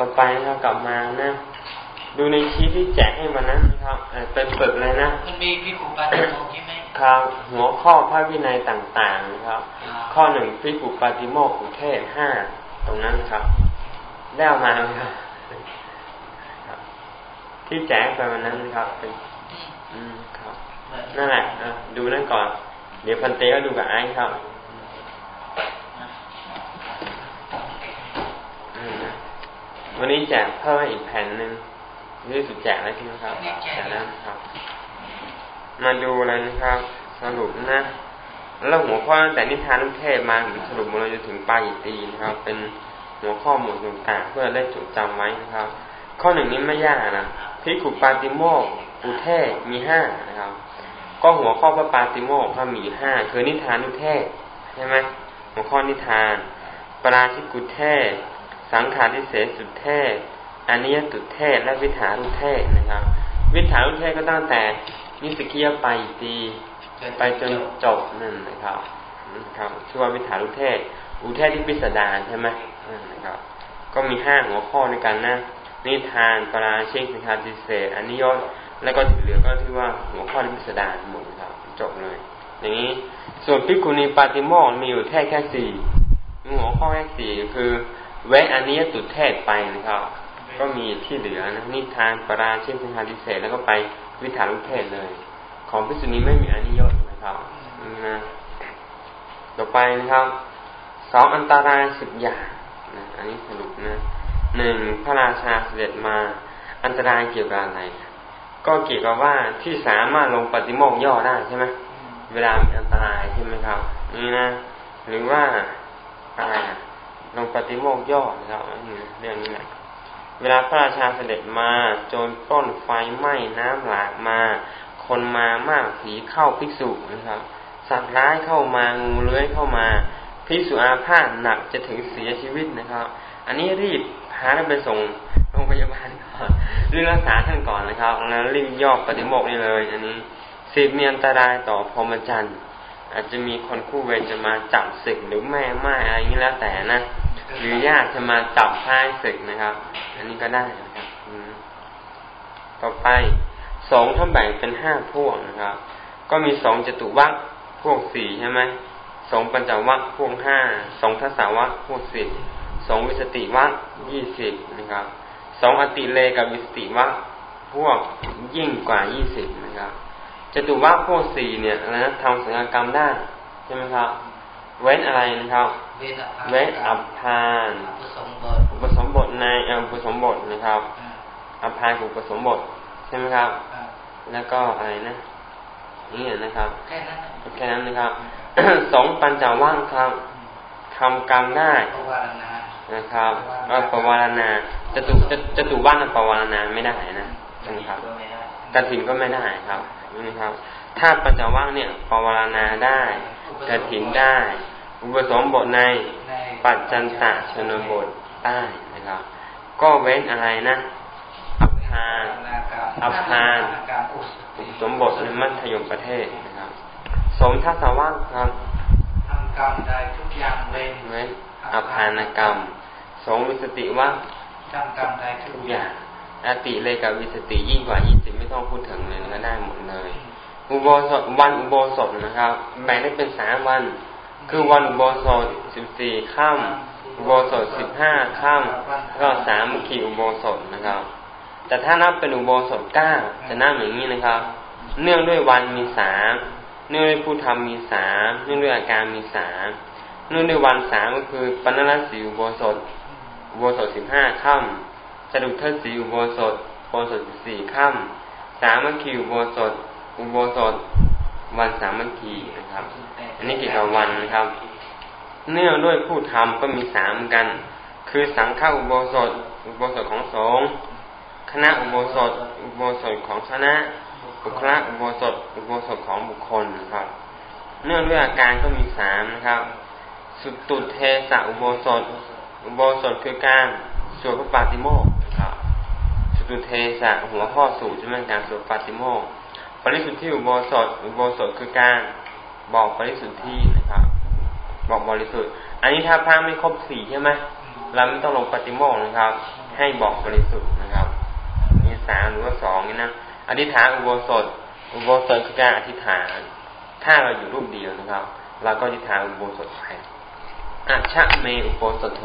ต่อไปนะครับกลับมานะ ดูในชีที่แจกให้วันนั้นนะครับเป็นปึกเลยนะมันมีพิกุปาติโมกใช่ไหมครับหัวข้อพระวินัยต่างๆนะครับ ข้อหนึ่งพิกุปาติโมกขุเทศห้าตรงนั้นครับได้เอามาไหมครับที่แจกไปวันนั้นนะครับเป็นอืมครับนั่นแหละดูนั่นก่อน เดี๋ยวพันเต้ก็ดูกับไอ้ครับ วันนี้แจกเพิ่มอีกแผ่นหนึ่งนี่สุดแจกแล้วใช่ไหมครับแจกแล้วครับ มาดูเลยนะครับ สรุปนะ แล้วหัวข้อตั้งแต่นิทานลุกเทพมาถึงสรุปมาเราจะถึงปลายตีนะครับ เป็นหัวข้อหมวดต่างๆเพื่อได้จดจำไว้นะครับ ข้อหนึ่งนี้ไม่ยากนะพิขุปาติโมกอุเทศมีห้านะครับ ก็หัวข้อพระปาติโมกก็มีห้าคือนิทานุเทศใช่ไหมหัวข้อนิทาน ปราชิกุเทศ สังขาริเสสุเทศอันนี้ตุเทศและวิถารุเทศนะครับ วิถารุเทศก็ตั้งแต่นิสกิยไปตีไปจนจบนั่นนะครับนะครับชื่อว่าวิถารุเทศ อุเทศที่พิสดารใช่ไหมนะครับ ก็มีห้าหัวข้อในการนะนิทานปราชิกสังขาริเศษอันนี้ยศแล้วก็ที่เหลือก็ที่ว่าหัวข้อที่พิสดารหมดครับจบเลย อย่างนี้ส่วนพิกุณีปาติโมกมีอยู่แค่แค่สี่หัวข้อแค่สี่คือ เว้อันนี้ตุเทศไปนะครับ ก็มีที่เหลือนะนิทานปราชิกสังหาริเศษแล้วก็ไปวิถาลุเทศเลย ของพิสุนีไม่มีอนิยตนะครับนะต่อไปนะครับสองอันตรายสิบอย่างนะอันนี้สรุปนะหนึ่งพระราชาเสด็จมาอันตรายเกี่ยวกับอะไร ก็เกี่ยวกับว่าที่สามารถลงปฏิโมกย่อได้ใช่ไหมเวลามีอันตรายใช่ไหมครับ นี่นะ หรือว่าอะไรนะ ลงปฏิโมกย่อนะครับเรื่องนี้แหละเวลาพระราชาเสด็จมา โจรต้นไฟไหม้น้ำหลากมา คนมามากผีเข้าภิกษุนะครับ สัตว์ร้ายเข้ามางูเลื้อยเข้ามาภิกษุอาพาธหนักจะถึงเสียชีวิตนะครับ อันนี้รีบพาท่านไปส่งโรงพยาบาลก่อนรีบรักษาท่านก่อนนะครับแล้วรีบย่อปฏิโมกนี่เลย อันนี้สิบมีอันตรายต่อพรหมจรรย์ อาจจะมีคนคู่เวรจะมาจับศึกหรือแม่ไม้อะไรนี้แล้วแต่นะหรือญาติจะมาจับท้ายศึกนะครับ อันนี้ก็ได้นะครับต่อไปสองท่านแบ่งเป็นห้าพวกนะครับ ก็มีสองจตุวัคพวกสี่ใช่ไหมสองปัญจวรรคพวกห้าสองทสวรรคพวกสิบสองวีสติวรรคยี่สิบนะครับสองอติเรกวีสติวรรคพวกยิ่งกว่ายี่สิบนะครับ จตุวรรคพวกสี่เนี่ยอะไรนะทำสังฆกรรมได้ใช่ไหมครับ เว้นอะไรนะครับ เว้นอัพภานอุปสมบทในอุปสมบทนะครับอัพภานอุปสมบทใช่ไหมครับ แล้วก็อะไรนะนี่นะครับ แค่นั้นแค่นั้นนะครับสองปัญจว่างครับทำกรรมได้นะครับก็ปวารณาจตุจตุว่านปวารณาไม่ได้นะใช่ไหมครับกระถินก็ไม่ได้ครับ นะครับ ถ้าปัจจวังเนี่ยปวารณาได้กระถินได้ อุปสมบทในปัจจันตะชนบทได้นะครับ ก็เว้นอะไรนะอัพภานอัพภานอุปสมบทในมัธยมประเทศนะครับ สงฆ์ทสวรรคครับทำกรรมใดทุกอย่างเว้นเว้นอัพภานกรรม สงฆ์วีสติวรรคทำกรรมใดทุกอย่าง อติเลยกับวิสติยิ่งกว่ายี่สิบไม่ต้องพูดถึงเลยก็ได้หมดเลย อุโบสถวันอุโบสถนะครับแบ่งได้เป็นสามวัน คือวันอุโบสถสิบสี่ค่ำอุโบสถสิบห้าค่ำก็สามขีอุโบสถนะครับ แต่ถ้านับเป็นอุโบสถเก้าจะนับอย่างนี้นะครับ เนื่องด้วยวันมีสามเนื่องด้วยผู้ทำมีสามเนื่องด้วยอาการมีสามเนื่องด้วยวันสามก็คือปนรสีอุโบสถอุโบสถสิบห้าค่ำ สดุทศีอุโบสถโบสถสี่ค่ำสามัคคีอุโบสถ อุโบสถ วันสามัคคีนะครับ อันนี้เกี่ยวกับวันนะครับ เนื่องด้วยผู้ทำก็มีสามกัน คือสังฆอุโบสถ อุโบสถของสงฆ์คณะอุโบสถ อุโบสถของคณะบุคละอุโบสถ อุโบสถของบุคคลนะครับ เนื่องด้วยอาการก็มีสามนะครับ สุดตุเทสะอุโบสถ อุโบสถคือการ สวดพระปาติโมกครับสตุเทสะหัวข้อสูตรใช่ไหมการสวดปาติโมกปริสุทธิอุโบสถอุโบสถคือการบอกปริสุทธินะครับ บอกบริสุทธิ์ อันนี้ถ้าพระไม่ครบสี่ใช่ไหมเราไม่ต้องลงปฏิโมกนะครับ ให้บอกบริสุทธิ์นะครับมีสามหรือว่าสองนี่นะอธิษฐานอุโบสถ อุโบสถคือการอธิษฐาน ถ้าเราอยู่รูปเดียวนะครับเราก็อธิษฐานอุโบสถไปอาชะเมอุโบสถโถ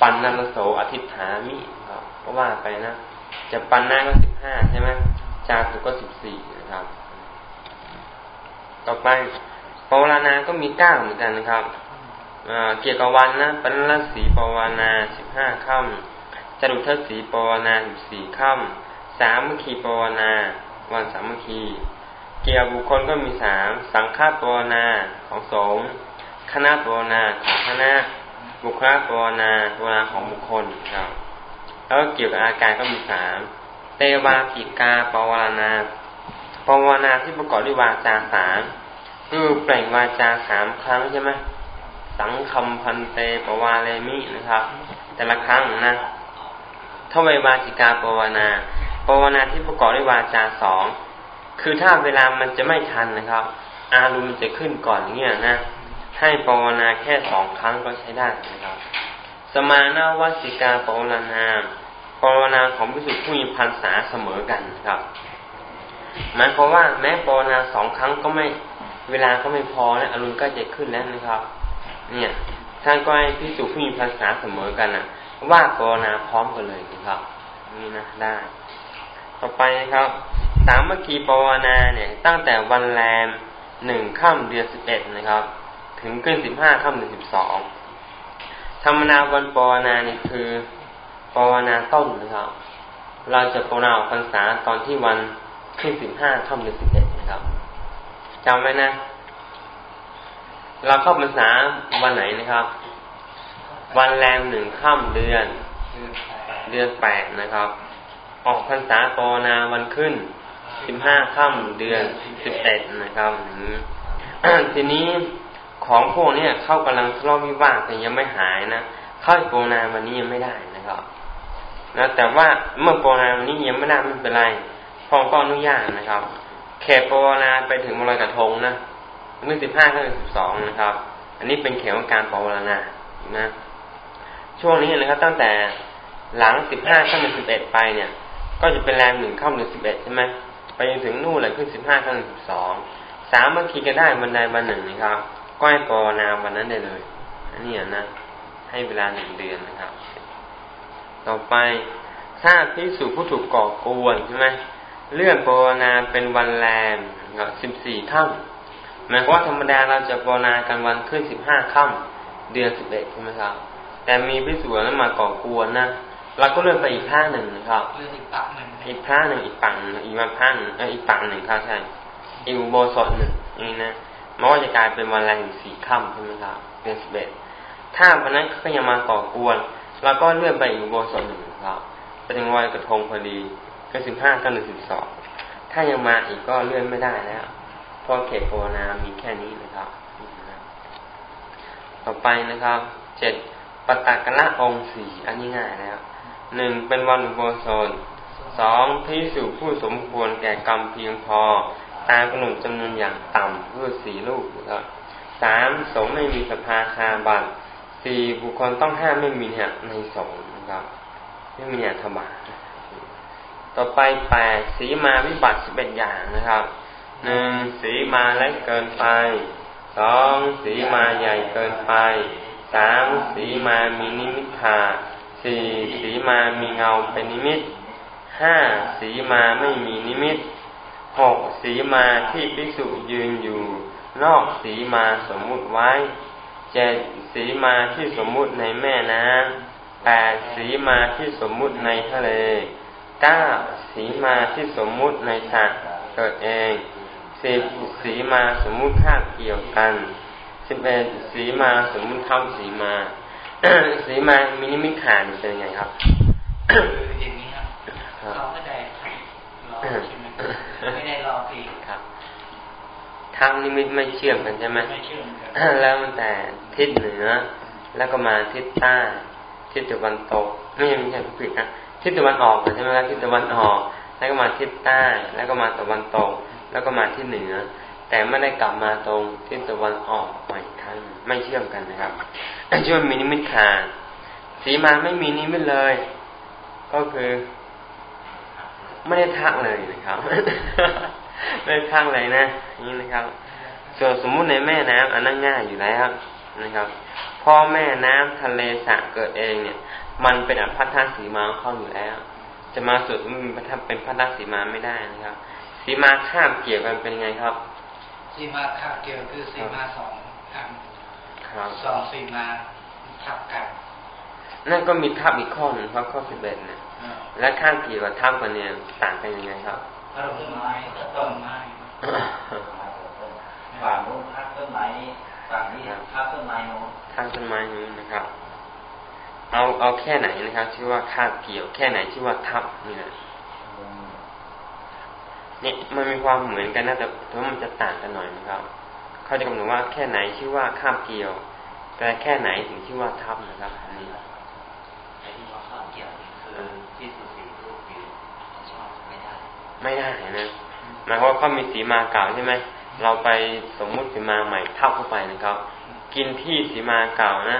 ปันนันโสอธิษฐามิครับก็ว่าไปนะ จะปันหน้าก็สิบห้าใช่ไหมจาตุก็สิบสี่นะครับ ต่อไปปวารณาก็มีเก้าเหมือนกันนะครับเกี่ยวกับวันนะปัญลสีปวารณาสิบห้าค่ำจตุทศีปวารณาสิบสี่ค่ำสามมคีปวารณาวันสามมคี เกี่ยวบุคคลก็มีสามสังฆาปวารณาของสงฆ์คณะปวารณาของคณะ บุคลาปวารณาปวารณาของบุคคลครับแล้วเกี่ยวกับอาการก็มีสามเตวาปิกาปวารณาปวารณาที่ประกอบด้วยวาจาสามคือเปล่งวาจาสามครั้งใช่ไหมสังคำพันเตปวาเลมินะครับ แต่ละครั้งนะทวยวาจิกาปวานาปวานาที่ประกอบด้วยวาจาสองคือถ้าเวลามันจะไม่ทันนะครับ อารมณ์จะขึ้นก่อนอย่างเงี้ยนะ ให้ปวนาแค่สองครั้งก็ใช้ได้นะครับ สมานาวาสิกาปวนานาวนาของพิสุทธิ์ผู้มีพันษาเสมอกันครับ หมายความว่าแม้ปวนาสองครั้งก็ไม่เวลาก็ไม่พอแล้วอารมณ์ก็จะขึ้นแล้วนะครับ เนี่ยท่านก็ให้พิสูจผู้มีภาษาเสมอกันนะว่าปวนาพร้อมกันเลยนะครับ นี่นะได้ ต่อไปนะครับ สามเมื่อกี้ปวนาเนี่ย ตั้งแต่วันแรมหนึ่งค่ำเดือนสิบเอ็ดนะครับ ถึงขึ้นสิบห้าค่ำเดือนสิบสองธรรมนาวันปวนานี่คือปวนาต้นนะครับ เราจะปวนาออกพรรษาตอนที่วันขึ้นสิบห้าค่ำเดือนสิบเอ็ดนะครับจำไว้นะ เราเข้าพรรษาวันไหนนะครับ วันแรมหนึ่งค่ำเดือน เดือนแปดนะครับ ออกพรรษาปนาวันขึ้นสิบห้าค่ำเดือนสิบเอ็ดนะครับทีนี้ ของพวกนี้เข้ากำลังทะเลาะวิวาทแต่ยังไม่หายนะเข้าโปนาวันนี้ยังไม่ได้นะครับนะแต่ว่าเมื่อโปนาวันนี้ยังไม่ได้ไม่เป็นไรพ่อก็อนุญาตนะครับเขตปวนาไปถึงลอยกระทงนะเมื่อสิบห้าก็สิบสองนะครับ อันนี้เป็นเขตของการปวนานะ ช่วงนี้นะครับ ตั้งแต่หลังสิบห้าข้าเป็นสิบเอ็ดไปเนี่ย ก็จะเป็นแรงหนึ่งเข้าหนึ่งสิบเอ็ดใช่ไหมไปจนถึงนู่นเลยขึ้นสิบห้าข้าเป็นสิบสองสามเมื่อคีกันได้บันไดบันหนึ่งนะครับ ก็ให้ปวนาวันนั้นได้เลย อันนี้นะ ให้เวลาหนึ่งเดือนนะครับ ต่อไปถ้าพิสูจผู้ถูกก่อกวนใช่ไหมเลื่อนปวนาเป็นวันแรมสิบสี่ค่ำหมายความว่าธรรมดาเราจะปวนากันวันขึ้นสิบห้าค่ำเดือนสิบเอ็ดใช่ไหมครับ แต่มีพิสูจน์นั้นมาก่อกวนนะเราก็เลื่อนไปอีกผ้าหนึ่งนะครับเลื่อนอีกปักหนึ่งอีกผ้าหนึ่งอีกปังอีกวันผ้าหนึ่งอีกปังหนึ่งครับใช่อีกโบสถหนึ่งนี่นะ มันก็จะกลายเป็นวันแรงสี่ค่ำใช่ไหมครับเดือนสิบเอ็ดถ้าวันนั้นก็ยังมาก่อกวนเราก็เลื่อนไปอีกโบสถหนึ่งครับไปถึงวันกระทงพอดีก็สิบห้าก็หนึ่งสิบสองถ้ายังมาอีกก็เลื่อนไม่ได้แล้วเพราะเขตโภนามีแค่นี้นะครับ ต่อไปนะครับเจ็ดปตากละองสี่อันนี้ง่ายแล้วหนึ่งเป็นวันอุโบสถสองพิสูจผู้สมควรแก่กรรมเพียงพอ ตามกำหนดจำนวนอย่างต่ำเพื่อสี่ลูกนะครับสามสงไม่มีสภาคาบัตสี่บุคคลต้องห้ามไม่มีเนี่ยในสงนะครับไม่มีเนี่ยธบาต่อไปแปดสีมาวิบัติสิบเอ็ดอย่างนะครับหนึ่งสีมาเล็กเกินไปสองสีมาใหญ่เกินไปสามสีมามีนิมิตขาสี่สีมามีเงาเป็นนิมิตห้าสีมาไม่มีนิมิต หกสีมาที่พิสุยืนอยู่ นอกสีมาสมมุติไว้เจ็ดสีมาที่สมมุติในแม่น้ำแปดสีมาที่สมมุติในทะเลเก้าสีมาที่สมมุติในสัตว์เกิดเองสิบสีมาสมมุติข้าเกี่ยวกันสิบเอ็ดสีมาสมมุติเท่าสีมา สีมามินิมิขานเป็นยังไงครับอย่างนี้ครับเราไม่ได้รอ ไม่ได้รอพีครับทั้งนิมิตไม่เชื่อมกันใช่ไหมไม่เชื่อมแล้วมันแต่ทิศเหนือ แล้วก็มาทิศใต้ ทิศตะวันตก ไม่ใช่ไม่ใช่ผิดนะทิศตะวันออกใช่ไหมครับทิศตะวันออก แล้วก็มาทิศใต้ แล้วก็มาตะวันตก แล้วก็มาที่เหนือ แต่ไม่ได้กลับมาตรงทิศตะวันออกใหม่ครั้งไม่เชื่อมกันนะครับชื่อมีนิมิตขาดสีมาไม่มีนิมิตเลย ก็คือ ไม่ได้ทักเลยนะครับไม่ได้ทักเลยนะนี่นะครับ ส่วนสมมุติในแม่น้ำอันนั้นง่ายอยู่แล้วนะครับพ่อแม่น้ำทะเลสะเกิดเองเนี่ย มันเป็นอภัททสีมาของเขาอยู่แล้ว จะมาสุดมันเป็นพัทธสีมาไม่ได้นะครับ สีมาข้ามเกี่ยวกันเป็นไงครับสีมาข้ามเกี่ยวคือสีมาสองอันครับสองสีมาทับกันนั่นก็มีทับอีกข้อหนึ่งครับข้อสิบเอ็ดเนี่ย และข้างเกี่ยวกับทับกันเนี่ยต่างกันยังไงครับต้นไม้ต้นไม้ฝั่งนู้นทักต้นไม้นี้ฝั่งนี้ทักต้นไม้นู้นทางต้นไม้นี้นะครับ เอาเอาแค่ไหนนะครับชื่อว่าคาบเกี่ยวแค่ไหนชื่อว่าทับนี่นะเนี่ยมันมีความเหมือนกันนะแต่แต่ว่ามันจะต่างกันหน่อยนะครับ เขาจะกำหนดว่าแค่ไหนชื่อว่าคาบเกี่ยว แต่แค่ไหนถึงชื่อว่าทับนะครับ อันนี้ ไอ้ที่ว่าข้าวเกี่ยวนี่คือ ที่สุสีรูปยืนชอบไม่ได้ ไม่ได้นะหมายความว่าเขามีสีมาเก่าใช่ไหมเราไปสมมุติสีมาใหม่ทับเข้าไปนะครับ กินที่สีมาเก่านะ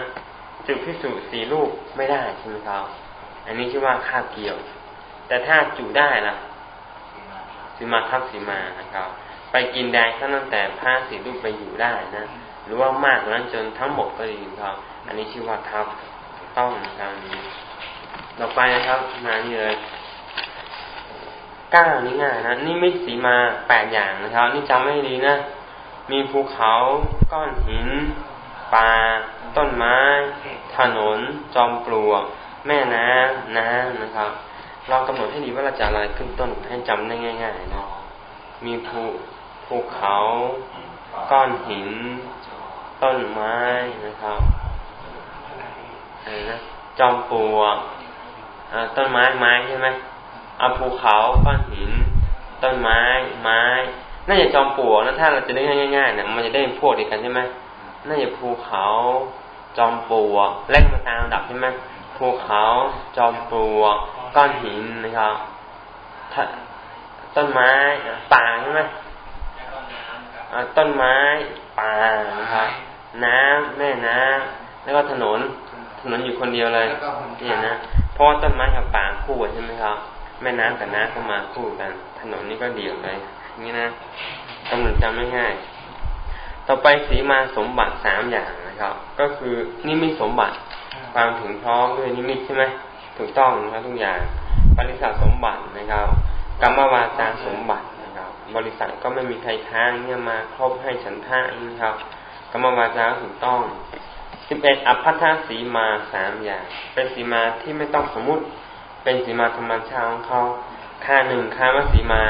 จุพิสูจน์สีลูกไม่ได้ใช่ไหมครับอันนี้ชื่อว่าคาบเกี่ยว แต่ถ้าจุได้ล่ะที่มาทักสีมาทับสีมานะครับ ไปกินแดงตั้งแต่ผ้าสีลูกไปอยู่ได้นะ หรือว่ามากกว่านั้นจนทั้งหมดก็ดีครับ อันนี้ชื่อว่าทับถูกต้องนะครับอันนี้ ต่อไปนะครับ มานี่เลยเก้านี่ง่ายนะนี่ไม่สีมาแปดอย่างนะครับ นี่จำไม่ดีนะ มีภูเขาก้อนหินป่าต้นไม้ ถนน จอมปลวก แม่น้ำน้ำนะครับ เรากำหนดให้ดีว่าเราจะอะไรขึ้นต้นให้จำได้ง่าย ๆ นะ มีภูภูเขา ก้อนหิน ต้นไม้นะครับอะไรนะจอมปลวก ต้นไม้ไม้ใช่ไหมเอาภูเขาก้อนหิน ต้นไม้ ไม้ น่าจะจอมปลวกนะถ้าเราจะได้ง่ายๆเนี่ยมันจะได้พวกเดียวกันใช่ไหมน่าจะภูเขาจอมปลวกเล่นมาตามลำดับใช่ไหมภูเขาจอมปลวกก้อนหินนะครับถ้าต้นไม้ป่าใช่ไหมแล้วก็น้ำกับอ่าต้นไม้ป่านะครับน้ำแม่น้ำแล้วก็ถนนถนนอยู่คนเดียวเลยแล้วก็หนนี่ทางนะ เพราะว่าต้นไม้กับป่าคู่กันใช่ไหมครับ แม่น้ำกับน้ำก็มาคู่กัน ถนนนี่ก็เดี่ยวเลยนี่นะกำหนดจำไม่ง่ายต่อไปสีมาสมบัติสามอย่างนะครับ ก็คือนิมิตสมบัติความถึงพร้อมด้วยนิมิตใช่ไหมถูกต้องนะครับทุกอย่างบริษัทสมบัตินะครับกรรมวาจาสมบัตินะครับ บริษัทก็ไม่มีใครค้างเนี่ยมาครบให้ฉันท่านะครับกรรมวาจาถูกต้อง สิบเอ็ดอภัทสีมาสามอย่าง เป็นสีมาที่ไม่ต้องสมมุติ เป็นสีมาธรรมชาติของเขาค่าหนึ่งค่าว่าสีมา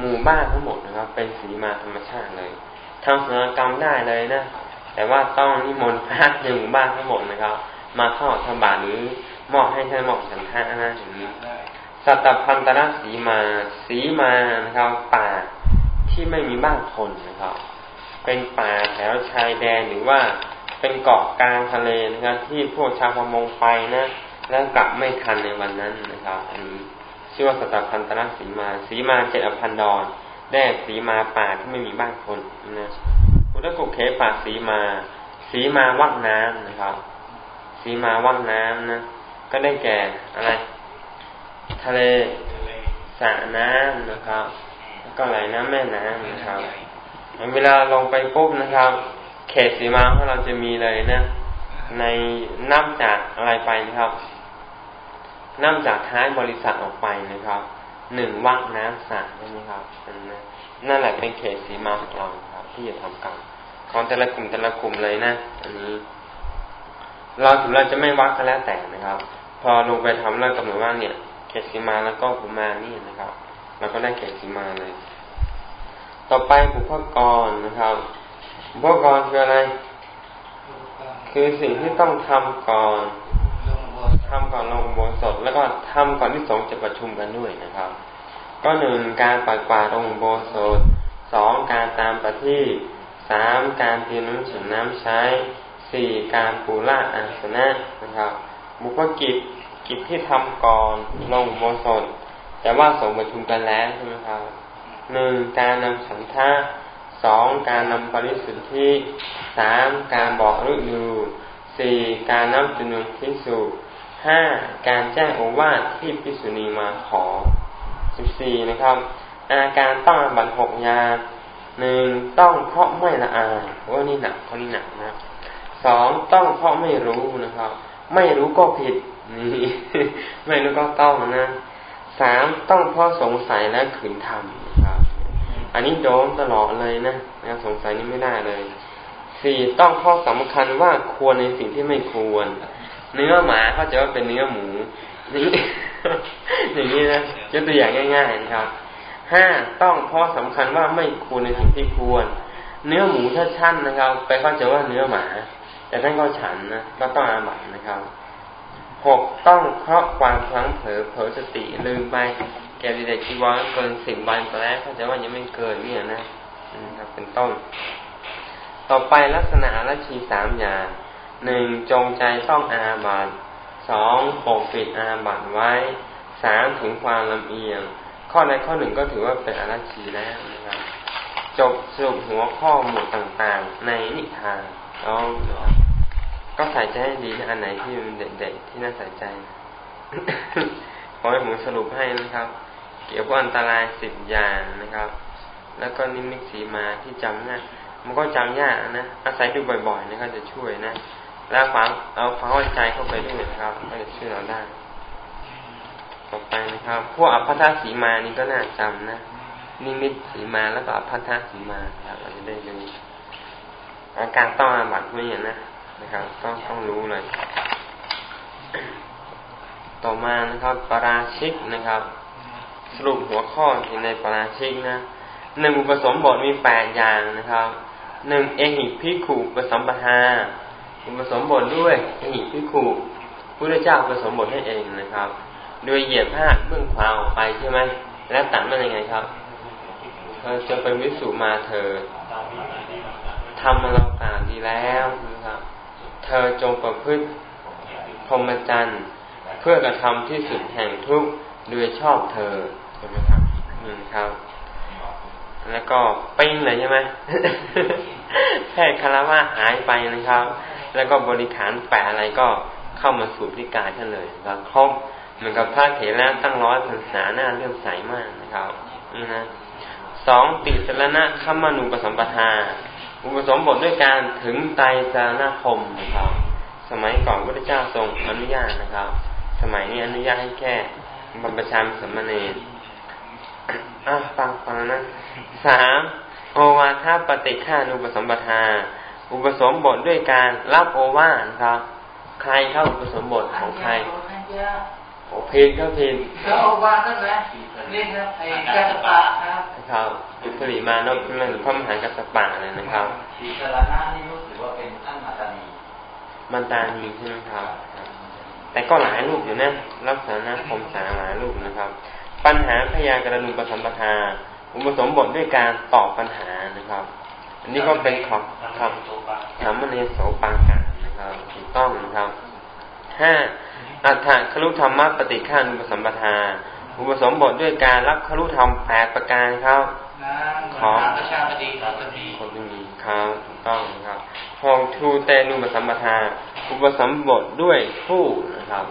หมู่บ้านทั้งหมดนะครับ เป็นสีมาธรรมชาติเลยทำศัลยกรรมได้เลยนะ แต่ว่าต้องนิมนต์พระในหมู่บ้านทั้งหมดนะครับ มาเข้าธบาตหรือมอบให้ท่านมอบสันทานะอย่างนี้สัตพันตระสีมา สีมานะครับป่าที่ไม่มีบ้านคนนะครับ เป็นป่าแถวชายแดนหรือว่า เป็นเกาะกลางทะเลนะครับที่พวกชาวประมงไปนะแล้วกลับไม่ทันในวันนั้นนะครับอันนี้ชื่อว่าสัตพันตระสีมาสีมาเจ็ดอพันดรได้สีมาป่าที่ไม่มีบ้านคนนะพุทธกุเขป่าสีมา สีมาวักน้ำนะครับ สีมาวักน้ำนะก็ได้แก่อะไร ทะเลทะเลสระน้ำนะครับ แล้วก็ไหลน้ำแม่น้ำนะครับเวลาลงไปปุ๊บนะครับ เขตสีมาของเราจะมีเลยนะ ในน้ำจากอะไรไปนะครับน้ำจากท้ายบริษัทออกไปนะครับหนึ่งวักน้ำสระใช่ไหมครับนั่นแหละเป็นเขตสีมาของเราครับ ที่จะทำกันของแต่ละกลุ่มแต่ละกลุ่มเลยนะอันนี้ เราถึงเราจะไม่วักก็แล้วแต่นะครับ พอลงไปทำเรื่องกำหนดว่าเนี่ย เขตสีมาแล้วก็กุมานี่นะครับเราก็ได้เขตสีมาเลย ต่อไปบุพกรนะครับ บุพกรคืออะไร คือสิ่งที่ต้องทำก่อนทำก่อนลงโบสถแล้วก็ทำก่อนที่สงฆ์จะประชุมกันด้วยนะครับ ก็หนึ่งการปัดกวาดองค์โบสถสองการตามประทีปสามการเตรียมน้ำฉันน้ำใช้สี่การปูราอาสนะนะครับบุพกิจกิจที่ทำก่อนลงโบสถแต่ว่าสงฆ์ประชุมกันแล้วใช่ไหมครับหนึ่งการนำฉันทะ สองการนำปริสุทธิสามการบอกฤดูสี่การนับจำนวนพิสุห้าการแจ้งโอวาทที่พิสุณีมาขอสิบสี่นะครับ อาการต้องบัตหกยาหนึ่งต้องเพราะไม่ละอายว่านี่หนักเขานี่หนักนะสองต้องเพราะไม่รู้นะครับ ไม่รู้ก็ผิดนี่ไม่รู้ก็ต้องนะสามต้องเพราะสงสัยและขืนทำ อันนี้โดนตลอดเลยนะนะสงสัยนี่ไม่ได้เลยสี่ต้องข้อสำคัญว่าควรในสิ่งที่ไม่ควร เนื้อหมาเขาจะว่าเป็นเนื้อหมูนี่อย่างนี้นะยกตัวอย่างง่ายๆนะครับห้าต้องข้อสำคัญว่าไม่ควรในสิ่งที่ควร เนื้อหมูถ้าชั่นนะครับ ไปเข้าใจว่าเนื้อหมา แต่ท่านก็ฉันนะก็ต้องอาบัตนะครับหกต้องเพราะความพลั้งเผลอเผลอสติลืมไป แกเด็กที่ว่าเกินสิบวันไปแล้วเข้าใจว่ายังไม่เกินเนี่ยนะครับเป็นต้น ต่อไปลักษณะละชีสามอย่างหนึ่งจงใจต้องอาบัตสองปกปิดอาบัตไว้สามถึงความลำเอียง ข้อใดข้อหนึ่งก็ถือว่าเป็นอรัชีแล้วนะครับจบสรุปหัวข้อหมวดต่างๆ ในนิทานเอาก็ใส่ใจให้ดีนะอันไหนที่มันเด็ดๆที่น่าใส่ใจขอให้ผมสรุปให้นะครับ เกี่ยวกับอันตรายสิบอย่างนะครับ แล้วก็นิมิตสีมาที่จำง่ายมันก็จำยากนะ อาศัยดูบ่อยๆนะครับจะช่วยนะ แล้วฟังเอาฟังวใจเข้าไปด้วยนะครับ ก็จะช่วยเราได้ ต่อไปนะครับ พวกอภัทสีมานี่ก็น่าจำนะ นิมิตสีมาแล้วก็อภัทสีมาครับเราจะได้ดูอาการต้องอาบัตไม่อย่างนะนะครับ ต้องต้องรู้เลย ต่อมานะครับ ปราชิกนะครับ สรุปหัวข้อที่ในปราชิกนะหนึ่งอุปสมบทมีแปดอย่างนะครับหนึ่งเอหิพิขุปสมปทาอุปสมบทด้วยเอหิพิขุพระเจ้าอุปสมบทให้เองนะครับ โดยเหยียบผ้าเบื้องขวาออกไปใช่ไหมแล้วตัดมันยังไงครับเธอจะเป็นวิสุมาเธอทำมาเรากาดีแล้วนะครับ เธอจงประพฤติพรหมจรรย์เพื่อกระทำที่สุดแห่งทุกข์โดยชอบเธอ ช่ไหมครับนี่ครับ แล้วก็ปิ้งเลยใช่ไหมแค่คารวะหายไปนะครับ แล้วก็บริขารแปะอะไรก็เข้ามาสู่พิการท่านเลยแล้วครบเหมือนกับพระเถระตั้งร้อยพรรษาหน้าเรื่องใสมากนะครับนี่นะสองติสรณะขมานุปสัมปทา อุปสมบทด้วยการถึงไตรสารณคมนะครับ สมัยก่อนพระเจ้าทรงอนุญาตนะครับ สมัยนี้อนุญาตให้แค่บรรพชามสมณเณร อะฟังฟังนะสามโอวาทปฏิฆานุปสมบทา อุปสมบทด้วยการรับโอวาทครับ ใครเข้าอุปสมบทของใครโอเพนก็เพนก็โอวาทนั่นแหละนี่ครับไอ้กัสปะครับครับอุปริมานพนั่นพระมหากัสปะเลยนะครับสีสารณะนี่รู้สึกว่าเป็นท่านมาตานีมันตานีใช่ไหมครับ แต่ก็หลายรูปอยู่นะลักษณะคมสาหลายรูปนะครับ ปัญหาพยากรณูปสัมปทา อุปสมบทด้วยการตอบปัญหานะครับ อันนี้ก็เป็นของคำธรรมเนโสปากานะครับถูกต้องนะครับห้าอัฏฐคลุธรรมะปฏิฆานุปสัมปทา อุปสมบทด้วยการรับคลุธรรมแปดประการครับของประชาบดีคนดีครับถูกต้องนะครับหองทูเตนุปสัมปทา อุปสมบทด้วยผู้นะครับ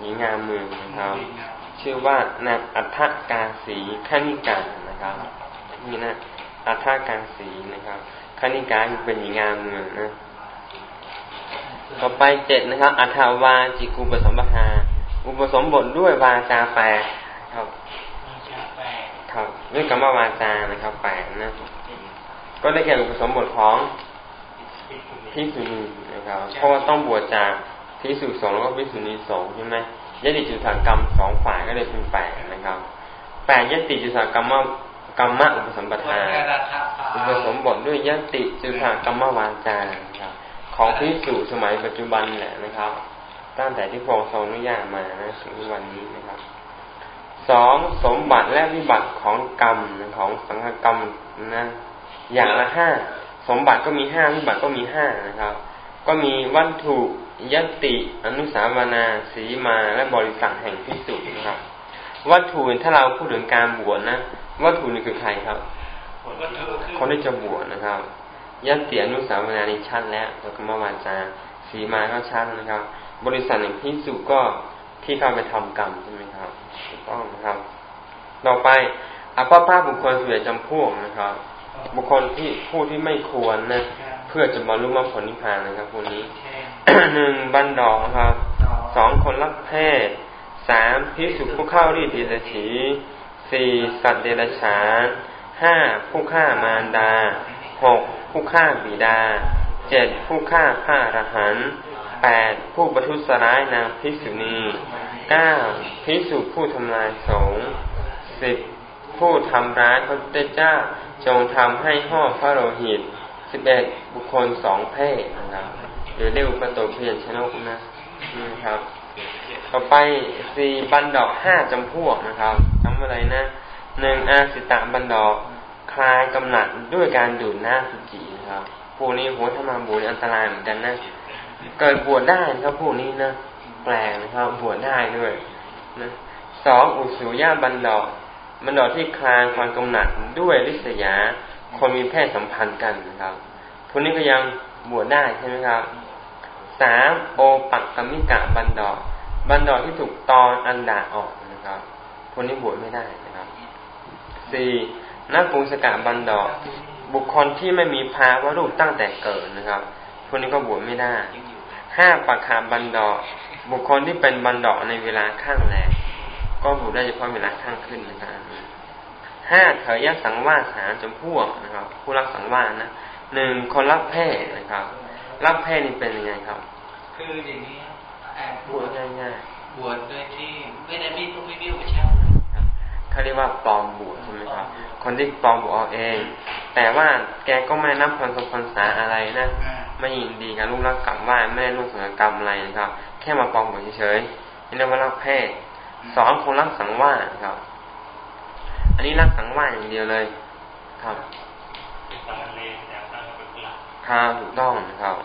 หญิงงามเมืองนะครับ ชื่อว่านาอัฏฐกาสีขณิกานะครับนี่นะอัฏฐกาสีนะครับขณิกาเป็นหญิงงามเมืองนะต่อไปเจ็ดนะครับอัฐาวาจิกุปสมบทาอุปสมบทด้วยวาจาแปดครับครับด้วยคำว่าวาจานะครับแปดนะก็ได้แก่อุปสมบทของพิสุนีนะครับเพราะว่าต้องบวชจากพิสุสองแล้วก็พิสุนีสองใช่ไหม ยติจุตากรรมสองฝ่ายก็เลยเป็นแปดนะครับแปดยติจุตากรรมกรรมะอุปสมบทาอุปสมบทด้วยยติจุตากรรมวาจาครับ ของพิสูจสมัยปัจจุบันแหละนะครับ ตั้งแต่ที่พระองค์ทรงอนุญาตมานะถึงวันนี้นะครับสองสมบัติและวิบัติของกรรมของสังฆกรรมนะอย่างละห้าสมบัติก็มีห้าวิบัติก็มีห้านะครับ ก็มีวัตถุ ยติ อนุสาวนาสีมาและบริษัทแห่งพิสูจน์นะครับ วัตถุถ้าเราพูดถึงการบวชนะ วัตถุนี่คือใครครับคนที่จะบวชนะครับยัตเตียนุสาวนานี่ชัดแล้วตัวกรรมวาจาสีมาก็ชัดนะครับ บริษัทหนึ่งพิสุก็ที่เข้าไปทำกรรมใช่ไหมครับถูกต้องนะครับ ต่อไปอภาพบุคคลเสียจำพวกนะครับ บุคคลที่ผู้ที่ไม่ควรนะเพื่อจะมารู้มาผลนิพพานนะครับพวกนี้ หนึ่งบันดอกครับสองคนรักเพศสามพิสุผู้เข้ารีดีลฉีสี่สัตว์เดรัจฉานห้าผู้ฆ่ามารดาหกผู้ฆ่าบิดาเจ็ดผู้ฆ่าพระอรหันต์แปดผู้ประทุษร้ายนางพิสุณีเก้าพิสุผู้ทำลายสงฆ์สิบผู้ทำร้ายพระพุทธเจ้าจงทำให้ห่อพระโลหิตสิบเอ็ดบุคคลสองเพศนะครับ หรือเรียกอุปโตเพียนชนกนะนี่ครับ ต่อไปสี่บันดอกห้าจำพวกนะครับจำอะไรนะหนึ่งอาสิตะบันดอกคลายกำหนัดด้วยการดูดน้ำสุจินะครับพวกนี้โหถ้ามาบวชอันตรายเหมือนกันนะเกิดบวชได้นะครับพวกนี้นะแปลกนะครับบวชได้ด้วยนะสองอุสุย่าบันดอกบันดอกที่คลายความกำหนัดด้วยลิษยาคนมีเพศสัมพันธ์กันนะครับพวกนี้ก็ยังบวชได้ใช่ไหมครับ สามโอปักกมิกะบันดอบันดอที่ถูกตอนอันดาออกนะครับพวกนี้บวชไม่ได้นะครับสี่นักปุงสกะบันดอบุคคลที่ไม่มีภาวะรูปตั้งแต่เกิดนะครับพวกนี้ก็บวชไม่ได้ห้าปักขาบันดอบุคคลที่เป็นบันดอในเวลาข้างแรกก็บวชได้เฉพาะเวลาข้างขึ้นนะครับห้าเถยสังวาสหาจำพวกนะครับ ผู้รักสังวาสนะหนึ่งคนรักเพศนะครับ รักเพศนี่เป็นยังไงครับ คืออย่างนี้บวชง่ายๆบวชโดยที่ไม่ได้มีผู้ไม่มีอุปชาเขาเรียกว่าปลอมบวชใช่ไหมครับ คนที่ปลอมบวชเอาเอง แต่ว่าแกก็ไม่นับพันสพันษาอะไรนะ ไม่ยินดีกับลูกรักกรรมว่าไม่ได้ลูกสังกรรมอะไรนะครับ แค่มาปลอมบวชเฉยๆนี่เรียกว่ารักเพศสองคนรักสังวาสครับ อันนี้รักสังวาสอย่างเดียวเลย ครับ ครับถูกต้องนะครับ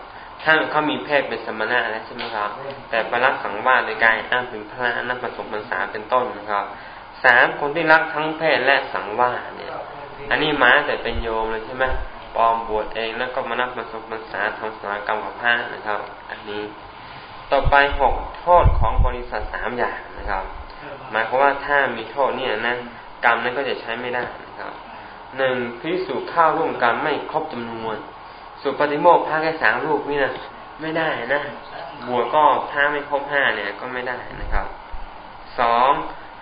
ถ้าเขามีเพศเป็นสมณะแล้วใช่ไหมครับ แต่ไปรักสังวาสในกายอ้างเป็นพระนั่นผสมภาษาเป็นต้นนะครับสามคนที่รักทั้งเพศและสังวาสเนี่ย อันนี้มาแต่เป็นโยมเลยใช่ไหมปลอมบวชเองแล้วก็มานับมาสมภาษาทำสารกรรมกับพระนะครับ อันนี้ ต่อไปหกโทษของบริษัทสามอย่างนะครับ หมายความว่าถ้ามีโทษเนี่ยนะกรรมนั้นก็จะใช้ไม่ได้นะครับหนึ่งพิสูจข้าวร่วมกันไม่ครบจำนวน สุปฏิโมกข์พระแค่สามรูปนี่นะไม่ได้นะบวชก็ถ้าไม่ครบห้าเนี่ยก็ไม่ได้นะครับสอง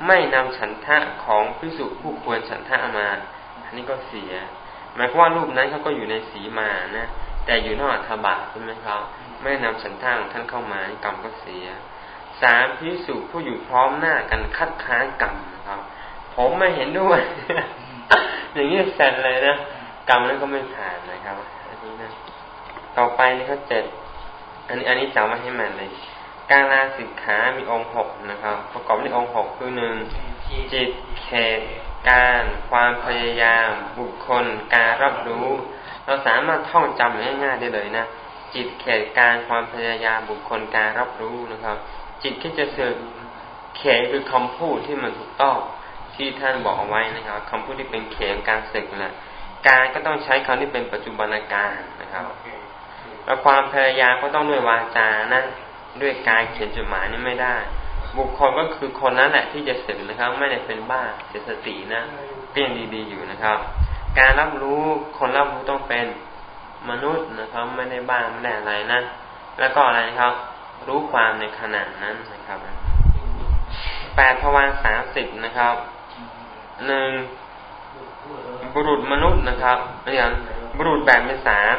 ไม่นำฉันทะของพิสุผู้ควรฉันทะมา อันนี้ก็เสีย หมายความว่ารูปนั้นเขาก็อยู่ในสีมานะแต่อยู่นอกธบาใช่ไหมครับไม่นำฉันทะของท่านเข้ามากรรมก็เสียสามพิสุผู้อยู่พร้อมหน้ากันคัดค้านกรรมนะครับ ผมไม่เห็นด้วย อย่างนี้เสร็จเลยนะกรรมนั้นก็ไม่ผ่านนะครับอันนี้นะ ต่อไปนี่เขาเจ็ดอันนี้อันนี้จำไว้ให้มันเลย การลาสิกขามีองค์หกนะครับ ประกอบด้วยองค์หกคือหนึ่งจิตเขตการความพยายาม บุคคล การรับรู้ เราสามารถท่องจำง่ายๆได้เลยนะจิตเขตการความพยายามบุคคลการรับรู้นะครับ จิตที่จะสืบเขตคือคำพูดที่มันถูกต้องที่ท่านบอกเอาไว้นะครับคำพูดที่เป็นเขตการศึกนะการก็ต้องใช้คำที่เป็นปัจจุบันการนะครับ แล้วความพยายามก็ต้องด้วยวาจานะด้วยการเขียนจดหมายนี่ไม่ได้ บุคคลก็คือคนนั้นแหละที่จะเสร็จนะครับ ไม่ได้เป็นบ้าเสียสตินะก็ยังดีๆอยู่นะครับ การรับรู้คนรับรู้ต้องเป็นมนุษย์นะครับ ไม่ได้บ้าไม่ได้อะไรนะแล้วก็อะไรนะครับ รู้ความในขณะนั้นนะครับแปดพวันสามสิบนะครับหนึ่งบุรุษมนุษย์นะครับอย่างบุรุษแบ่งเป็นสาม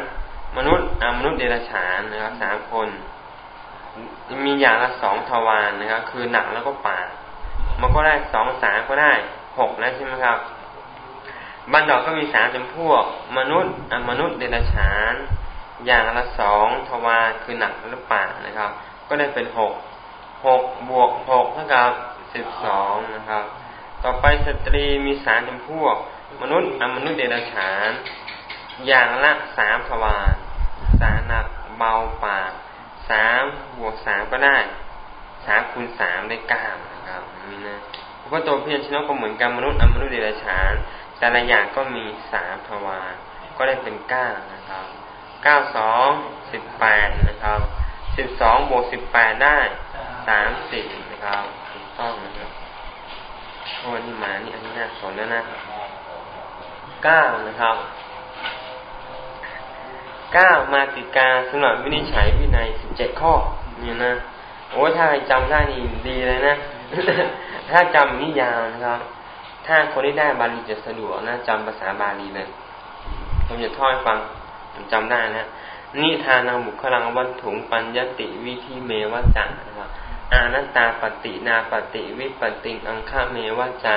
มนุษย์มนุษย์เดรัจฉานนะครับสามคนมีอย่างละสองทวารนนะครับ คือหนักแล้วก็ปากมันก็ได้สองสามก็ได้หกแล้วใช่ไหมครับบันดอกก็มีสามจำพวก มนุษย์มนุษย์เดรัจฉาน อย่างละสองทวารคือหนักและปากนะครับ ก็ได้เป็นหกหกบวกหกเท่ากับสิบสองนะครับ ต่อไปสตรีมีสามจำพวก มนุษย์มนุษย์เดรัจฉาน อย่างละสามทวารสาหนักเบาปากสามบวกสามก็ได้สามคูณสามได้เก้านะครับนี่นะเพราะตัวเพียรชนกก็เหมือนกันมนุษย์อมนุษย์เดรัจฉาน แต่ละอย่างก็มีสามทวารก็ได้เป็นเก้านะครับเก้าสองสิบแปดนะครับสิบสองบวกสิบแปดได้สามสิบนะครับถูกต้องนะครับโอ้นี่มานี่อันนี้น่าสนแล้วนะเก้านะครับ เก้ามาติกาสำหรับวินิจฉัยวินัยสิบเจ็ดข้อเนี่ยนะโอ้ถ้าใครจำได้นี่ดีเลยนะ ถ้าจำนี่ยาวนะครับ ถ้าคนที่ได้บาลีจะสะดวกนะจำภาษาบาลีเลยผมจะท่อยฟังผมจำได้นะนิทานาบุคลังวัตถุปัญญติวิธีเมวจันะครับอานัตตาปฏินาปฏิวิปติงอังคาเมวจา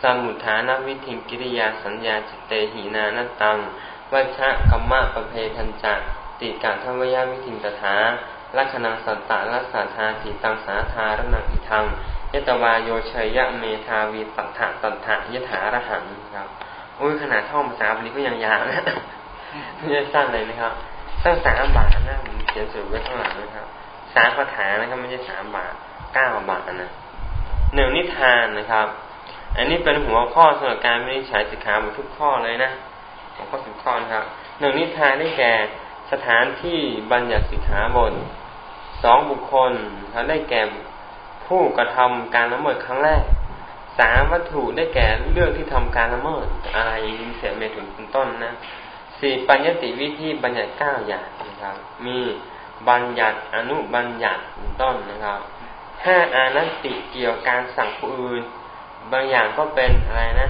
สมุทฐานวิธิงกิริยาสัญญาจิตเตหีนานตัง วัชะกัมมะปะเพทันจักติการทวยาวิธิตถาลักนังสัตตะลัสสาธาติตังสาธารนังอิทังยตวาโยเชยะเมธาวีตัถะตัถะยถาระหังครับโอ้ยขนาดท่องภาษาบาลีก็ยังยาวนะไม่ใช่สั้นเลยนะครับตั้งสามบาทนะผมเขียนสรุปไว้ข้างหลังนะครับสามคาถานะครับไม่ใช่สามบาทเก้าบาทนะหนึ่งนิทานนะครับ อันนี้เป็นหัวข้อสำหรับการวินิจฉัยสิกขาบททุกข้อเลยนะ หัวข้อสิบข้อนะครับหนึ่งนิทานได้แก่สถานที่บัญญัติสิกขาบทสองบุคคลเขาได้แก่ผู้กระทำการละเมิดครั้งแรกสามวัตถุได้แก่เรื่องที่ทำการละเมิดอะไรมีเสียเมถุนเป็นต้นนะสี่ปัญญติวิธีบัญญัติเก้าอย่างนะครับ มีบัญญัติอนุบัญญัติเป็นต้นนะครับห้าอานัตติเกี่ยวการสั่งผู้อื่น บางอย่างก็เป็นอะไรนะ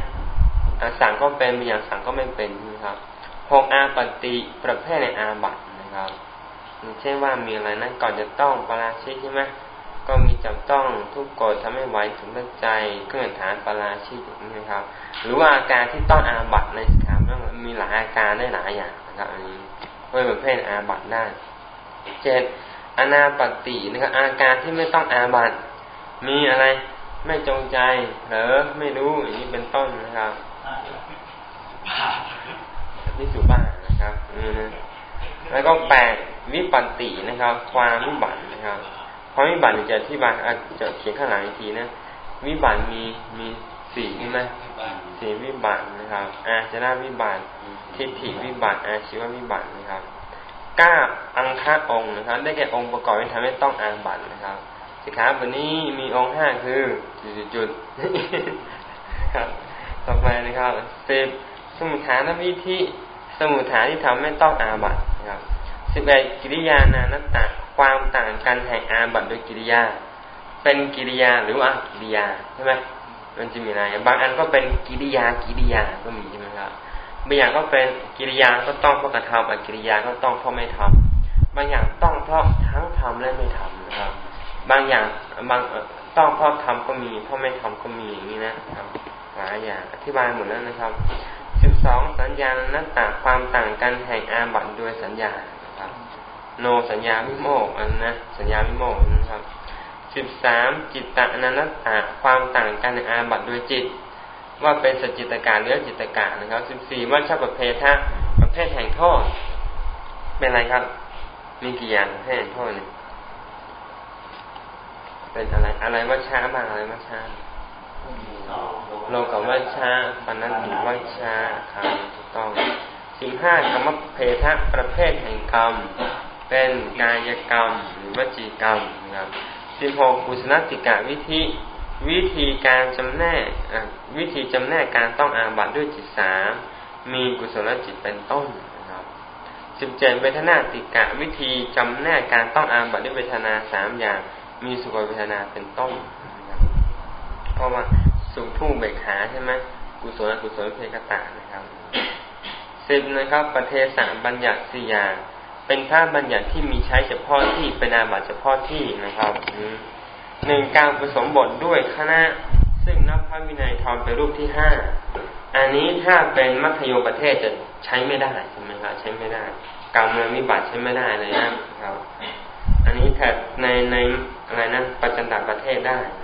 สั่งก็เป็นบางอย่างสั่งก็ไม่เป็นนะครับหกอาปฏิประเภทในอาบัตนะครับเช่นว่ามีอะไรนะก่อนจะต้องปราชิกใช่ไหมก็มีจับต้องทุกกฎทำให้ไหวถึงตั้ใจเครื่องฐานปราชิกนะครับ หรือว่าอาการที่ต้องอาบัตในสิกขาบมีหลายอาการได้หลายอย่างนะครับอันนี้เป็นประเภทอาบัตได้เจ็ดอนาปฏินะครับอาการที่ไม่ต้องอาบัตมีอะไรไม่จงใจหรือไม่รู้อย่างนี้เป็นต้นนะครับ นี่สุบ้านะครับแล้วก็แปดวิปันตินะครับ ความวิบัตินะครับ ความวิบัติจะที่บายจะเขียนข้างหลังอีกทีนะวิบัติมีมีสี่ใช่ไหมสี่วิบัตินะครับอาจนาวิบัติทิฏฐิวิบัติอาชีววิบัตินะครับก้าอังคาองค์นะครับ ได้แก่องค์ประกอบที่ทำให้ต้องอาบัตินะครับสิขาบทนี้มีองค์ห้าคือจุดจุดครับ ต่อไปนะครับสิบสมุทฐานวิธีสมุทฐานที่ทำให้ต้องอาบัตนะครับสิบเอ็ดกิริยานานัตตาความต่างกันแห่งอาบัตโดยกิริยา เป็นกิริยาหรือว่ากิริยาใช่ไหมมันจะมีอะไรบางอันก็เป็นกิริยากิริยาก็มีใช่ไหมครับบางอย่างก็เป็นกิริยาก็ต้องเพราะกระทำอกิริยาก็ต้องเพราะไม่ทำบางอย่างต้องเพราะทั้งทำและไม่ทำนะครับ บางอย่างบางต้องเพราะทำก็มีเพราะไม่ทำก็มีอย่างนี้นะครับ หลายอย่างอธิบายหมดแล้วนะครับสิบสองสัญญาณนัตตาความต่างกันแห่งอาบัตโดยสัญญานะครับ โนสัญญาวิโมกอันนะสัญญาวิโมกนะครับสิบสามจิตตะนันตาความต่างกันในอาบัตโดยจิต ว่าเป็นสจิตการหรือจิตกานะครับสิบสี่ว่าชาประเภทะประเภทแห่งโทษเป็นอะไรครับ มีกี่อย่างประเภทแห่งโทษเนี่ยเป็นอะไร อะไรว่าช้าบ้างอะไรว่าช้า โลกับว่าช้าปนันติว่าช้าครับถูกต้องสิบห้ากรรมเพทะประเภทแห่งกรรม เป็นกายกรรมหรือวจีกรรมนะครับสิบหกกุศลติกะวิธีวิธีการจำแนกวิธีจำแนกการต้องอาบัตด้วยจิตสามมีกุศลจิตเป็นต้นนะครับสิบเจ็ดเวทนาติกะวิธีจำแนกการต้องอาบัตด้วยเวทนาสามอย่าง มีสุขเวทนาเป็นต้นนะ เพราะว่าสุขผู้เบกขาใช่ไหมกุศลกุศลเพกตานะครับสิบนะครับประเทศาบัญญัติสี่อย่าง เป็นพระบัญญัติที่มีใช้เฉพาะที่เป็นอาบัติเฉพาะที่นะครับหนึ่งการผสมบทด้วยคณะ ซึ่งนับพระวินัยทอมเป็นรูปที่ห้าอันนี้ถ้าเป็นมัธยมประเทศจะใช้ไม่ได้ใช่ไหมครับใช้ไม่ได้กรรมเมืองวิบัติใช้ไม่ได้เลยนะครับ อันนี้ถ้าในในอะไรนะประจันตประเทศได้นะ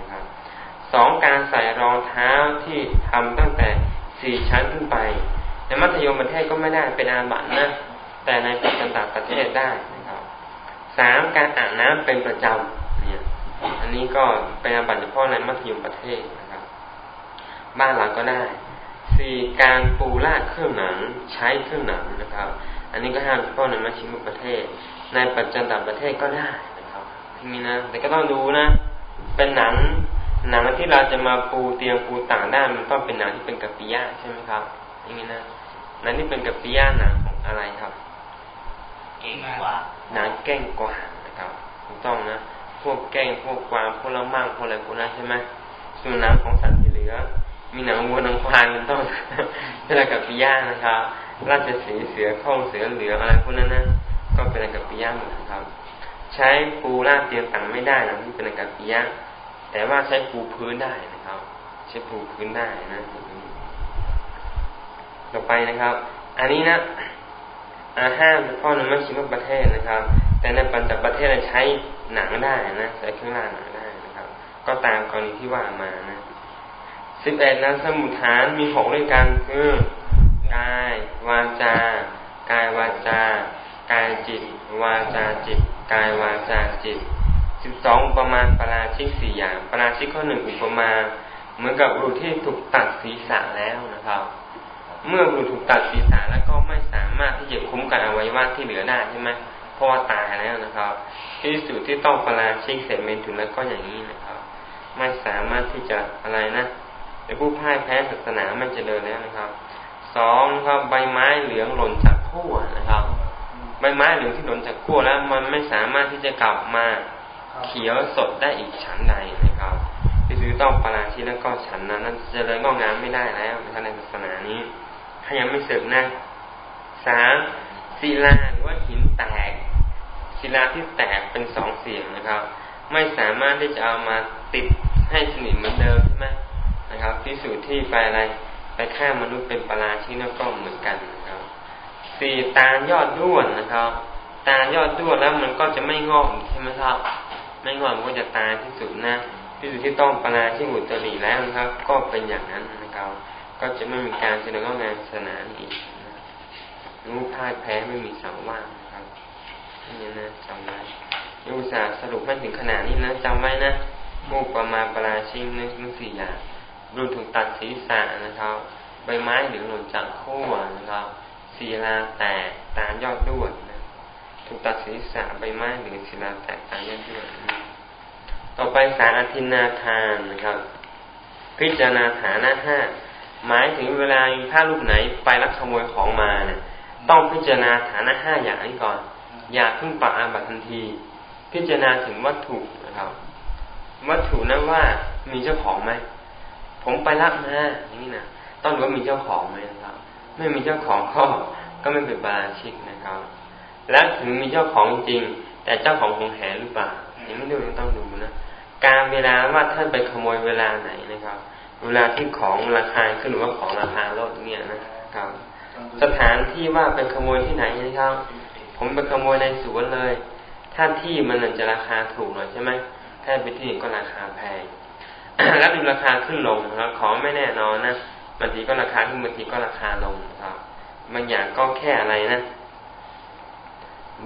สองการใส่รองเท้าที่ทำตั้งแต่สี่ชั้นขึ้นไปในมัธยมประเทศก็ไม่ได้เป็นอาบัตินะแต่ในประจันตประเทศได้นะครับสามการอาบน้ำเป็นประจำเนี่ยอันนี้ก็เป็นอาบัติเฉพาะในมัธยมประเทศนะครับบ้านเราก็ได้สี่การปูลาดเครื่องหนังใช้เครื่องหนังนะครับ อันนี้ก็ห้ามเฉพาะในมัธยมประเทศ ในปัจจันตประเทศก็ได้นะคอย่างนี้นะแต่ก็ต้องดูนะ เป็นหนัง หนังที่เราจะมาปูเตียงปูต่างด้านมันต้องเป็นหนังที่เป็นกัปปิยะใช่ไหมครับ อย่างนี้นะหนังที่เป็นกัปปิยะหนังของอะไรครับเก่งกว่าหนังแก้งกว่านะครับถูกต้องนะพวกแก้งพวกกวางพวกละมั่งพวกอะไรพวกนั้นใช่ไหมส่วนหนังของสัตว์ที่เหลือ มีหนังวัวหนังควายมันต้องเป็นกัปปิยะนะครับ ราชสีเสือข้องเสือเหลืออะไรพวกนั้นนะก็เป็นกัปปิยะหมดนะครับ ใช้ปูราดเตียงต่างไม่ได้นะที่เป็นกัปปิยะ แต่ว่าใช้ปูพื้นได้นะครับ ใช้ปูพื้นได้นะต่อไปนะครับ อันนี้นะอาห้ามข้อหนึ่งไม่ชิมประเทศนะครับ แต่ในปัญจประเทศใช้หนังได้นะใช้เครื่องล่าหนังได้นะครับ ก็ตามกรณีที่ว่ามานะสิบเอ็ดนะสมุทฐานมีหกด้วยกันคือกาย วาจา กายวาจา กายจิต วาจาจิต กายวาจาจิต สิบสองประมาณปราชิกสี่อย่างปราชิกข้อหนึ่งอุปมา เหมือนกับบุรุษที่ถูกตัดศีรษะแล้วนะครับ เมื่อบุรุษถูกตัดศีรษะแล้วก็ไม่สามารถที่จะคุ้มกันอวัยวะที่เหลือได้ใช่ไหมเพราะว่าตายแล้วนะครับที่สุดที่ต้องปราชิกเสร็จเมนถุนแล้วก็อย่างนี้นะครับ ไม่สามารถที่จะอะไรนะเป็นผู้พ่ายแพ้ศาสนาไม่เจริญแล้วนะครับสองนะครับใบไม้เหลืองหล่นจากขั้วนะครับ ใบไม้เหลืองที่หล่นจากขั้วแล้ว มันไม่สามารถที่จะกลับมา เขียวสดได้อีกชั้นใดนะครับที่ซื้อต้องปราชิแล้วก็ฉันนั้นนั้นจะเลยงอกงามไม่ได้แล้วนะครับในศาสนานี้ ถ้ายังไม่เสร็จนะสามศิลาหรือว่าหินแตกศิลาที่แตกเป็นสองเสียงนะครับ ไม่สามารถที่จะเอามาติดให้สนิทเหมือนเดิมใช่ไหมนะครับพิสูจน์ที่ไปอะไรไปฆ่ามนุษย์เป็นปราชิแล้วก็เหมือนกันนะครับสี่ตายอดด้วนนะครับ ตายอดด้วนแล้วมันก็จะไม่งอกใช่ไหมครับ ไม่งอนก็จะตายที่สุดนะที่สุดที่ต้องปราที่อุตริแล้วนะครับ ก็เป็นอย่างนั้นนะครับก็จะไม่มีการเสนองานศาสนาอีกรู้พ่ายแพ้ไม่มีสังว่างนะครับนี่นะจำไว้ยูสาสรุปให้ถึงขนาดนี้นะจำไว้นะมูประมาปราชิงนึกนึกสี่อย่างรุนถูกตัดศีรษะนะครับ ใบไม้หรือหล่นจากขั้วนะครับศีลาแตกตามยอดด้วน ถูกตัดศีรษะใบไม้หรือศิลาแตกตายด้วยต่อไปสารอธินาทานนะครับ พิจารณาฐานะห้าหมายถึงเวลาพระรูปไหนไปลักขโมยของมาเนี่ยต้องพิจารณาฐานะห้าอย่างนี้ก่อน อย่าเพิ่งปะอาบัตทันที พิจารณาถึงวัตถุนะครับ วัตถุนั้นว่ามีเจ้าของไหมผมไปลักมาอย่างนี้นะต้องดูว่ามีเจ้าของไหมนะครับ ไม่มีเจ้าของก็ก็ไม่เป็นบาชิกนะครับ และถึงมีเจ้าของจริง แต่เจ้าของคงแหหรือเปล่าอย่างนี้ดูต้องดูนะการเวลาว่าท่านไปขโมยเวลาไหนนะครับ เวลาที่ของราคาขึ้นหรือว่าของราคาลดเนี่ยนะครับ สถานที่ว่าไปขโมยที่ไหนนะครับ ผมไปขโมยในสวนเลย ถ้าที่มันจะราคาถูกหน่อยใช่ไหมถ้าไปที่อื่นก็ราคาแพงแล้วดูราคาขึ้นลงนะครับของไม่แน่นอนนะบางทีก็ราคาขึ้นบางทีก็ราคาลงครับบางอย่างก็แค่อะไรนะ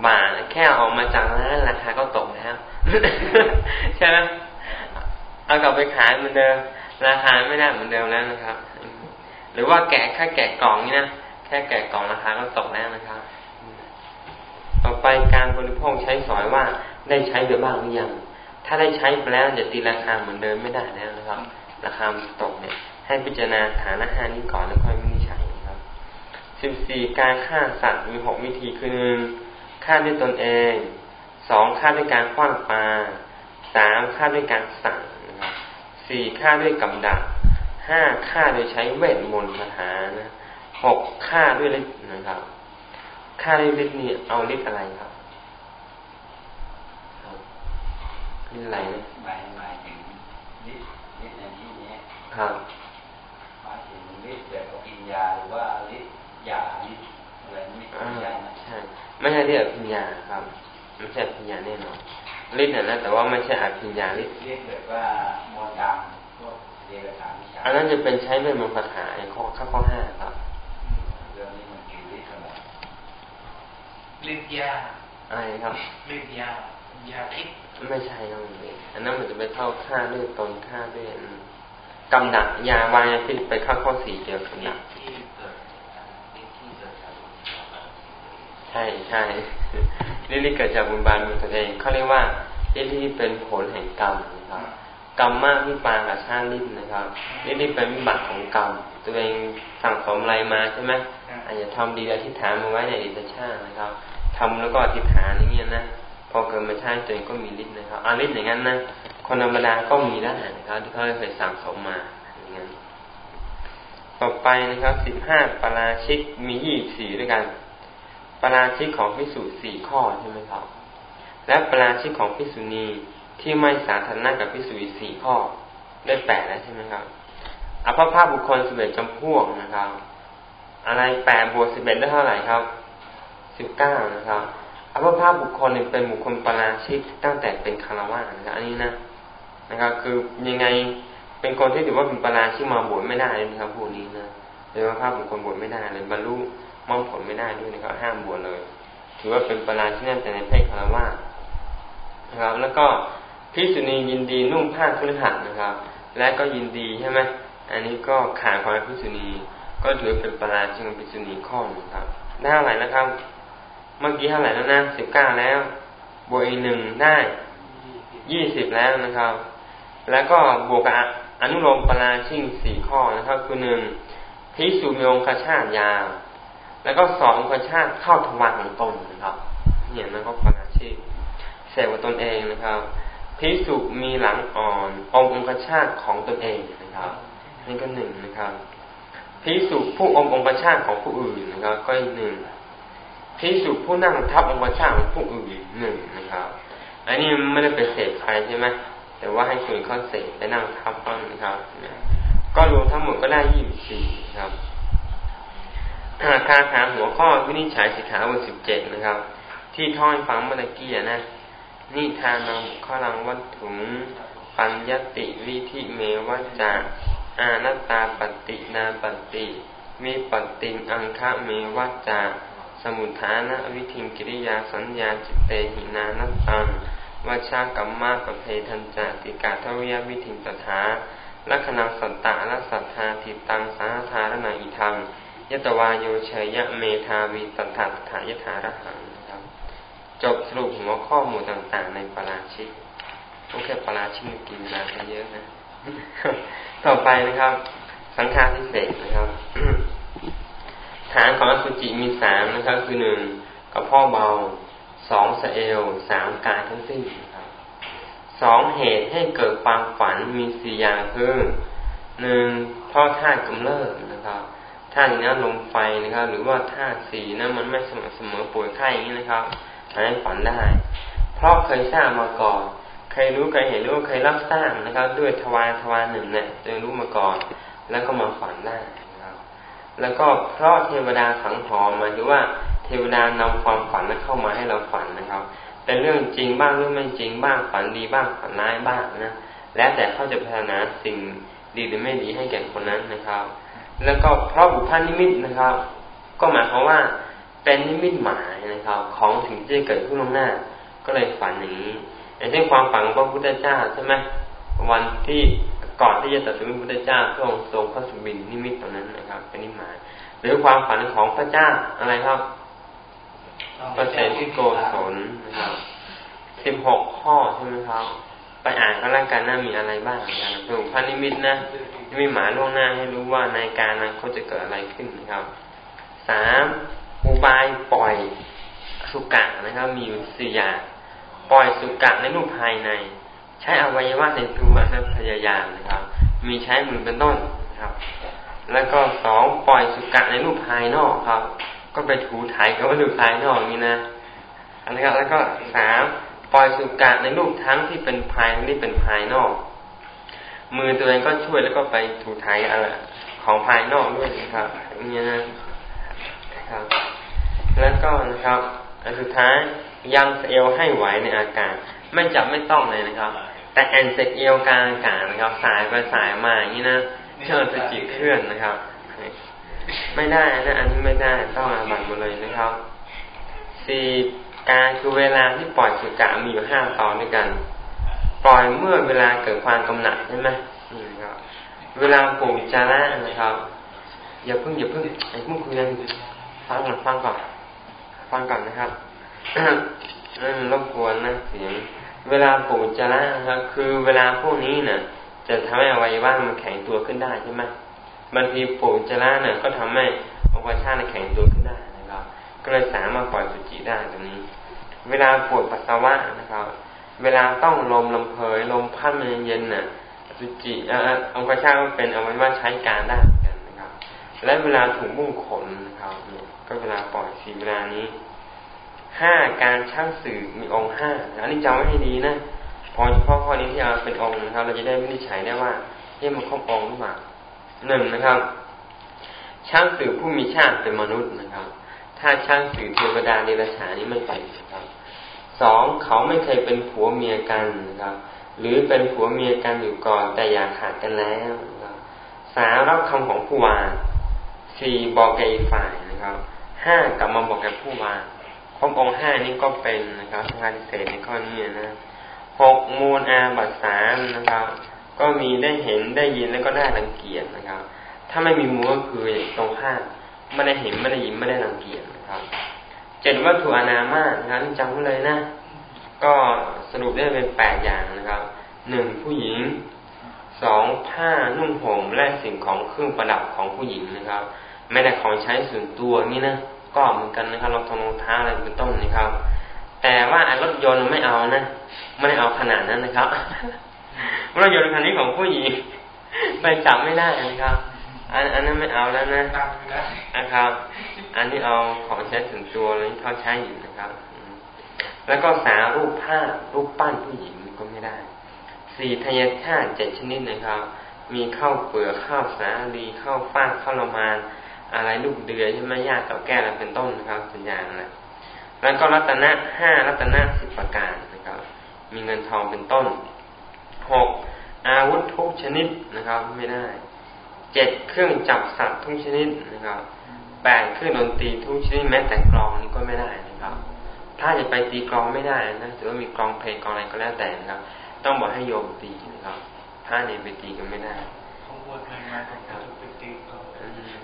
บาทแค่ออกมาจากร้านราคาก็ตกแล้วใช่ไหมเอากลับไปขายเหมือนเดิม ราคาไม่ได้เหมือนเดิมแล้วนะครับ หรือว่าแกะแค่แกะกล่องนี่นะแค่แกะกล่องราคาก็ตกแล้วนะครับ ต่อไปการบริโภคใช้สอยว่าได้ใช้ไปบ้างหรือยังถ้าได้ใช้ไปแล้วจะตีราคาเหมือนเดิมไม่ได้แล้วนะครับ ราคาตกเนี่ย ให้พิจารณาฐานะหานี้ก่อนแล้วค่อยวินิจฉัยครับสิบสี่การฆ่าสัตว์มีหกวิธีคือหนึ่ง ฆ่าด้วยตนเองสองฆ่าด้วยการคว้างปลาสามฆ่าด้วยการสั่งนะครับสี่ฆ่าด้วยกำดักห้าฆ่าโดยใช้เวทมนต์คาถานะหกฆ่าด้วยฤทธิ์นะครับฆ่าด้วยฤทธิ์นี่เอาฤทธิ์อะไรครับฤทธิ์อะไรนะหมายหมายถึงฤทธิ์ฤทธิ์ในที่นี้ครับหมายถึงฤทธิ์แบบกินยาหรือว่าฤทธิ์ยาฤทธิ์อะไรไม่ใช่ ไม่ใช่เรียกพิญญาครับไม่ใช่พิญญาแน่นอนฤทธิ์นะแต่ว่าไม่ใช่อภิญญาฤทธิ์เรียกแบบว่ามนต์ดำพวกเดรัจฉานวิชาอันนั้นจะเป็นใช้เวทมนต์คาถาข้อข้อข้อห้าครับเรื่องนี้มันคือฤทธิ์อะไรฤทธิ์ยาอะไรครับฤทธิ์ยายาพิษไม่ใช่ครับอันนั้นมันจะไปเท่าฆ่าด้วยตนฆ่าด้วยกำดักยาวายพิษไปเข้าข้อสี่เกี่ยวกับกำดักใช่ใช่นี่นี่เกิดจากบุญบารมีตัวเองเขาเรียกว่าฤทธิ์ที่เป็นผลแห่งกรรมนะครับกรรมมากที่ปางกับชาติฤทธิ์นะครับฤทธิ์ที่เป็นวิบัติของกรรมตัวเองสั่งสมอะไรมาใช่ไหมอาจจะทำดีอธิษฐานมาไว้ในอดีตชาตินะครับทำแล้วก็อธิษฐานอย่างเงี้ยนะพอเกิดมาชาติตัวเองก็มีฤทธิ์นะครับอาฤทธิ์อย่างนั้นนะคนธรรมดาก็มีได้นะครับ ที่เขาเคยสั่งสมมาอย่างนั้นต่อไปนะครับสิบห้าปราชิกมียี่สี่ด้วยกัน ประราชิกของพิสูจน์สี่ข้อใช่ไหมครับ และประราชิกของพิสุณีที่ไม่สาธารณะกับพิสูจน์สี่ข้อ ได้แปดแล้วใช่ไหมครับอภภาพบุคคลสิบเอ็ดจำพวกนะครับ อะไรแปดบวกสิบเอ็ดได้เท่าไหร่ครับสิบเก้านะครับอภภาพบุคคลเป็นบุคคลประราชิกตั้งแต่เป็นคารวะนะครับอันนี้นะนะครับ คือยังไงเป็นคนที่ถือว่าเป็นประราชิกมาบวชไม่ได้นะครับพวกนี้นะหรือว่าภาพบุคคลบวชไม่ได้เลยบรรลุ มองผลไม่ได้ด้วยนะครับ ห้ามบวชเลย ถือว่าเป็นปราชินั่นแต่ในเพศคารวะนะครับ แล้วก็พิสุณียินดีนุ่งผ้าคุนหัดนะครับ และก็ยินดีใช่ไหมอันนี้ก็ขาดความพิสุณีก็ถือเป็นปราชิกพิสุณีข้อนะครับได้เท่าไหร่นะครับ เมื่อกี้เท่าไหร่แล้วนะสิบเก้าแล้ว บวกอีกหนึ่งได้ยี่สิบแล้วนะครับ แล้วก็บวกกับอนุโลมปราชิกสี่ข้อนะครับ คือหนึ่งพิสุมีองคชาติยาว แล้วก็สององคชาติเข้าทวารของตนนะครับเนี่ยนะก็ปราชิกเสกว่าตนเองนะครับพิสุมีหลังอ่อนององคชาติของตนเองนะครับนี่ก็หนึ่งนะครับพิสุผู้ององคชาติของผู้อื่นนะครับ ก็อีกหนึ่งพิสุผู้นั่งทับองคชาติของผู้อื่นหนึ่งนะครับ อันนี้ไม่ได้ไปเสพใครใช่ไหมแต่ว่าให้คนเขาเสพไปนั่งทับบ้างนะครับ ก็รวมทั้งหมดก็ได้ยี่สิบสี่ครับ คาถาหัวข้อวินิจฉัยสิกขาบทสิบเจ็ดนะครับ ที่ท่อยฟังเมื่อกี้นะนิทานังข้อลังวัตถุงปัญญติวิธิเมวัจาอานัตตาปฏินาปฏิมีปฏิอังคะเมวัจาสมุทฐานะวิธิกิริยาสัญญาจิตเตหินานัตตังวัชากัมมาปเพทันจติกาทวิยวิธิตถาลัคนาสัตตะละสัทธาทิตังสาธารณอิทัง ยตวายโยเชยะเมธาวีตัถาถายถารหังนะครับ จบสรุปหัวข้อมูลต่างๆ ในปราชิกโอเคปราชิกกินเวลาเยอะนะ ต่อไปนะครับ สังฆาทิเศษนะครับ ฐานของอสุจิมีสามนะครับ คือหนึ่งกระเพาะเบาสองสเอลสามกายทั้งสิ้นนะครับสองเหตุให้เกิดความฝันมีสี่อย่างคือหนึ่งพ่อธาตุกำเริบนะครับ ธาตุอย่งนี้ลมไฟนะครับ หรือว่าธาตุสีนะมันไม่สม่ำเสมอป่วยไข้อย่างนี้นะครับทำให้ฝันได้ เพราะเคยทราบมาก่อน เคยรู้เคยเห็นรู้เคยรับทราบนะครับ ด้วยทวารทวารหนึ่งเนี่ยเคยรู้มาก่อน แล้วก็มาฝันได้นะครับ แล้วก็เพราะเทวดาสังหรณ์มาหรือว่าเทวดานำความฝันนั้นเข้ามาให้เราฝันนะครับ เป็นเรื่องจริงบ้างเรื่องไม่จริงบ้างฝันดีบ้างฝันร้ายบ้างนะ แล้วแต่เขาจะพัฒนาสิ่งดีหรือไม่ดีให้แก่คนนั้นนะครับ แล้วก็เพราะบุพนิมิตนะครับ ก็หมายความว่าเป็นนิมิตหมายนะครับ ของถึงจะเกิดขึ้นลงหน้า ก็เลยฝันอย่างนี้อย่างเช่นความฝันของพระพุทธเจ้าใช่ไหมวันที่ก่อนที่จะตัดสินพระพุทธเจ้าพระองค์ทรงพระสุบินนิมิตตรงนั้นนะครับ เป็นนิมิตหมาย หรือความฝันของพระเจ้าอะไรครับประเสริฐที่โกศลนะครับสิบหกข้อใช่ไหมครับ ไปอ่านก็แล้วกันน่ามีอะไรบ้างนะดูพระนิมิตนะ มีหมายล่วงหน้าให้รู้ว่าในการนั้นเขาจะเกิดอะไรขึ้นนะครับสามอุบายปล่อยสุกะนะครับ มีอยู่สี่อย่างปล่อยสุกะในรูปภายใน ใช้อวัยวะในตัวนะพยายามนะครับ มีใช้มือเป็นต้นนะครับ แล้วก็สองปล่อยสุกะในรูปภายนอกครับ ก็ไปถูถ่ายกับวัตถุภายนอกนี้นะอันนี้ครับแล้วก็สามปล่อยสุกะในรูปทั้งที่เป็นภายนี่เป็นภายนอก มือตัวเองก็ช่วยแล้วก็ไปถูถ่ายอะไรของภายนอกด้วยนะครับอย่างนี้นะครับ แล้วก็นะครับอันสุดท้ายยังเอวให้ไหวในอากาศ ไม่จับไม่ต้องเลยนะครับ แต่แอนเซกเอวกลางอากาศนะครับ สายไปสายมาอย่างนี้นะเชื่อสจิเคลื่อนนะครับ ไม่ได้นะอันนี้ไม่ได้ต้องอาบัตหมดเลยนะครับสี่การคือเวลาที่ปล่อยสุกะมีอยู่ห้าตอนด้วยกัน ปล่อยเมื่อเวลาเกิดความกำหนัดใช่ไหมนี่ครับ เวลาปูจาระนะครับ อย่าเพิ่งอย่าเพิ่งไอ้เพิ่งคุยกันฟังก่อนฟังก่อนฟังก่อนนะครับนั่นรบกวนนะเสียงเวลาปูจระครับ คือเวลาพวกนี้เนี่ยจะทำให้อวัยวะมันแข็งตัวขึ้นได้ใช่ไหมบางทีปูจระเนี่ยก็ทำให้อวัยวะแข็งตัวขึ้นได้นะครับ ก็เลยสามารถปล่อยสุจิได้ตรงนี้ เวลาปวดปัสสาวะนะครับ เวลาต้องลมลำเพยลมพัดมันเย็นน่ะสุจิองคชาก็เป็นเอาไวัยวะใช้การได้เหมือนกันนะครับ และเวลาถูกมุ่งขนนะครับก็เวลาปล่อยสีเวลานี้ห้าการช่างสื่อมีองค์ห้าอันนี้จำไว้ให้ดีนะพอเฉพาะข้อนี้ที่เอาเป็นองค์นะครับ เราจะได้วินิจฉัยได้ว่าเฮ้มันครอบองค์หรือเปล่าหนึ่งนะครับ ช่างสื่อผู้มีชาติเป็นมนุษย์นะครับ ถ้าช่างสื่อเทวดาเดรัจฉานี้ไม่เป็น สองเขาไม่เคยเป็นผัวเมียกันนะครับ หรือเป็นผัวเมียกันอยู่ก่อนแต่อยากขาดกันแล้วนะครับสามรับคำของผู้วานสี่บอกแก่อีกฝ่ายนะครับห้ากลับมาบอกแก่ผู้วานครบองห้านี้ก็เป็นนะครับทางพิเศษในข้อนี้นะหกมูลอาบัตสามนะครับ ก็มีได้เห็นได้ยินแล้วก็ได้รังเกียจนะครับ ถ้าไม่มีมูลก็คือตรงข้ามไม่ได้เห็นไม่ได้ยินไม่ได้รังเกียจนะครับ เจ็ดวัตถุอนามานะครับจำไว้เลยนะ ก็สรุปได้เป็นแปดอย่างนะครับหนึ่งผู้หญิงสองผ้านุ่งห่มและสิ่งของเครื่องประดับของผู้หญิงนะครับไม่ได้ของใช้ส่วนตัวนี่นะก็เหมือนกันนะครับรองทองรองเท้าอะไรเป็นต้นนะครับ แต่ว่ารถยนต์ไม่เอานะไม่ได้เอาขนาดนั้นนะครับรถยนต์คันนี้ของผู้หญิงไปจับไม่ได้นะครับ อันอันนั้นไม่เอาแล้วนะนะครับ อันนี้เอาของใช้ส่วนตัวเลยเขาใช้อยู่นะครับ แล้วก็สารูปภาพรูปปั้นผู้หญิงก็ไม่ได้ สี่ทายชาติเจ็ดชนิดนะครับ มีข้าวเปลือกข้าวสาลีข้าวฟ้าข้าวละมานอะไรลูกเดือยใช่ไหมยากกับแก้อะไรเป็นต้นนะครับสัญญาณนะแล้วก็รัตนะห้ารัตนะสิบประการนะครับ มีเงินทองเป็นต้นหกอาวุธทุกชนิดนะครับ ไม่ได้ เจ็ดเครื่องจับสัตว์ทุกชนิดนะครับแปดเครื่องดนตรีทุกชนิดแม้แต่กลองนี่ก็ไม่ได้นะครับ ถ้าจะไปตีกลองไม่ได้นะถือว่ามีกลองเพลงกลองอะไรก็แล้วแต่นะครับ ต้องบอกให้โยมตีนะครับถ้าเนี่ยไปตีก็ไม่ได้เขาบวชมาครับไปตีกลอง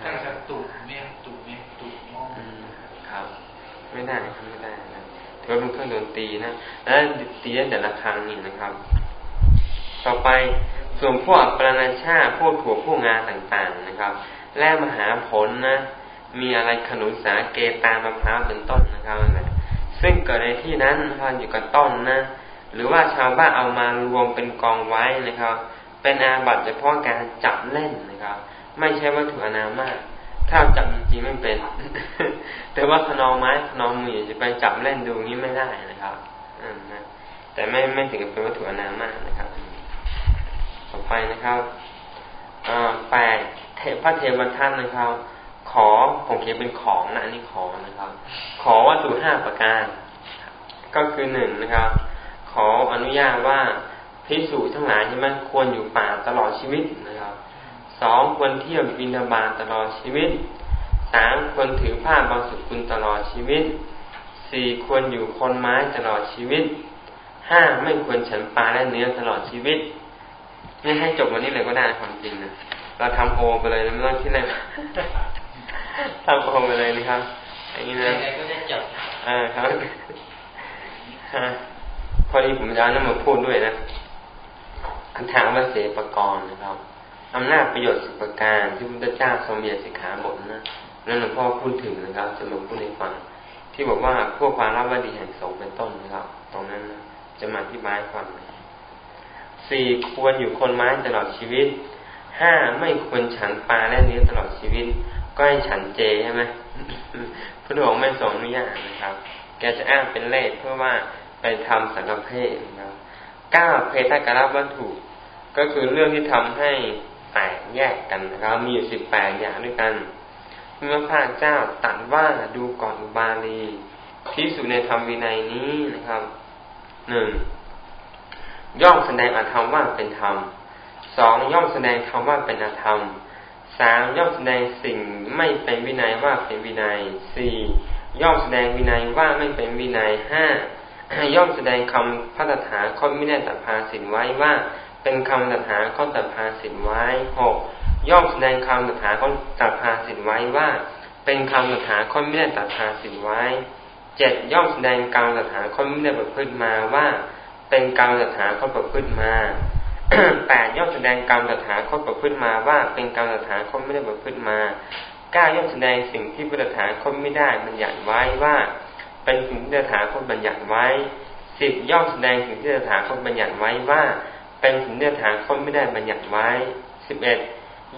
ตั้งแต่ตุ่มเมียตุ่มเมียตุ่มมองครับ ไม่ได้ไม่ได้นะถือว่าเป็นเครื่องดนตรีนะแล้วตีได้แต่ละครั้งนี่นะครับ ต่อไป ส่วนพวกปราณชาพวกถั่วพวกงาต่างๆนะครับ และมหาผลนะมีอะไรขนุนสาเกตามะพร้าวเป็นต้นนะครับนะซึ่งเกิดในที่นั้นนะครับอยู่กับต้นนะหรือว่าชาวบ้านเอามารวมเป็นกองไว้นะครับ เป็นอาบัติเฉพาะการจับเล่นนะครับ ไม่ใช่วัตถุอนามาถ้าจับจริงๆไม่เป็น แต่ว่าขนองไม้ขนองมือจะไปจับเล่นดูงี้ไม่ได้นะครับอืมนะแต่ไม่ไม่ถึงกับเป็นวัตถุอนามานะครับ ต่อไปนะครับแปดพระเทวทัตนะครับ ขอผมเขียนเป็นของนะอันนี้ขอนะครับ ขอวัตถุห้าประการ ก็คือหนึ่งนะครับ ขออนุญาตว่าพิสูจทั้งหลายใช่ไหมควรอยู่ป่าตลอดชีวิตนะครับสองควรเที่ยวบินาบาตลอดชีวิตสามควรถือผ้าบางสุกุลตลอดชีวิตสี่ควรอยู่คนไม้ตลอดชีวิตห้าไม่ควรฉันปลาและเนื้อตลอดชีวิต นี่ให้จบวันนี้เลยก็ได้ความจริงนะเราทำโอไปเลยไม่ต้องคิดอะไรทำโอไปเลยนะครับอย่างนี้นะก็ได้จบอ่าครับพอดีผมจะนั่นมาพูดด้วยนะคันถามว่าเสปกรนะครับอำนาจประโยชน์สิบประการที่พระเจ้าทรงมีสิกขาบทนะนั่นหลวงพ่อพูดถึงนะครับจะมาพูดในฟังที่บอกว่าพวกความรับว่าดีแห่งสงเป็นต้นนะครับ ตรงนั้นนะจะมาที่บ้านฟัง สี่ควรอยู่คนไม้ตลอดชีวิตห้าไม่ควรฉันปลาและเนื้อตลอดชีวิต ก็ให้ฉันเจใช่ไหมพระองค์ไม่ทรงอนุญาตนะครับ แกจะอ้างเป็นเลขเพื่อว่าไปทำสังฆเพศนะครับเก้าเพทการัวัตถุ ก็คือเรื่องที่ทำให้แตกแยกกันนะครับ มีอยู่สิบแปดอย่างด้วยกันเมื่อพระเจ้าตัดว่าดูก่อนอุบาลีที่สุดในธรรมวินัยนี้นะครับหนึ่ง ย่อมแสดงอธรรมว่าเป็นธรรมสองย่อมแสดงธรรมว่าเป็นอธรรมสามย่อมแสดงสิ่งไม่เป็นวินัยว่าเป็นวินัยสี่ย่อมแสดงวินัยว่าไม่เป็นวินัยห้าย่อมแสดงคำพัฒถาข้อมิได้ตัดพาสินไว้ว่า เป็นคำตัดหาข้อตัดพาสินไว้หกย่อมแสดงคำตัดหาข้อตัดพาสินไว้ว่า เป็นคำตัดหาข้อมิได้ตัดพาสินไว้เจ็ดย่อมแสดงกรรมตัดหาข้อมิได้ประพฤติมาว่า เป็นกรรมตถาคตประพฤติมาแปดย่อมแสดงกรรมตถาคตประพฤติมาว่าเป็นกรรมตถาคตไม่ได้ประพฤติมาเก้าย่อมแสดงสิ่งที่พระตถาคตไม่ได้บัญญัติไว้ว่า เป็นสิ่งที่พระตถาคตบัญญัติไว้สิบย่อมแสดงสิ่งที่พระตถาคตบัญญัติไว้ว่า เป็นสิ่งที่พระตถาคตไม่ได้บัญญัติไว้สิบเอ็ด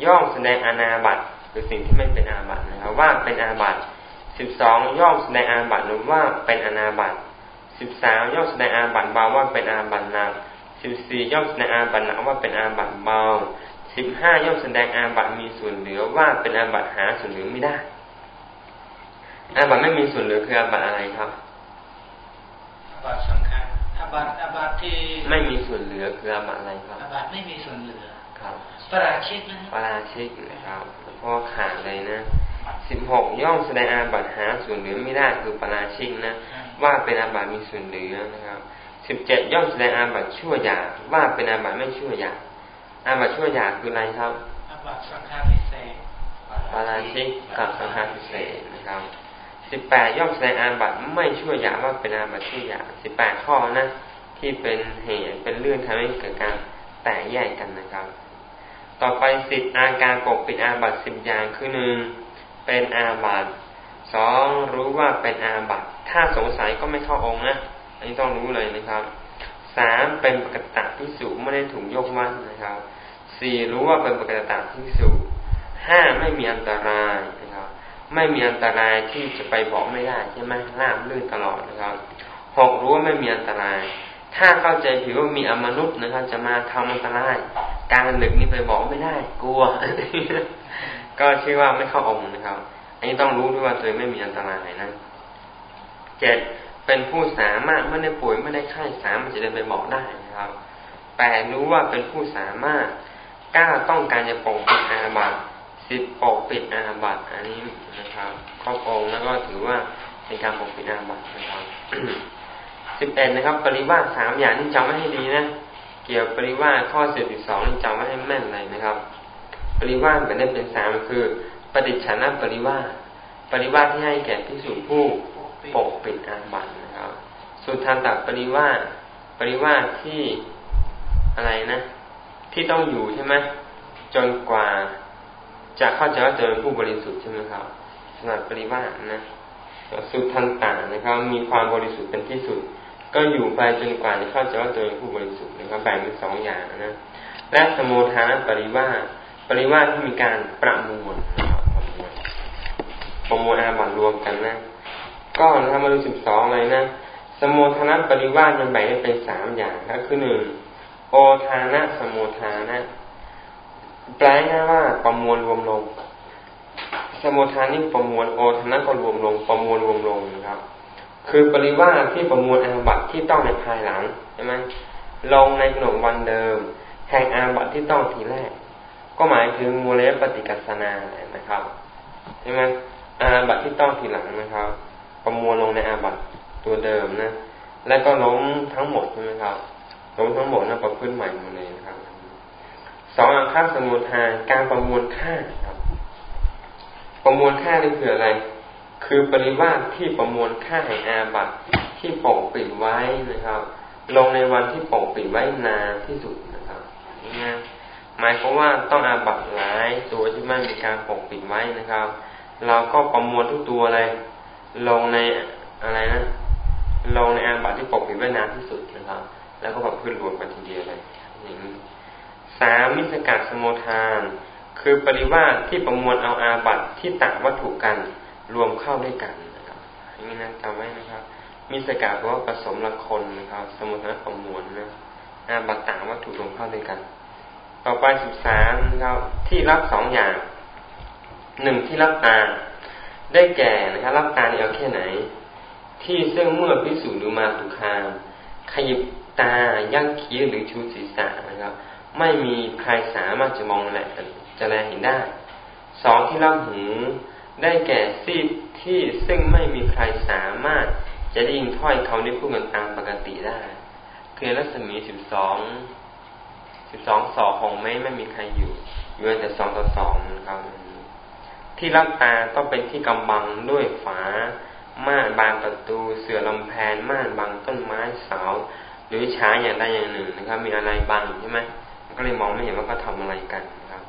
ย่อมแสดงอนาบัตคือสิ่งที่ไม่เป็นอาบัตนะครับว่าเป็นอาบัตสิบสองย่อมแสดงอาบัตหรือว่าเป็นอนาบัต สิบสามย่อมแสดงอาบัตเบาว่าเป็นอาบัตหนักสิบสี่ย่อมแสดงอาบัตหนักว่าเป็นอาบัตเบาสิบห้าย่อมแสดงอาบัตมีส่วนเหลือว่าเป็นอาบัตหาส่วนเหลือไม่ได้ อาบัตไม่มีส่วนเหลือคืออาบัตอะไรครับอาบัตสำคัญอาบัตอาบัตที่ไม่มีส่วนเหลือคืออาบัตอะไรครับอาบัตไม่มีส่วนเหลือครับปราชิกนะปราชิกนะครับเพราะขาดเลยนะสิบหกย่อมแสดงอาบัตหาส่วนเหลือไม่ได้คือปราชิกนะ ว่าเป็นอาบัตมีส่วนเหลือนะครับสิบเจ็ดย่อมแสดงอาบัตชั่วหยาว่าเป็นอาบัตไม่ชั่วหยาอาบัตชั่วหยาคืออะไรครับอาบัตสังฆาพิเศษปาราชิกกับสังฆาพิเศษนะครับสิบแปดย่อมแสดงอาบัตไม่ชั่วหยาว่าเป็นอาบัตชั่วหยาสิบแปดข้อนะที่เป็นเหตุเป็นเรื่องทำให้เกิดการแตกแยกกันนะครับ ต่อไปสิบอาการปกปิดอาบัตสิบอย่างคือหนึ่งเป็นอาบัต สองรู้ว่าเป็นอาบัติถ้าสงสัยก็ไม่เข้าองค์นะอันนี้ต้องรู้เลยนะครับสามเป็นปกตะพิสุไม่ได้ถูกยกวัดนะครับสี่รู้ว่าเป็นปกตะพิสุห้าไม่มีอันตรายนะครับ ไม่มีอันตรายที่จะไปบอกไม่ได้ใช่ไหมล่ามลื่นตลอดนะครับหกรู้ว่าไม่มีอันตราย ถ้าเข้าใจผิดว่ามีอมนุษย์นะครับ จะมาทำอันตรายการหลึกนี้ไปบอกไม่ได้ กลัว ก็ชื่อว่าไม่เข้าองค์นะครับ อันนี้ต้องรู้ด้วยว่าตัวเองไม่มีอันตรายนะเจ็ดเป็นผู้สามารถไม่ได้ป่วยไม่ได้ไข้สามารถจะเดินไปบอกได้นะครับแปดรู้ว่าเป็นผู้สามารถเก้าต้องการจะปกปิดอาบัตสิบปกปิดอาบัตอันนี้นะครับครอบองแล้วก็ถือว่าเป็นการปกปิดอาบัตนะครับสิบเอ็ดนะครับ ปริวาสามอย่างนี่จำไว้ให้ดีนะเกี่ยวปริวาข้อสิบสองนี่จำไว้ให้แม่นเลยนะครับ ปริวาสแบ่งได้เป็นสามคือ ปฏิชนะปริวาสปริวาสที่ให้แก่พิสูจผู้ปกปิดอาบัตนะครับ สุทานตักปริวาสปริวาสที่อะไรนะ ที่ต้องอยู่ใช่ไหมจนกว่าจะเข้าใจว่าเจอผู้บริสุทธิ์ใช่ไหมครับสำหรับปริวาสนะสุทันตานะครับ มีความบริสุทธิ์เป็นที่สุด ก็อยู่ไปจนกว่าจะเข้าใจว่าตัวเองผู้บริสุทธิ์นะครับแบ่งเป็นสองอย่างนะและสมุทานปริวาสปริวาสที่มีการประมวล นะครับประมอาบัตรวมกันนะก็นะครับมาดูสิบสองเลยนะสมุทนะปริวาสยังแบ่งเป็นสามอย่างก็คือหนึ่งโอทานะสมุทานะแปลง่ายว่าประมวลรวมลง สมุทานี่ประมวลโอทานะก็รวมลง ประมวลรวมลงนะครับ คือปริวาสที่ประมวลอาบัตที่ต้องในภายหลังใช่ไหมลงในขนมวันเดิมแห่งอาบัตที่ต้องทีแรก ก็หมายถึงมูลเลปฏิกัสนานะครับใช่ไหม อาบัตที่ต้องทีหลังนะครับ ประมวลลงในอาบัตตัวเดิมนะ และก็ล้มทั้งหมดใช่ไหมครับล้มทั้งหมดนะประพฤติใหม่หมดเลยนะครับสองอังคาสมุทานการประมวลค่าครับ ประมวลค่านี่คืออะไร คือปริวาสที่ประมวลค่าแห่งอาบัตที่ปกปิดไว้นะครับ ลงในวันที่ปกปิดไว้นานที่สุดนะครับนี่หมายความว่าต้องอาบัตหลายตัวที่ไม่มีการปกปิดไว้นะครับ เราก็ประมวลทุกตัวเลยลงในอะไรนะลงในอาบัติที่ปกปิดไว้นานที่สุดนะครับ แล้วก็แบบพื้นรวมกันทีเดียวเลยอย่างนี้สามมิสกัดสมุทาน คือปริวาสที่ประมวลเอาอาบัติที่ต่างวัตถุกันรวมเข้าด้วยกันนะครับอย่างนี้นะจำไว้นะครับ มิสกัดแปลว่าผสมละคนนะครับ สมุทานประมวลนะอาบัติต่างวัตถุรวมเข้าด้วยกัน ต่อไปสิบสามนะครับที่รับสองอย่าง หนึ่งที่รับตาได้แก่นะครับรับตาเอาแค่ไหน ที่ซึ่งเมื่อพิสูจน์ดูมาตุคามขยิบตายักคิ้วหรือชูศีรษะนะครับ ไม่มีใครสามารถจะมองแหละจะแลเห็นได้สองที่รับหูได้แก่ซีดที่ซึ่งไม่มีใครสามารถจะได้ยินถ้อยเขาได้พูดกันตามปกติได้ คือรัศมีสิบสองสิบสองสอของไม่ไม่มีใครอยู่อยู่แต่สองต่อสองนะครับ ที่รับตาต้องเป็นที่กำบังด้วยฝา ม่านบานประตู เสื่อลำแพนม่านบางต้นไม้เสาหรือช้าอย่างใดอย่างหนึ่งนะครับ มีอะไรบางใช่ไหมก็เลยมองไม่เห็นว่าก็ทำอะไรกันนะครับ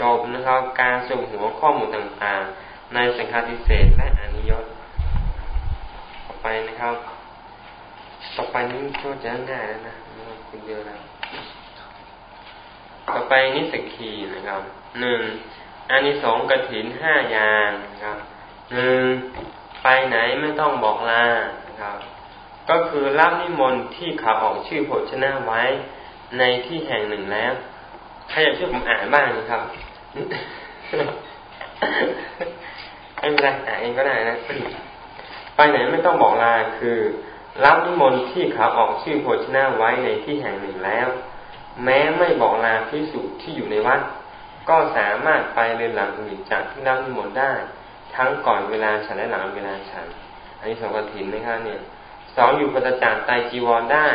จบนะครับการสรุปหัวข้อมูลต่างๆ ในสังฆาทิเศษและอนิยตต่อไปนะครับ ต่อไปนี้ก็จะง่ายแล้วนะคุยเยอะแล้วต่อไปนิสกีนะครับหนึ่ง อานิสงส์กถินห้าอย่างนะครับหนึ่งไปไหนไม่ต้องบอกลาครับ ก็คือรับนิมนต์ที่เขาออกชื่อโภชนะไว้ในที่แห่งหนึ่งแล้วใครอยากช่วยผมอ่านบ้างนะครับไม่เป็นไรอ่านเองก็ได้นะไปไหนไม่ต้องบอกลาคือ รับนิมนต์ที่เขาออกชื่อโภชนะไว้ในที่แห่งหนึ่งแล้ว แม้ไม่บอกลาพิสุที่อยู่ในวัด ก็สามารถไปเรือนหลังอื่นจากที่รับนิมนต์ได้ ทั้งก่อนเวลาฉันและหลังเวลาฉัน อันนี้สองกฐินนะครับเนี่ยสองอยู่ประจากไตจีวรได้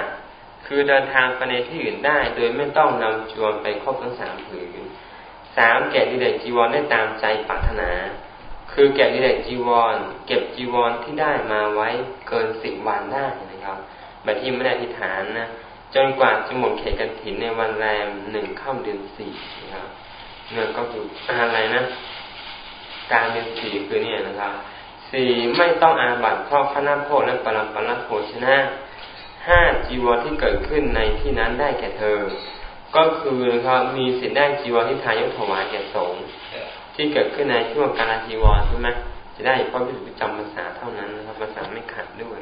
คือเดินทางไปในที่อื่นได้ โดยไม่ต้องนำจีวรไปครบทั้งสามผืนสามแกะดิเดกจีวรได้ตามใจปรารถนา คือแกะดิเดกจีวร เก็บจีวรที่ได้มาไว้เกินสิบวันได้นะครับแบบที่ไม่ได้ทิฏฐานนะจนกว่าจะหมดเขตกฐินในวันแรมหนึ่งข้ามเดือนสี่นะครับ เนี่ยก็คืออะไรนะ การเป็นสี่คือเนี่ยนะครับสี่ไม่ต้องอาบัตเพราะพระนาโพและปรมปรโภชนะห้าจีวรที่เกิดขึ้นในที่นั้นได้แก่เธอ ก็คือนะครับมีสิทธิ์ได้จีวรที่ทายกถวายแก่สงฆ์ที่เกิดขึ้นในช่วงการจีวรใช่ไหมจะได้เพราะพิสุจำภาษาเท่านั้นนะครับภาษาไม่ขัดด้วย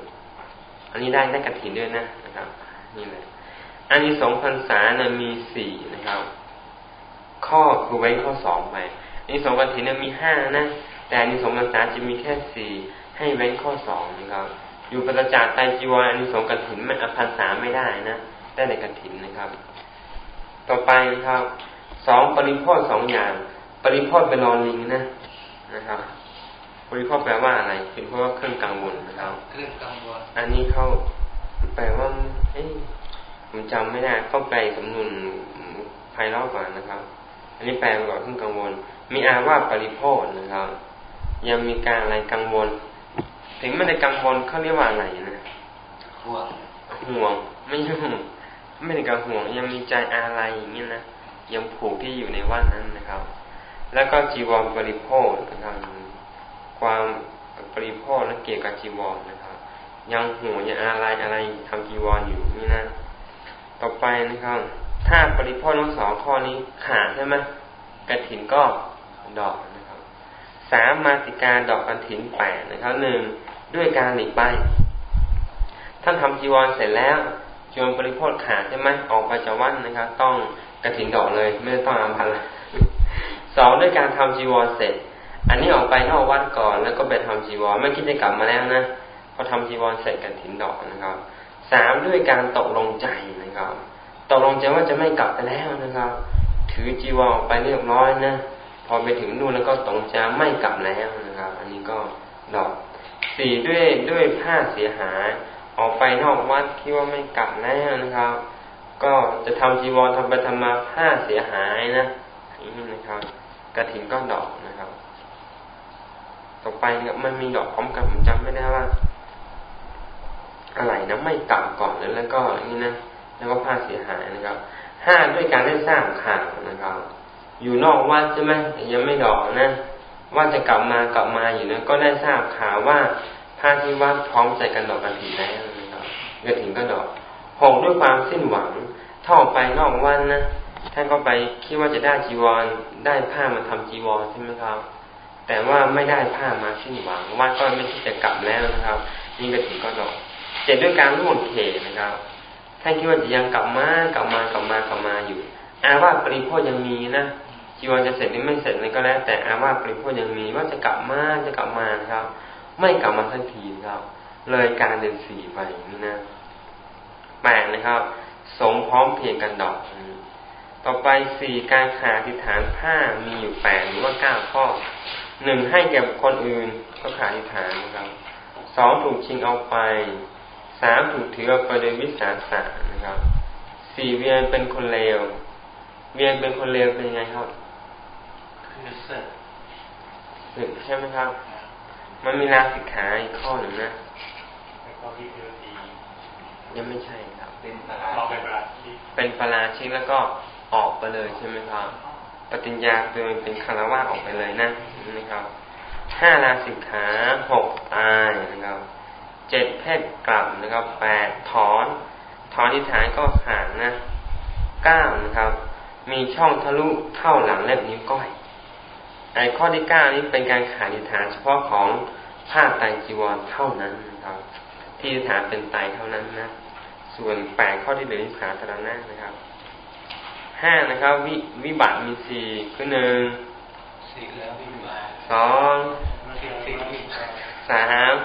อันนี้ได้ได้กระถินด้วยนะนะครับ นี่แหละอันนี้สองพรรษาเนี่ยมีสี่นะครับ ข้อคือไว้ข้อสองไปนิสงกันถินมีห้านะ แต่นิสงกันษาจะมีแค่สี่ให้เว้นข้อสองนะครับ อยู่ประจาไตจีวรอนิสงกันถินไม่อภันษาไม่ได้นะได้ในกันถินนะครับ ต่อไปนะครับสองปริพอดสองอย่าง ปริพอดเป็นรอลิงนะนะครับปริพอดแปลว่าอะไรเป็นเพราะว่าเครื่องกังวลนะครับเครื่องกังวลอันนี้เขาแปลว่าเอ้ผมจำไม่ได้เข้าไปสำนวนภายรอบก่อนนะครับ อันนี้แปลก่อนขึ้นกังวล มีอาว่าปริโภคนะครับ ยังมีการอะไรกังวล ถึงไม่ได้กังวลเขาเรียกว่าอะไรนะห่วงห่วงไม่ใช่ห่วงไม่ได้กังห่วง ยังมีใจอะไรอย่างนี้นะยังผูกที่อยู่ในว่านนั้นนะครับ แล้วก็จีวรปริโภคนะครับความปริโภคและเกี่ยวกับจีวรนะครับ ยังห่วงยังอะไรอะไรทำจีวรอยู่นี่นะ ต่อไปนะครับ ถ้าปริพ่อทั้งสองข้อนี้ขาดใช่ไหมกระถินก็ดอกนะครับสามมาติการดอกกระถินแปดนะครับหนึ่งด้วยการหลีกไปท่านทำจีวรเสร็จแล้วจีวรปริพ่ขาดใช่ไหมออกไปจากวัดนะครับ ต้องกระถินดอกเลย ไม่ต้องอาพันละสองด้วยการทำจีวรเสร็จ อันนี้ออกไปนอกวัดก่อน แล้วก็ไปทำจีวรไม่คิดจะกลับมาแล้วนะพอทำจีวรเสร็จกระถินดอกนะครับสามด้วยการตกลงใจนะครับ กลงใจว่าจะไม่กลับไปแล้วนะครับ ถือจีวรไปเรียบร้อยนะพอไปถึงนู่นแล้วก็ตรงใจไม่กลับแล้วนะครับ อันนี้ก็ดอกสี่ด้วยด้วยผ้าเสียหายออกไปนอกวัดคิดว่าไม่กลับแล้วนะครับ ก็จะทำจีวรทำไปทำมาผ้าเสียหายนะนี่นะครับกระถิ่นก็ดอกนะครับ ต่อไปเนี่ยมันมีดอกพร้อมกันผมจำไม่ได้ว่า อะไรนะไม่กลับก่อนแล้วก็นี่นะ แล้วก็ผ้าเสียหายนะครับห้าด้วยการได้สร้างข่าวนะครับ อยู่นอกวัดใช่ไหมยังไม่ดอกนะ ว่าจะกลับมากลับมาอยู่นะก็ได้ทราบข่าวว่าผ้าที่วัดพร้อมใจกันดอกกระถิ่นแล้วนะครับกระถิ่นก็ดอกหกด้วยความสิ้นหวังท่อไปนอกวันนะท่านก็ไปคิดว่าจะได้จีวรได้ผ้ามาทำจีวรใช่ไหมครับ แต่ว่าไม่ได้ผ้ามาสิ้นหวังวัดก็ไม่ที่จะกลับแล้วนะครับ นี่กระถิ่นก็ดอกเจ็ดด้วยการล่วงเขตนะครับ ท่านคิดว่าจะยังกลับมากลับมากลับมากลับมาอยู่ อาว่าปริโภยังมีนะจีวรจะเสร็จหรือไม่เสร็จนี่ก็แล้ว แต่อาว่าปริโภยังมีว่าจะกลับมาจะกลับมาครับ ไม่กลับมาทันทีครับ เลยการเดินสี่ไปนี่นะแปดนะครับ สงพร้อมเพียงกันดอก ต่อไปสี่การขาทิฐานผ้ามีอยู่แปดหรือว่าเก้าข้อหนึ่งให้แก่คนอื่นก็ขาทิฐานนะครับสองถูกชิงเอาไป สามถูกถือเอาไปโดยวิสาสะนะครับ สี่เวียนเป็นคนเลว เวียนเป็นคนเลวเป็นยังไงครับคือสึกสึกใช่ไหมครับ มันมีลาสิกขาอีกข้อหนึ่งนะข้อที่คือดียังไม่ใช่ครับเป็นปราเป็นปราชิกเป็นปราชิกแล้วก็ออกไปเลยใช่ไหมครับ ปฏิญญาโดยเป็นคารวะออกไปเลยนะนะครับห้าลาสิกขาหกตายนะครับ เจ็ดเพศกลับนะครับแปดถอน ถอนที่ฐานก็ขาดนะเก้านะครับ มีช่องทะลุเข้าหลังเล็บนิ้วก้อยไอ้ข้อที่เก้านี้เป็นการขาดที่ฐานเฉพาะของผ้าไตจีวรเท่านั้นนะครับ ที่ฐานเป็นไตเท่านั้นนะส่วนแปดข้อที่เหลือขาตระนานะครับห้านะครับวิวิบัติมีสี่คือหนึ่งสองสาม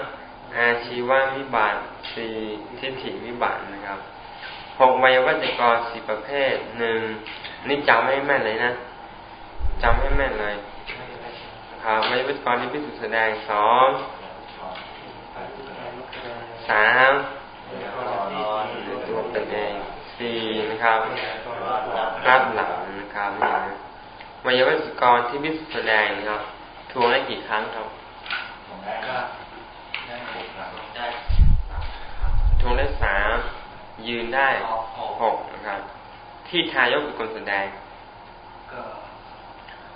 อาชีววิบัติสี่ทิฏฐิวิบัตินะครับหกวัยวัจกรสี่ประเภทหนึ่งนี่จำให้แม่นเลยนะจำให้แม่นเลยครับวัยวัจกรนี่พิสุแสดงสองสามตัวเป็นเองสี่นะครับรับหลังนะครับนี่นะวัยวัจกรที่พิสุแสดงนะครับทวงได้กี่ครั้งครับ ทวงได้สามยืนได้หกนะครับ ที่ทายกเป็นคนแสดง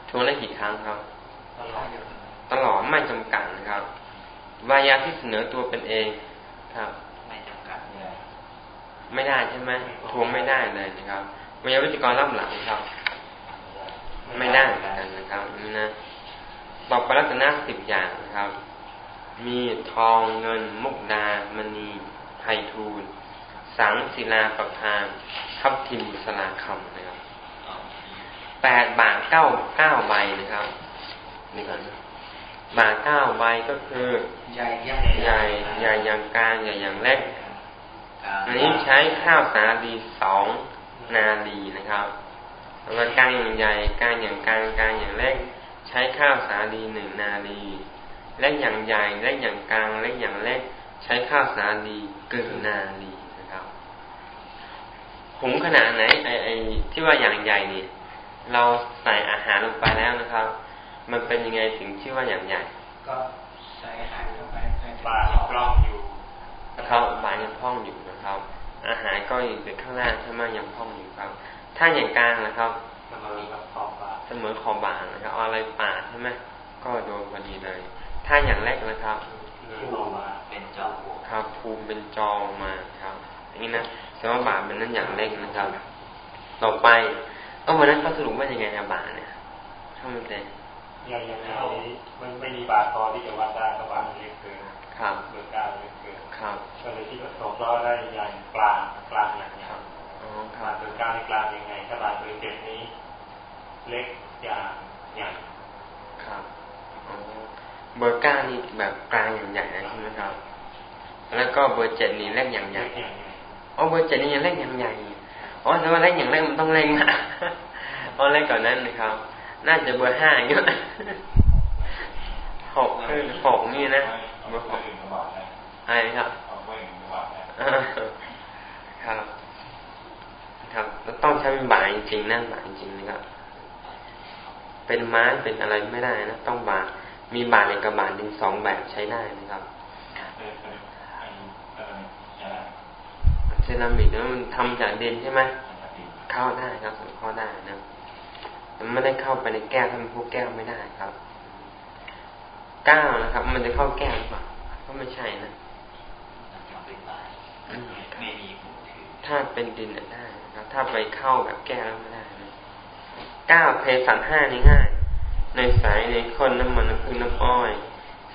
ทวงได้กี่ครั้งครับ ตลอดไม่จำกัดนะครับ วายาที่เสนอตัวเป็นเองครับ ไม่จำกัดไม่ได้ใช่ไหมทวงไม่ได้เลยนะครับวายาวิจกรรับหลังครับ ไม่ได้เหมือนกันนะครับนี่นะต่อไปลักษณะสิบอย่างนะครับ มีทองเงิน มุกดามณี ไพทูลสังศิลาประพานทับทิมบุษราคำนะครับแปดบาทเก้าเก้าใบนะครับนี่ก่อนบาทเก้าใบก็คือใหญ่ใหญ่ใหญ่ใหญ่อย่างกลางใหญ่อย่างเล็กอันนี้ใช้ข้าวสาลีสองนาลีนะครับแล้วก็กลางอย่างใหญ่กลางอย่างกลางกลางอย่างเล็ก ใช้ข้าวสาลีหนึ่งนาลีเล็กอย่างใหญ่เล็กอย่างกลางเล็กอย่างเล็ก ใช้ข้าวสาลีกึ่งนาลีหุงขนาดไหนไอไอที่ว่าอย่างใหญ่นี่เราใส่อาหารลงไปแล้วนะครับ มันเป็นยังไงถึงชื่อว่าอย่างใหญ่ ก็ใส่อาหารลงไปบายังพร่องอยู่นะครับบายังพร่องอยู่นะครับ อาหารก็อยู่ข้างล่างใช่ไหมยังพร่องอยู่ครับ ถ้าอย่างกลางนะครับเสมอขอบบาเสมอขอบบางนะครับเอาอะไรปาดใช่ไหมก็โดนพอดีเลย ถ้าอย่างแรกนะครับ เป็นจอครับภูมิเป็นจองมาครับอย่างนี้นะแต่ว่าบาปเป็นนั้นอย่างเล็กนะครับ ต่อไปก็วันนั้นเขาสรุปว่ายังไงนะบาปเนี่ยข้ามันเต็มอย่างอย่างนี้มันไม่มีบาปพอที่จะวัดได้เพราะบาปเล็กเกินครับเบอร์เก้าเล็กเกินครับก็เลยที่สองล้อได้อย่างกลางกลางอย่างนี้ครับบาปเบอร์เก้าในกลางยังไงถ้าบาปเบอร์เจ็ดนี้ เล็กอย่างใหญ่ครับ เบอร์เก้านี่แบบกลางอย่างใหญ่ใช่ไหมครับ แล้วก็เบอร์เจ็ดนี่เล็กอย่างใหญ่อ๋อเบอร์เจ็ดนี่ยังเล่นอย่างใหญ่อ๋อแต่ว่าเล่นอย่างเล่นมันต้องเล่นมากอ๋อเล่นก่อนนั้นนะครับ น่าจะเบอร์ห้าอย่างเงี้ยหกคือหกนี่นะเบอร์หกอะไรครับครับ ครับต้องใช้เป็นบาจริงๆนะบาจริงๆนะครับเป็นม้าเป็นอะไรไม่ได้นะต้องบา มีบาในกับบาดินสองแบบใช้ได้นะครับเซรามิกนั้นมันทำจากดินใช่ไหมเข้าได้ครับเข้าได้นะมันไม่ได้เข้าไปในแก้วทำพวกแก้วไม่ได้ครับก้าวนะครับ มันจะเข้าแก้วหรือเปล่าก็ไม่ใช่นะถ้าเป็นดินได้ครับถ้าไปเข้าแบบแก้วแล้วไม่ได้นะก้าวเพสันห้านี่ง่าย ในสายในคนน้ำมันน้ำพึ่งน้ำอ้อย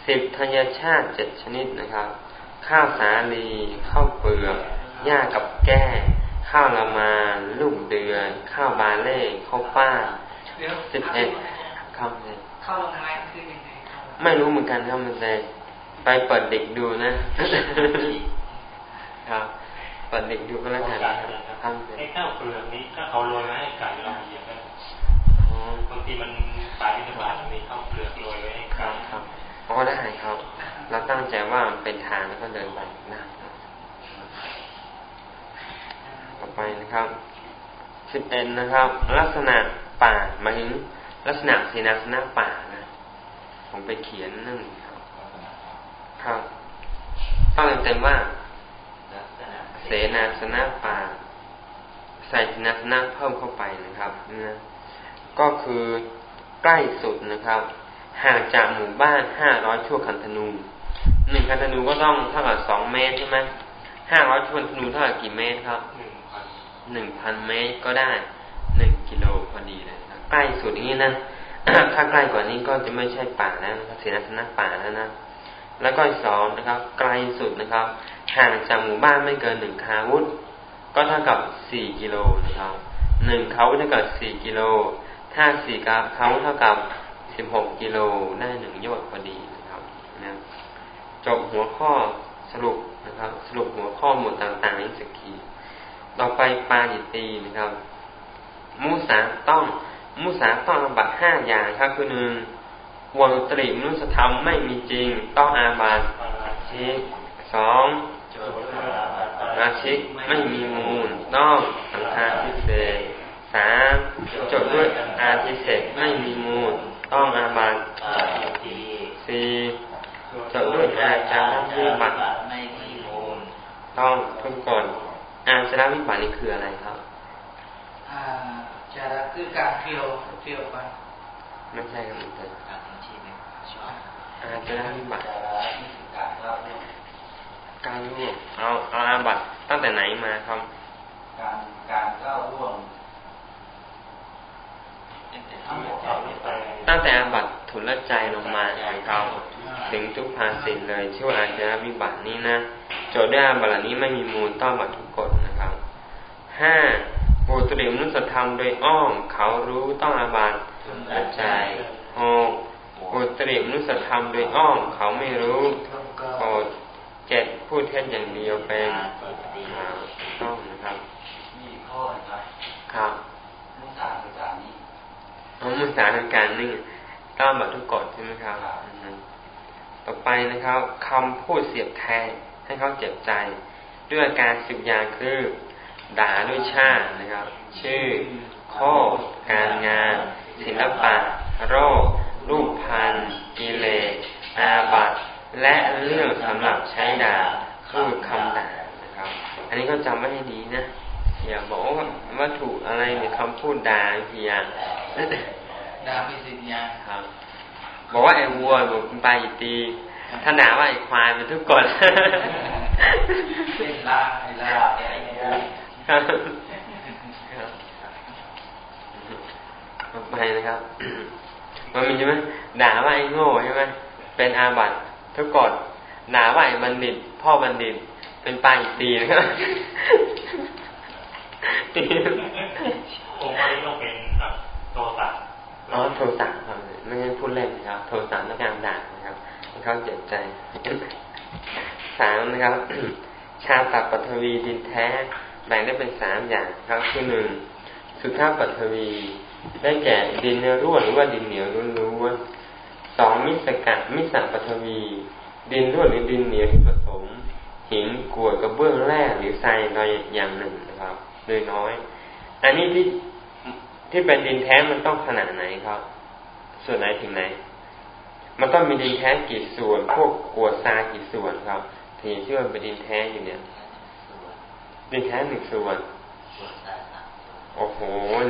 สิบธัญชาติเจ็ดชนิดนะครับ ข้าวสาลีข้าวเปลือกหญ้ากับแก้ ข้าวละมานลูกเดือน ข้าวบาเล่ข้าวป้าสิบเอ็ดครับเลยข้าวละมานคือยังไงไม่รู้เหมือนกันครับมันเลยไปเปิดเด็กดูนะครับเปิดเด็กดูก็แล้วกันครับไอ้ข้าวเปลือกนี้ถ้าเขาโรยไว้ให้ไก่เราเหยียบได้บางทีมัน ปลายที่บาทมีข้าวเปลือกโรยไว้ให้ไก่ครับอ๋อได้ครับ เราตั้งใจว่าเป็นทางแล้วก็เดินไปนะต่อไปนะครับสิบเอ็ดนะครับ ลักษณะป่ามาถึงลักษณะเสนาสนะป่านะ ผมไปเขียนนั่นครับครับต้องเต็มว่าเสนาสนะป่าใส่เสนาสนะเพิ่มเข้าไปนะครับนะก็คือ ใกล้สุดนะครับห่างจากหมู่บ้านห้าร้อยชั่วคันธนูหนึ่งคันธนูก็ต้องเท่ากับสองเมตรใช่ไหมห้าร้อยชั่วคันธนูเท่ากับกี่เมตรครับหนึ่งพันเมตรก็ได้หนึ่งกิโลพอดีเลยนะใกล้สุดอย่างนี้นะถ้าใกล้กว่านี้ก็จะไม่ใช่ป่าแล้วนะครับเสนาสนะป่าแล้วนะแล้วก็สองนะครับ ไกลสุดนะครับ ห่างจากหมู่บ้านไม่เกินหนึ่งคาวุธ ก็เท่ากับสี่กิโลนะครับหนึ่งเขาเท่ากับสี่กิโล ถ้าสี่เขาเท่ากับสิบหกกิโลได้หนึ่งยอดพอดีนะครับนะจบหัวข้อสรุปนะครับ สรุปหัวข้อหมวดต่างๆนี้สักทีต่อไปปาจิตีนะครับมุสาต้องมุสาต้องอาบัตห้าอย่างครับคือหนึ่งวงตรีมนุสธรรมไม่มีจริง ต้องอาบัตชิกสองอาชิกไม่มีมูล ต้องสังฆาทิเศษ สามจดด้วยอาทิเศษไม่มีมูล ต้องอาบัตสี่จดด้วยอาจารย์วิบัติไม่มีมูลต้องทุกคนอาจารย์วิบัตินี่คืออะไรครับอาจารย์คือการเฟียวเฟียวไปไม่ใช่ครับมันเป็นการทำชีวิตชอบอาจารย์วิบัติการเล่าเรื่องการร่วมเอาเอาอาบัตตั้งแต่ไหนมาครับ การการเล่าร่วม ตั้งแต่อาบัตทุลใจลงมาของเขาถึงทุกภาสินเลยชื่ออาจารย์วิบัตินี้นะโจทย์ได้อาบัตนี้ไม่มีมูลต้องบัตทุกกฎนะครับห้าโอตริมุสธรรมโดยอ้อมเขารู้ต้องอาบัตใจหกโอตริมุสธรรมโดยอ้อมเขาไม่รู้โอเจ็ดพูดเท็จอย่างเดียวเป็นต้องนะครับมีข้อครับครับมุสาคือการนี้ เอามุสาคือการนี่ต้องบัตทุกกฎใช่ไหมครับ ต่อไปนะครับคำพูดเสียบแทงให้เขาเจ็บใจ ด้วยการสิบอย่างคือ ด่าด้วยชาตินะครับ ชื่อ ข้อ การงาน ศิลปะ โรค รูปพันธ์กิเลสอาบัตและเรื่องสำหรับใช้ด่าคือคำด่านะครับ อันนี้ก็จำไว้ให้ดีนะ อย่าบอกว่าวัตถุอะไรเนี่ยคำพูดด่ากี่อย่างด่ามีสิบอย่างครับ บอกว่าไอ้วัวบอกไปตี ถ้าด่าว่าไอ้ควายเป็นทุกคนเป็นลาไอ้ลาไอ้ครับไปนะครับ มันมีใช่ไหมด่าว่าไอ้โง่ใช่ไหมเป็นอาบัตทุกกฎด่าว่าไอ้บัณฑิตพ่อบัณฑิตเป็นปลาอีกตีนะครับ ตีองค์นี้ต้องเป็นโทสะอ๋อโทสะครับไม่ใช่พูดเล่นนะครับ โทสะต้องการด่านะครับเขาเจ็บใจสามนะครับ ชาตัปัทวีดินแท้แบ่งได้เป็นสามอย่างครับคือหนึ่งสุทาปัทวีได้แก่ดินเนื้อร่วนหรือว่าดินเหนียวล้วนๆสองมิสกัดมิสปัทวี ดินร่วนหรือดินเหนียวที่ผสมหินกรวดกระเบื้องแร่หรือทรายโดยอย่างหนึ่งนะครับ โดยน้อย อันนี้ที่ที่เป็นดินแท้มันต้องขนาดไหนครับ ส่วนไหนถึงไหน มันต้องมีดินแท้กี่ส่วน พวกกรวดทรายกี่ส่วนครับถึงชื่อว่าเป็นดินแท้อยู่เนี่ย ดินแท้หนึ่งส่วน โอ้โห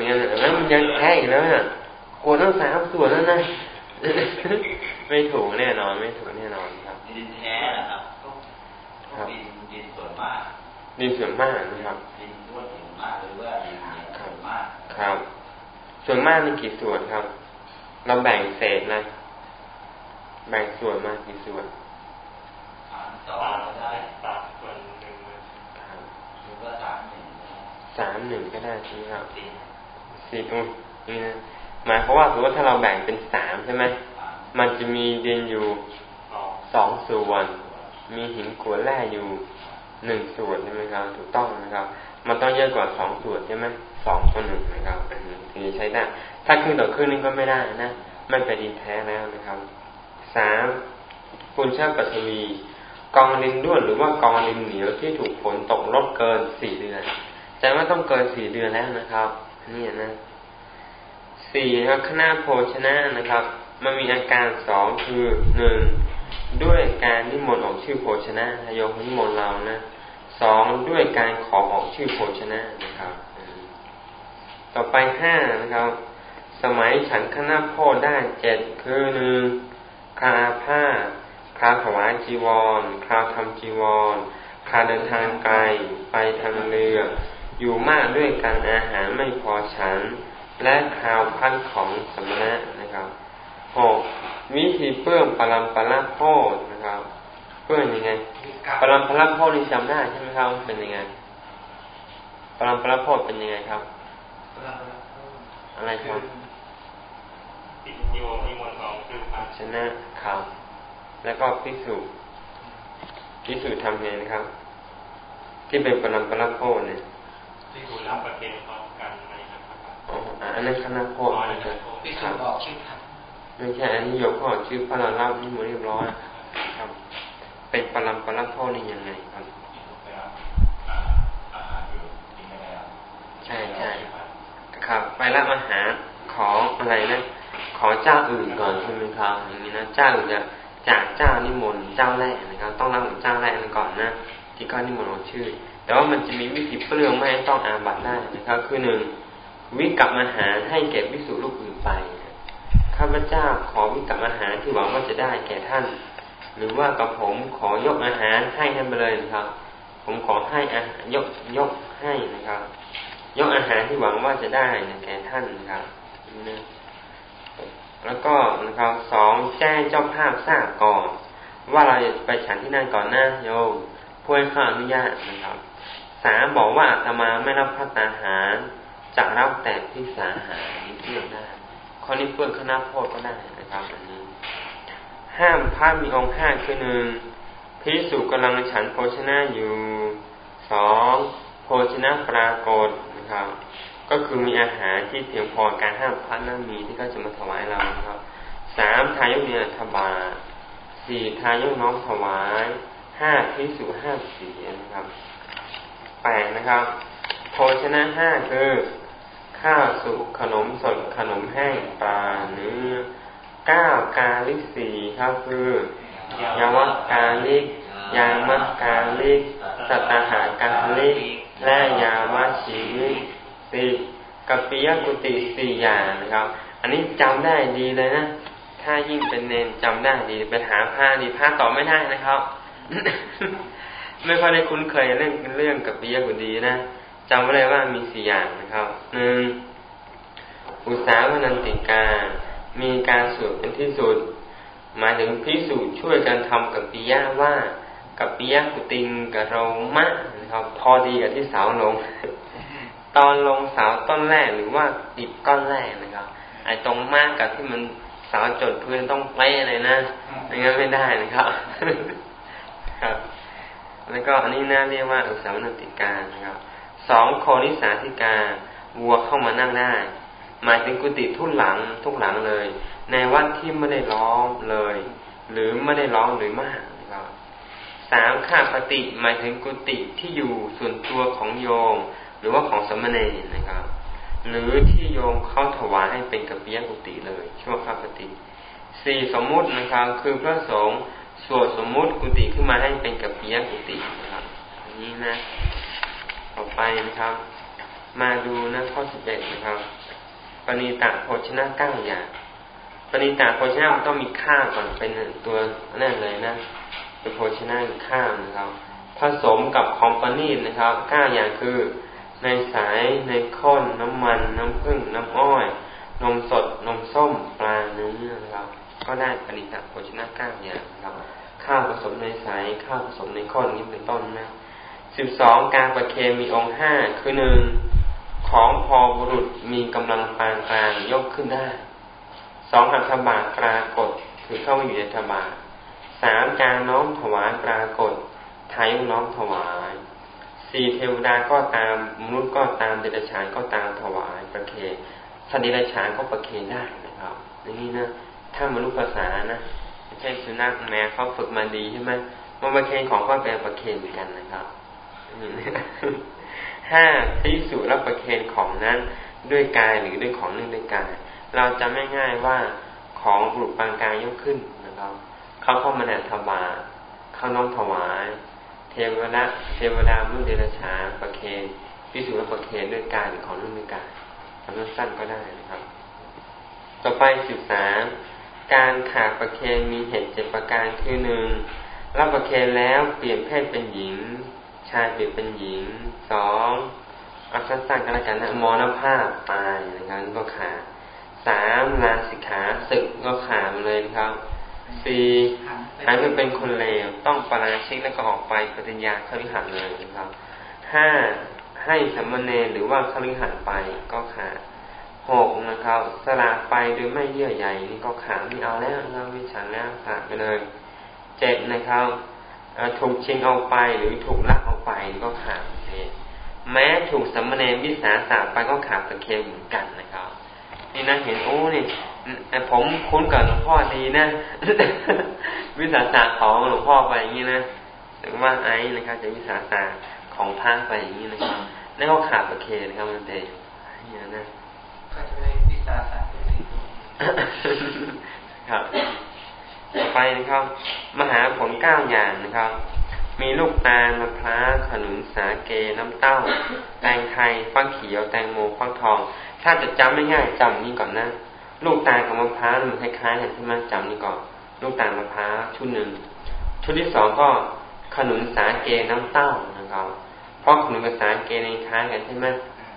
เนี่ยแล้วมันยังแท้อีกแล้วเนี่ยกลัวต้องสามส่วนแล้วนะไม่ถูกแน่นอน ไม่ถูกแน่นอนครับ ดินแท้นะครับก็ดินดินส่วนมาก ดินส่วนมากนะครับดินส่วนมากหรือว่าดินส่วนมากครับ ส่วนมากมีกี่ส่วนครับ เราแบ่งเศษนะแบ่งส่วนมากกี่ส่วนสองได้สามส่วนสามหนึ่งก็ได้ใช่ไหมครับสี่อุ้ยนี่นะหมายความว่าถือว่าถ้าเราแบ่งเป็นสามใช่ไหมมันจะมีดินอยู่สองส่วน มีหินกรวดแร่อยู่หนึ่งส่วนใช่ไหมครับ ถูกต้องนะครับ มันต้องเยอะกว่าสองส่วนใช่ไหมสองต่อหนึ่งนะครับถึงจะใช้ได้ ถ้าครึ่งต่อครึ่งนี่ก็ไม่ได้นะไม่เป็นดินแท้แล้วนะครับสามปุญชาปัทวี กองดินด้วนหรือว่ากองดินเหนียวที่ถูกฝนตกลดเกินสี่เดือนแต่ว่าต้องเกินสี่เดือนแล้วนะครับนี่นะสี่ครับคณะโภชนะนะครับ มันมีอาการสองคือหนึ่งด้วยการนิมนต์ออกชื่อโภชนะโยมนิมนต์เรานะ สองด้วยการขอออกชื่อโภชนะนะครับ ต่อไปห้านะครับ สมัยฉันคณะโพดได้เจ็ดคือหนึ่งคาผ้าคาถวายจีวรคาทำจีวรคาเดินทางไกลไปทางเรือ อยู่มากด้วยกันอาหารไม่พอฉัน และข่าวพันของสมณะนะครับหกวิธีเปื้อปรัมปราโพดนะครับเปื้อยังไง ปรัมปราโพดนี่จำได้ใช่ไหมครับเป็นยังไงปรัมปราโพดเป็นยังไงครับ อะไรครับติโยมีมนของคือชนะครับ แล้วก็พิสูจพิสูจทำไงนะครับ ที่เป็นปรัมปราโพดเนี่ยพิสูจรับประเด็นพร้อมกันไหมครับอ๋ออันนั้นคณะโพดนะครับพิสูจบอกชื่อพันไม่ใช่อันนี้ยกข้อชื่อพระราลับนี่มันเรียบร้อยครับ เป็นปรัมปรัพ่อ นี่ยังไงครับใช่ใช่ครับ ไปรับอาหารขออะไรนะขอเจ้าอื่นก่อนใช่ไหมครับอย่างนี้นะเจ้าอื่นจะจากเจ้านิมนต์เจ้าแรกนะครับ ต้องรับของเจ้าแรกก่อนนะที่เขานิมนต์ของชื่อ แต่ว่ามันจะมีวิธีเปลืองไม่ให้ต้องอาบัตได้นะครับ คือหนึ่งวิกลับอาหารให้เก็บวิสุรูปอื่นไปข้าพเจ้าขอวิกลับอาหารที่หวังว่าจะได้แก่ท่าน หรือว่ากับผมขอยกอาหารให้ท่านไปเลยนะครับ ผมขอให้อายกยกให้นะครับ ยกอาหารที่หวังว่าจะได้แก่ท่านนะครับแล้วก็นะครับสองแจ้งเจ้าภาพทราบก่อนว่าเราไปฉันที่นั่นก่อนหน้าโยมผู้ให้ข้าอนุญาตนะครับสามบอกว่าอาตมาไม่รับพัตาหารจะรับแต่พิสาหารนี้เพื่อได้ข้อนี้เพื่อนคณะโพดก็ได้นะครับนนี้ ห้ามพระมีองค์ห้าคือหนึ่งพิสุกำลังฉันโภชนะอยู่สองโภชนะปรากฏนะครับ ก็คือมีอาหารที่เพียงพอการห้ามพระนั่งมีที่เขาจะมาถวายเราครับสามทายกเนียธบาสี่ทายกน้องถวายห้าพิสุห้าสีนะครับแปดนะครับโภชนะห้าคือ ข้าวสุกขนมสดขนมแห้งปลาเนื้อ เก้ากาลิกสี่ครับคือยาวัตกาลิก ยามัตกาลิก สัตหากาลิก และยาวัชีวิกสี่กปิยกุติสี่อย่างนะครับ อันนี้จำได้ดีเลยนะ ถ้ายิ่งเป็นเนนจำได้ดีไปหาผ้าดีผ้าต่อไม่ได้นะครับ ไม่ค่อยได้คุ้นเคยเรื่องเรื่องกับปิยกุตินะจำไว้เลยว่ามีสี่อย่างนะครับหนึ่งอุสาวนันติกา มีการสวดเป็นที่สุด หมายถึงพิสูจน์ช่วยกันทำกับปิยะว่ากับปิยะกุติงกับเรามะนะครับ พอดีกับที่เสาลง ตอนลงเสาต้นแรกหรือว่าติดก้อนแรกนะครับไอ้ตรงมากกับที่มันเสาจดพื้นต้องเป๊ะเลยนะไม่งั้นไม่ได้นะครับ ครับ แล้วก็อันนี้น่าเรียกว่าอุสาวนันติกานะครับสองโคนิสาธิกาวัวเข้ามานั่งได้ หมายถึงกุฏิทุกหลังทุกหลังเลย ในวัดที่ไม่ได้ร้องเลย หรือไม่ได้ร้องหรือมากนะครับสามข้าปฏิหมายถึงกุฏิที่อยู่ส่วนตัวของโยม หรือว่าของสมณเณรนะครับ หรือที่โยมเข้าถวายให้เป็นกัปปิยกุฏิเลยชั่วข้าปฏิสี่สมมุตินะครับ คือพระสงฆ์สวดสมมุติกุฏิขึ้นมาให้เป็นกัปปิยกุฏินะครับอันนี้นะ ต่อไปนะครับ มาดูนะข้อสิบเอ็ดนะครับ ปณิตาโภชนะเก้าอย่างปณิตาโภชนะมันต้องมีข้าวก่อนเป็นตัวนั่นเลยนะเป็นโภชนะข้าวนะครับผสมกับคอมปานีนะครับเก้าอย่างคือ ในสายในข้นน้ำมัน น้ำผึ้งน้ำอ้อย นมสด นมส้ม ปลาเนื้อนะครับก็ได้ปณิตาโภชนะเก้าอย่างครับ ข้าวผสมในสายข้าวผสมในข้นนี้เป็นต้นนะสิบสองการประเคมีองค์ห้าคือหนึ่ง ของพอบุรุษมีกำลังปานกลางยกขึ้นได้สองหัตถบาทปรากฏคือเข้ามาอยู่ในธบาทสามการน้อมถวายปรากฏไทยน้อมถวายสี่เทวดาก็ตามมนุษย์ก็ตามเดรัจฉานก็ตามถวายประเคนสัตว์เดรัจฉานก็ประเคนได้นะครับอย่างนี้นะถ้ามนุษย์ภาษานะไม่ใช่สุนัขแมวเขาฝึกมาดีใช่ไหมมันประเคนของก็แปลประเคนเหมือนกันนะครับ ห้าพิสูจรับประเคนของนั้นด้วยกายหรือด้วยของนึ่งด้วยกาย เราจะไม่ง่ายว่าของบุรุษปางกลายยกขึ้นนะครับเขาเข้ามาแนถวาเขาน้องถวาย เทวดาเทวดามุ่งเดรัจฉาประเคนพิสูจน์ประเคนด้วยการหรือของรุ่นด้วยการคำสั้นก็ได้นะครับ ต่อไปศึกษาการขาดประเคนมีเหตุเจ็ดประการคือหนึ่งรับประเคนแล้วเปลี่ยนเพศเป็นหญิง ชายเปลี่ยนเป็นหญิงสองอักษรสั้นกันแล้วกันนะมรณภาพตายนะครับก็ขาดสามลาสิกขาศึกก็ขาดเลยนะครับสี่หายไปเป็นคนเลวต้องปราชิกแล้วก็ออกไปปฏิญญาขลิหัดเลยนะครับห้าให้สัมมเนหรือว่าขลิหัดไปก็ขาดหกนะครับสละไปโดยไม่เยื่อใยนี่ก็ขาดไม่เอาแล้วนะครับวิฉันแล้วขาดไปเลยเจ็ดนะครับ ถูกชิงเอาไปหรือถูกลักเอาไปก็ขาดเลยแม้ถูกสัมมเนวิสาสะไปก็ขาดตะเคเหมือนกันนะครับ นี่นะเห็นโอ้นี่ผมคุ้นกับหลวงพ่อดีนะ วิสาสะของหลวงพ่อไปอย่างนี้นะหรือว่าไอ้นะครับ จะวิสาสะของพระไปอย่างนี้นะครับนั่นก็ขาดตะเคนะครับมันเด็นี่นะก็จะได้วิสาสะครับ ต่อไปนะครับ มหาผลเก้าอย่างนะครับ มีลูกตาลมะพร้าวขนุนสาเกน้ำเต้า แตงไทยฟักเขียวแตงโมฟักทอง ถ้าจะจำไม่ง่ายจำนี้ก่อนนะ ลูกตาลกับมะพร้าวมันคล้ายๆกันใช่ไหมจำนี้ก่อน ลูกตาลมะพร้าวชุดหนึ่งชุดที่สองก็ขนุนสาเกน้ำเต้านะครับเพราะขนุนกับสาเกในค้ายกันใช่ไหม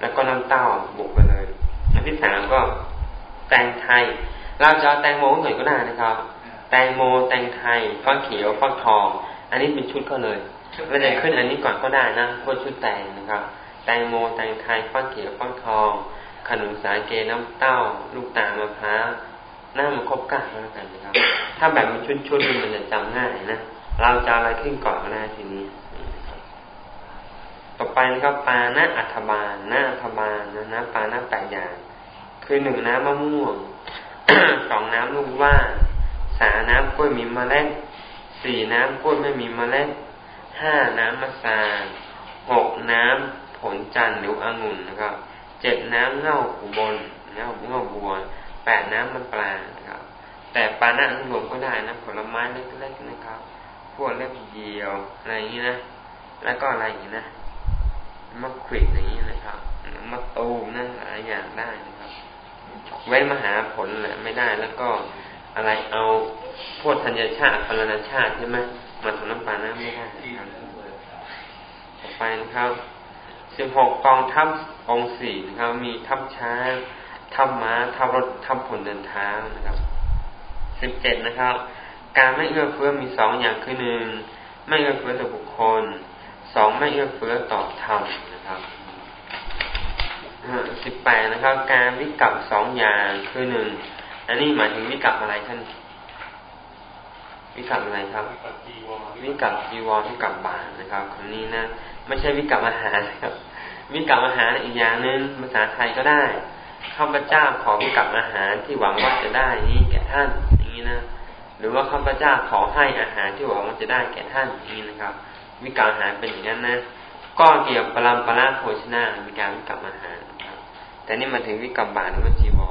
แล้วก็น้ำเต้าบุกไปเลยอันที่สามก็แตงไทย เราจะแตงโมหน่อยก็ได้นะครับ แตงโม แตงไทยฟักเขียวฟักทอง อันนี้เป็นชุดก็เลยเราจะขึ้นอันนี้ก่อนก็ได้นะพวกชุดแตงนะครับ แตงโม แตงไทยฟักเขียวฟักทอง ขนมสาเกน้ำเต้า ลูกตาลมะพร้าวหน้ามันครบก้าแล้วกันนะครับ ถ้าแบบมันชุดชุดมันจะจำง่ายนะ เราจะอะไรขึ้นก่อนก็ได้ทีนี้ ต่อไปนะครับปาหน้าอัฐบาลหน้าอัฐบาลนะนะปาหน้าแปดอย่าง คือหนึ่งน้ำมะม่วงสองน้ำลูกว่า สาน้ำกล้วยมีเมล็ดสี่น้ำกล้วยไม่มีเมล็ดห้าน้ำมะสาหกน้ำผลจันทร์หรือองุ่นนะครับเจ็ดน้ำเง่าอุบลเง่าเง่าบัวแปดน้ำมันปลานะครับ แต่ปลาหน้ารวมก็ได้นะผลไม้เล็กๆนะครับ พวกเล็บเยียวอะไรอย่างนี้นะ แล้วก็อะไรอย่างนี้นะมะขวิดอย่างนี้นะครับมะตูมนะหลายอย่างได้นะครับไว้มหาผลแหละไม่ได้แล้วก็ อะไรเอาพวกธัญชาติพลนาชาติใช่ไหมมาทำน้ำปลาน้ำไม่ได้ต่อไปนะครับสิบหกกองทัพองสี่นะครับ มีทัพช้างทัพม้าทัพรถทัพผลเดินทางนะครับสิบเจ็ดนะครับ การไม่เอื้อเฟื้อมีสองอย่างคือหนึ่งไม่เอื้อเฟื้อต่อบุคคลสองไม่เอื้อเฟื้อต่อธรรมนะครับสิบแปดนะครับ การวิกับสองอย่างคือหนึ่ง อันนี้หมายถึงวิกับอะไรท่าน วิกับอะไรครับ วิกับจีวรวิกับบาทนะครับคำนี้นะไม่ใช่วิกับอาหารครับ วิกับอาหารอีกอย่างหนึ่งภาษาไทยก็ได้ข้าพเจ้าขอวิกับอาหารที่หวังว่าจะได้นี้แก่ท่านอย่างนี้นะหรือว่าข้าพเจ้าขอให้อาหารที่หวังว่าจะได้แก่ท่านอย่างนี้นะครับ วิกับอาหารเป็นอย่างนั้นนะก็เกี่ยวกับปรามปราโภชนามีการวิกับอาหารครับ แต่นี่มาถึงวิกับบาทหรือว่าจีวร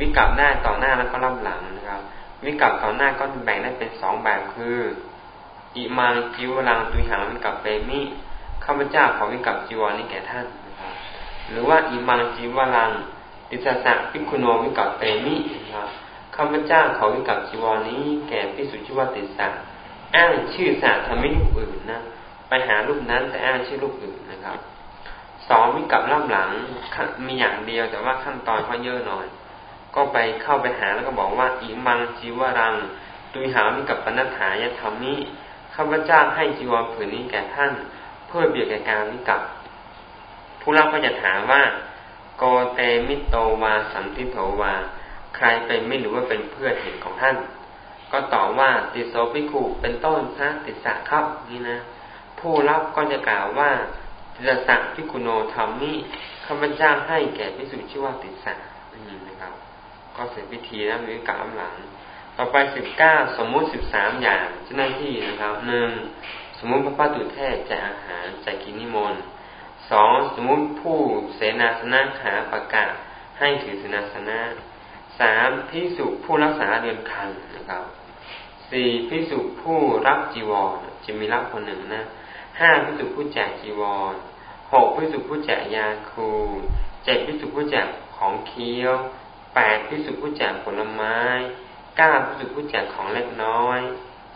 วิกับหน้าต่อหน้าแล้วก็รับหลังนะครับ วิกับต่อหน้าก็แบ่งได้เป็นสองแบบคืออิมังจิวรังตุหังวิกับเปมิข้าพเจ้าขอวิกับจีวรนี้แก่ท่านนะครับ หรือว่าอิมังจิวรังติสสะพิคุโนวิกับเปมินะครับข้าพเจ้าขอวิกับจีวรนี้แก่พิสุชิวติสะอ้างชื่อสาทำไม่ลูกอื่นนะไปหารูปนั้นแต่อ้างชื่อลูกอื่นนะครับสองวิกับรับหลังมีอย่างเดียวแต่ว่าขั้นตอนเขาเยอะหน่อย ก็ไปเข้าไปหาแล้วก็บอกว่าอิมังจีวรังตุยหามิกับปนัฐายธรรมิข้าพเจ้าให้จีวรผืนนี้แก่ท่าน เพื่อเบียดแก่การนิกับ ผู้รับก็จะถามว่าโกเตมิตโตวาสันทิฏโฐ วา ใครเป็นไม่รู้ว่าเป็นเพื่อนเห็นของท่าน ก็ตอบว่าติสโสภิกขุเป็นต้นพระติสสะครับนี่นะ ผู้รับก็จะกล่าวว่าติสสัสสะ ภิกขุโน ทัมมิข้าพเจ้าให้แก่ภิกษุชื่อว่าติสสะนี่นะครับ ก็เสร็จพิธีแล้วมีกล่าวหลัง ต่อไปสิบเก้าสมมุติสิบสามอย่างเจ้าหน้าที่นะครับหนึ่งสมมุติพระป้าตุเทศแจกอาหารแจกกินนิมนต์สองสมมุติผู้เสนาสนะขาประกาศให้ถือเสนาสนะสามพิสุผู้รักษาเดือนคันนะครับสี่พิสุผู้รับจีวรจะมีรับคนหนึ่งนะห้าพิสุผู้แจกจีวรหกพิสุผู้แจกยาคูเจ็ดพิสุผู้แจกของเคี้ยว แปดพิสุผู้แจกผลไม้เก้าพิสุผู้แจกของเล็กน้อย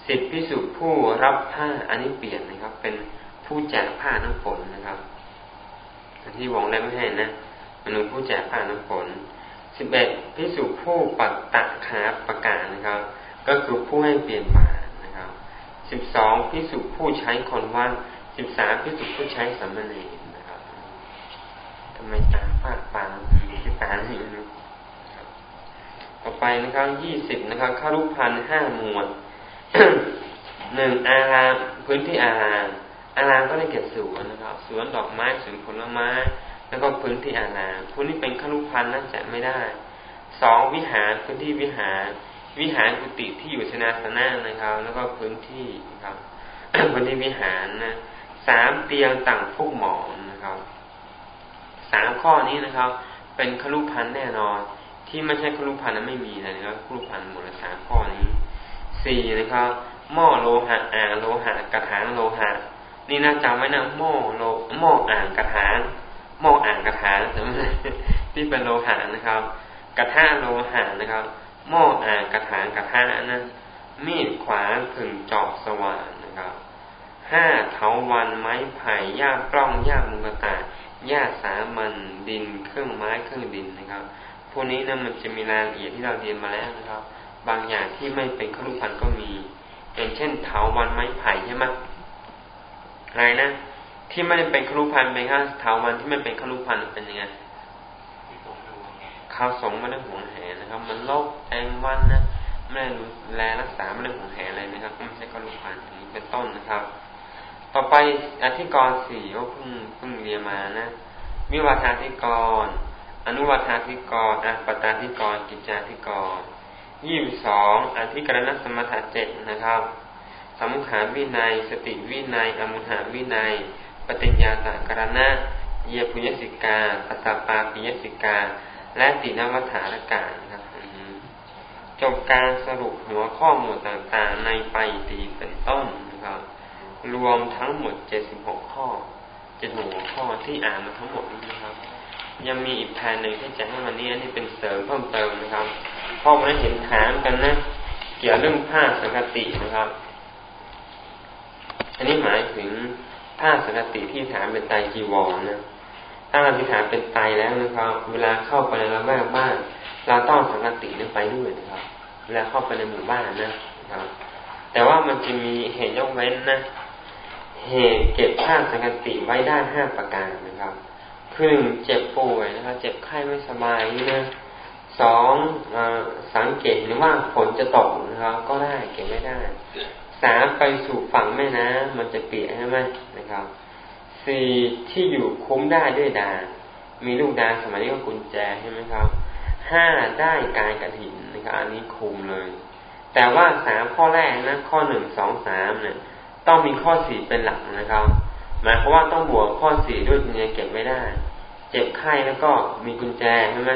สิบพิสุผู้รับผ้าอันนี้เปลี่ยนนะครับ เป็นผู้แจกผ้าน้ำฝนนะครับที่วงเล็บไม่ให้นะมนุษย์ผู้แจกผ้าน้ำฝนสิบเอ็ดพิสุผู้ปัตตะขาประกาศนะครับ ก็คือผู้ให้เปลี่ยนบาทนะครับสิบสองพิสุผู้ใช้คนว่างสิบสามพิสุผู้ใช้สัมมณีนะครับทำไมตาฟาดฟางที่ตาไม่รู้ ต่อไปนะครับยี่สิบนะครับข้ารุพันห้าหมวดหนึ่งอารามพื้นที่อารามอารามก็ได้เก็บสวนนะครับสวนดอกไม้สวนผลไม้ แล้วก็พื้นที่อารามพื้นที่เป็นขรุพันนั่นจะไม่ได้สองวิหารพื้นที่วิหาร วิหารกุฏิที่อยู่ชนาสนะนะครับ แล้วก็พื้นที่นะครับพื้นที่วิหารนะสามเตียงต่างฟุกหมอนนะครับสามข้อนี้นะครับ เป็นขรุพันแน่นอน ที่ไม่ใช่ขรุพันนั้นไม่มีนะครับขรุพันหมดเลสามข้อนี้สี่นะครับ หม้อโลหะอ่างโลหะกระถางโลหะ นี่น่าจำไว้นะหม้อโลหม้ออ่างกระถางหม้ออ่างกระถางจำไม่ที่เป็นโลหะนะครับ กระทะโลหะนะครับ หม้ออ่างกระถางกระทะนะมีดขวานผึ่งจอบสว่านนะครับห้าเถาวันไม้ไผ่หญ้ากล้องหญ้ามุงตาหญ้าสามันดิน เครื่องไม้เครื่องดินนะครับ พวกนี้นะมันจะมีรายละเอียดที่เราเรียนมาแล้วนะครับ บางอย่างที่ไม่เป็นขรุพันก็มีอย่างเช่นเถาวันไม้ไผ่ใช่ไหมอะไรนะที่ไม่ได้เป็นครุพันเป็นข้าเถาวันที่ไม่เป็นครุพันเป็นยังไงข้าวสงไม่ได้ห่วงแหนะครับ มันโรคแองวันนะไม่ได้ดูแลรักษาไม่ได้ห่วงแหอะไรนะครับไม่ใช่ครุพันอย่างนี้เป็นต้นนะครับ ต่อไปอธิกรณ์สี่ก็เพิ่งเพิ่งเรียนมานะวิวัฒาธิกร อนุวัฒาธิกรอัปตาธิกร กิจจาธิกรยี่สิบสองอธิกรณสมถะเจ็ดนะครับ สมุขาวินัย สติวินัย อมุหาวินัย ปฏิญญาตากรณะ เยพุยสิกาปัสปาปิยสิกา และตินวัฏานการครับจบการสรุปหัวข้อหมวดต่างๆ ในไปตีเป็นต้นนะครับ รวมทั้งหมดเจ็ดสิบหกข้อเจ็ดหัวข้อที่อ่านมาทั้งหมดนี้นะครับ ยังมีอีกแผนหนึ่งที่จะให้วันนี้อันนี้เป็นเสริมเพิ่มเติมนะครับเพราะวันเห็นถามกันนะเกี่ยวเรื่องผ้าสังกตินะครับ อันนี้หมายถึงผ้าสังกติที่ฐานเป็นไตจีวรนะถ้าเราที่ฐานเป็นไตแล้วนะครับ เวลาเข้าไปในระแวกบ้านเราต้องสังกตินั้นไปด้วยนะครับ เวลาเข้าไปในหมู่บ้านนะครับ แต่ว่ามันจะมีเหตุยกเว้นนะเหตุเก็บผ้าสังกติไว้ได้ห้าประการนะครับ คือหนึ่งเจ็บป่วยนะครับเจ็บไข้ไม่สบายนี่นะสองอสังเกตหรือว่าฝนจะตกนะครับ ก็ได้เก็บไม่ได้สามไปสู่ฝั่งแม่น้ำมันจะเปียกใช่ไหมนะครับสี่ที่อยู่คุ้มได้ด้วยดา มีลูกดาสมัยนี้ก็กุญแจใช่ไหมครับห้าได้กายกระถินนะครับอันนี้คุมเลย แต่ว่าสามข้อแรกนะข้อหนึ่งสองสามเนี่ยต้องมีข้อสี่เป็นหลักนะครับ หมายความว่าต้องบวกข้อสี่ด้วยจึงจะเก็บไม่ได้ เจ็บไข้แล้วก็มีกุญแจใช่ไหม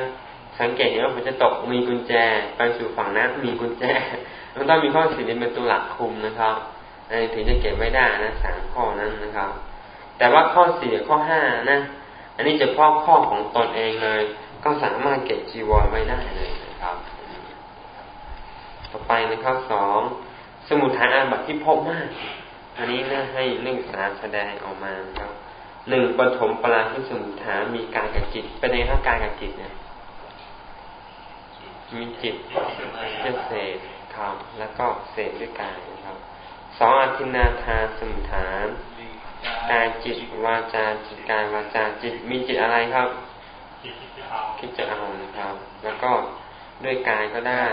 สังเกตเห็นว่าฝนจะตกมีกุญแจไปสู่ฝั่งน้ำมีกุญแจ มันต้องมีข้อสี่เป็นตัวหลักคุมนะครับถึงจะเก็บไว้ได้นะสามข้อนั้นนะครับ แต่ว่าข้อสี่ข้อห้านะ อันนี้จะพ่อข้อของตนเองเลย ก็สามารถเก็บจีวรไว้ได้เลยนะครับ ต่อไปนะครับสองสมุทฐานอาบัติที่พบมาก อันนี้น่าให้เรื่องสารแสดงออกมาครับหนึ่งปฐมปราที่สมุทฐานมีการกับจิตเป็นในข้ากายกับจิตเนี่ย มีจิตจะเสพครับแล้วก็เสพด้วยกายนะครับสองอธินาทาสมุทฐานกายจิตวาจาจิตกายวาจาจิตมีจิตอะไรครับคิดจะเอานะครับ แล้วก็ด้วยกายก็ได้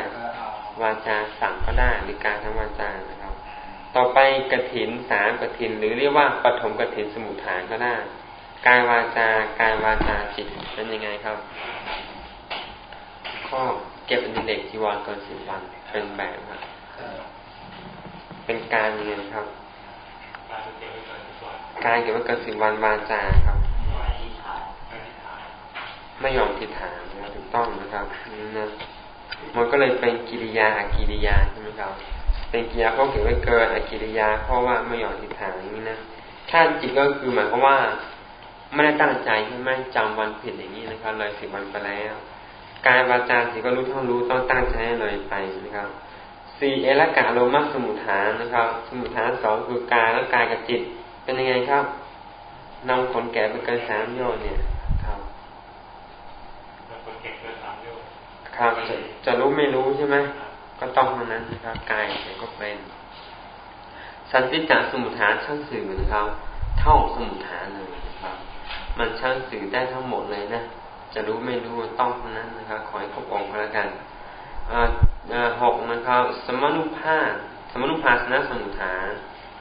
วาจาสั่งก็ได้หรือการทั้งวาจานะครับ ต่อไปกระถินสามกระถิน หรือเรียกว่าปฐมกระถินสมุทฐานก็ได้กายวาจากายวาจาจิตเป็นยังไงครับ ข้อเก็บเป็นเด็กจีวรเกินสิบวันเป็นแบบครับ เป็นการเงินครับ การเก็บไว้เกินสิบวันวาจาครับ ไม่ยอมทิฏฐานนะถูกต้องนะครับนี่นะมันก็เลยเป็นกิริยากิริยาใช่ไหมครับ เป็นกิริยาเขาเก็บไว้เกินอากิริยาเพราะว่าไม่ยอมทิฏฐานนี่นะถ้าจิตก็คือหมายความว่าไม่ได้ตั้งใจใช่ไหมจำวันผิดอย่างนี้นะครับ เลยสิบวันไปแล้ว กายวาจาสิก็รู้ทั้งรู้ต้องตั้งใจเลยไปนะครับสี่เอละกะโลมัสมุทฐานนะครับ สมุทฐานสองคือกายและกายกับจิต เป็นยังไงครับนำขนแก่เป็นการสามโยนเนี่ยครับคนแก่เกินสามโยนครับจะจะรู้ไม่รู้ใช่ไหม ก็ต้องเท่านั้นนะครับกายก็เป็น สันติจาสมุทฐานช่างสื่อนะครับ เท่าสมุทฐานเลยนะครับ มันช่างสื่อได้ทั้งหมดเลยนะจะรู้ไม่รู้ต้องเท่านั้นนะครับ ขอให้ครบองค์ก็แล้วกันหกนะครับ สมนุภาพสมนุภาสนะสมุทฐาน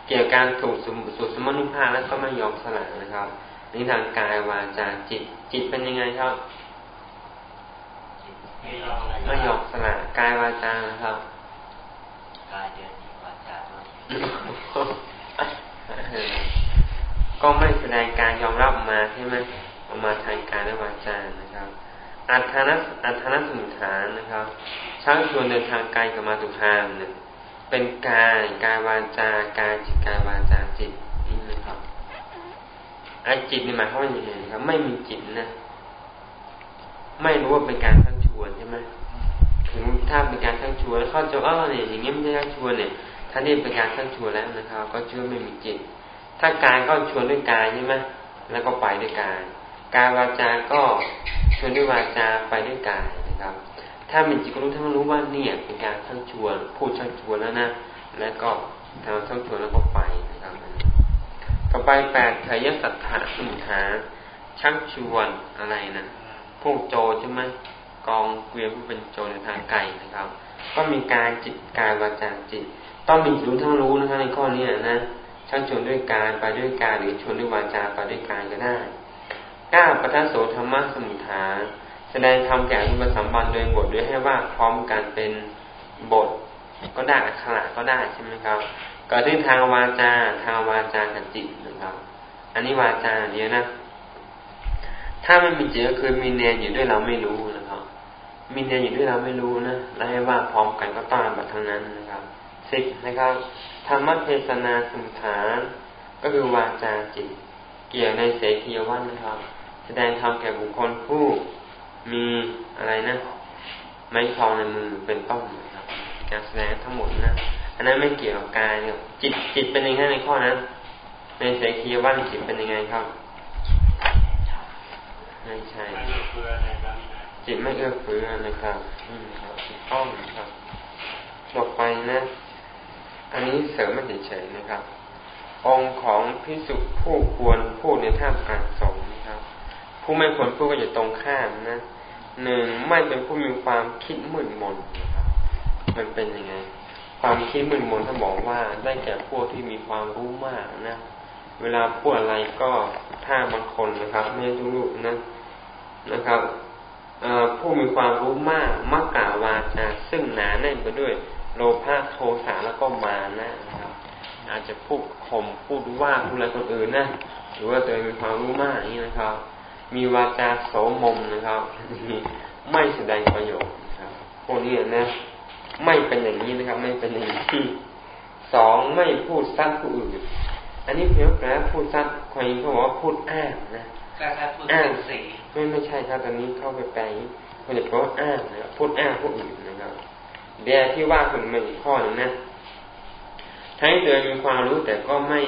เกี่ยวกับการถูกสุดสมนุภาพแล้วก็ไม่ยอมสละนะครับนี่ทางกายวาจาจิตจิตเป็นยังไงครับ ไม่ยอมสละกายวาจานะครับกายเดินวาจาก็ไม่แสดงการยอมรับมาใช่ไหมออกมาทางกายและวาจานะครับอัฏฐานอัฏฐานสมุทฐานนะครับชักชวนเดินทางไกลกับมาตุคามเนี่ยเป็นกายกายวาจากายจิตกายวาจาจิตนี่นะครับไอ้จิตนี่หมายความว่าอย่างไรครับ ไม่มีจิตนะ ไม่รู้ว่าเป็นการชักช วนใช่ไหมถึงถ้าเป็นการชักชวนเข้าจะอ้อเนี่ยอย่างเงี้ยไม่ใช่ชักชวนเนี่ยถ้านี่เป็นการชักชวนแล้วนะครับ ก็เชื่อไม่มีจิตถ้ากายก็ชวนด้วยกายใช่ไหมแล้วก็ไปด้วยกายกายวาจาก็ชวนด้วยวาจาไปด้วยกายนะครับ ถ้ามีจิตก็รู้ทั้งรู้ว่าเนี่ยเป็นการชักชวน พูดชักชวนแล้วนะแล้วก็ทำชักชวนแล้วก็ไปนะครับต่อไปแปดเทยสัทธาสมุทาชักชวนอะไรนะพวกโจใช่ไหม กองเกวียนผู้เป็นโจในทางไกลนะครับ ก็มีการจิตกายวาจาจิต ต้องมีรู้ทั้งรู้นะครับในข้อนี้นะชักชวนด้วยกายไปด้วยกายหรือชวนด้วยวาจาไปด้วยกายก็ได้ก้าปทัสโสธรรมะสมุทฐานแสดงธรรมแก่อุปสัมบันโดยบทด้วยให้ว่าพร้อมกันเป็นบท ก็ได้อักขระก็ได้ใช่ไหมครับก็ที่ทางวาจาทางวาจากับจิตนะครับ อันนี้วาจาเดียวนะถ้าไม่มีจิตก็คือมีเนียอยู่ด้วยเราไม่รู้นะครับ มีเนียอยู่ด้วยเราไม่รู้นะแล้วให้ว่าพร้อมกันก็ต้องแบบทั้งนั้นนะครับสิบนะครับธรรมเทศนาสมุทฐานก็คือวาจาจิต เกี่ยวในเสกียวัตนะครับ แสดงธรรมแก่บุคคลผู้มีอะไรนะ ไม้ทองในมือเป็นต้นนะครับการแสดงทั้งหมดนะอันนั้นไม่เกี่ยวกับกายจิตจิตเป็นยังไงในข้อนั้นในเสกียว่าจิตเป็นยังไงครับไม่ใช่ จิตไม่เอื้อเฟื้อนะครับอืมครับถูกต้องนะครับ ต่อไปนะ อันนี้เสริมไม่เฉยๆนะครับ องค์ของพิสุผู้ควรพูดในท่ามกลางสงนะครับ ผู้ไม่ควรพูดก็จะตรงข้ามนะหนึ่งไม่เป็นผู้มีความคิดมืดมนนะครับมันเป็นยังไง ความคิดมืดมนถ้าบอกว่าได้แก่พวกที่มีความรู้มากนะเวลาพูดอะไรก็ถ้าบางคนนะครับไม่ทุกนะนะครับ ผู้มีความรู้มากมักกล่าววาจาซึ่งหนาแน่นไปด้วย โลภะโทสะแล้วก็มานะครับ อาจจะพูดข่มพูดว่าพูดอะไรคนอื่นนะหรือว่าตัวเองมีความรู้มากอย่างนี้นะครับ มีวาจาโสมมนะครับไม่แสดงประโยชน์ครับพวกนี้นะไม่เป็นอย่างนี้นะครับ ไม่เป็นอย่างที่สองไม่พูดซัดผู้อื่น อันนี้เพียงแค่พูดซัดคนเขาบอกว่าพูดอ้างนะอ้างสี ไม่ไม่ใช่ครับตอนนี้เข้าไปแปลคนจะพูดอ้างนะพูดอ้างผู้อื่นนะครับเดียที่ว่าคนมันอีกข้อหนึ่งนะทั้งตัวมีความรู้แต่ก็ไม่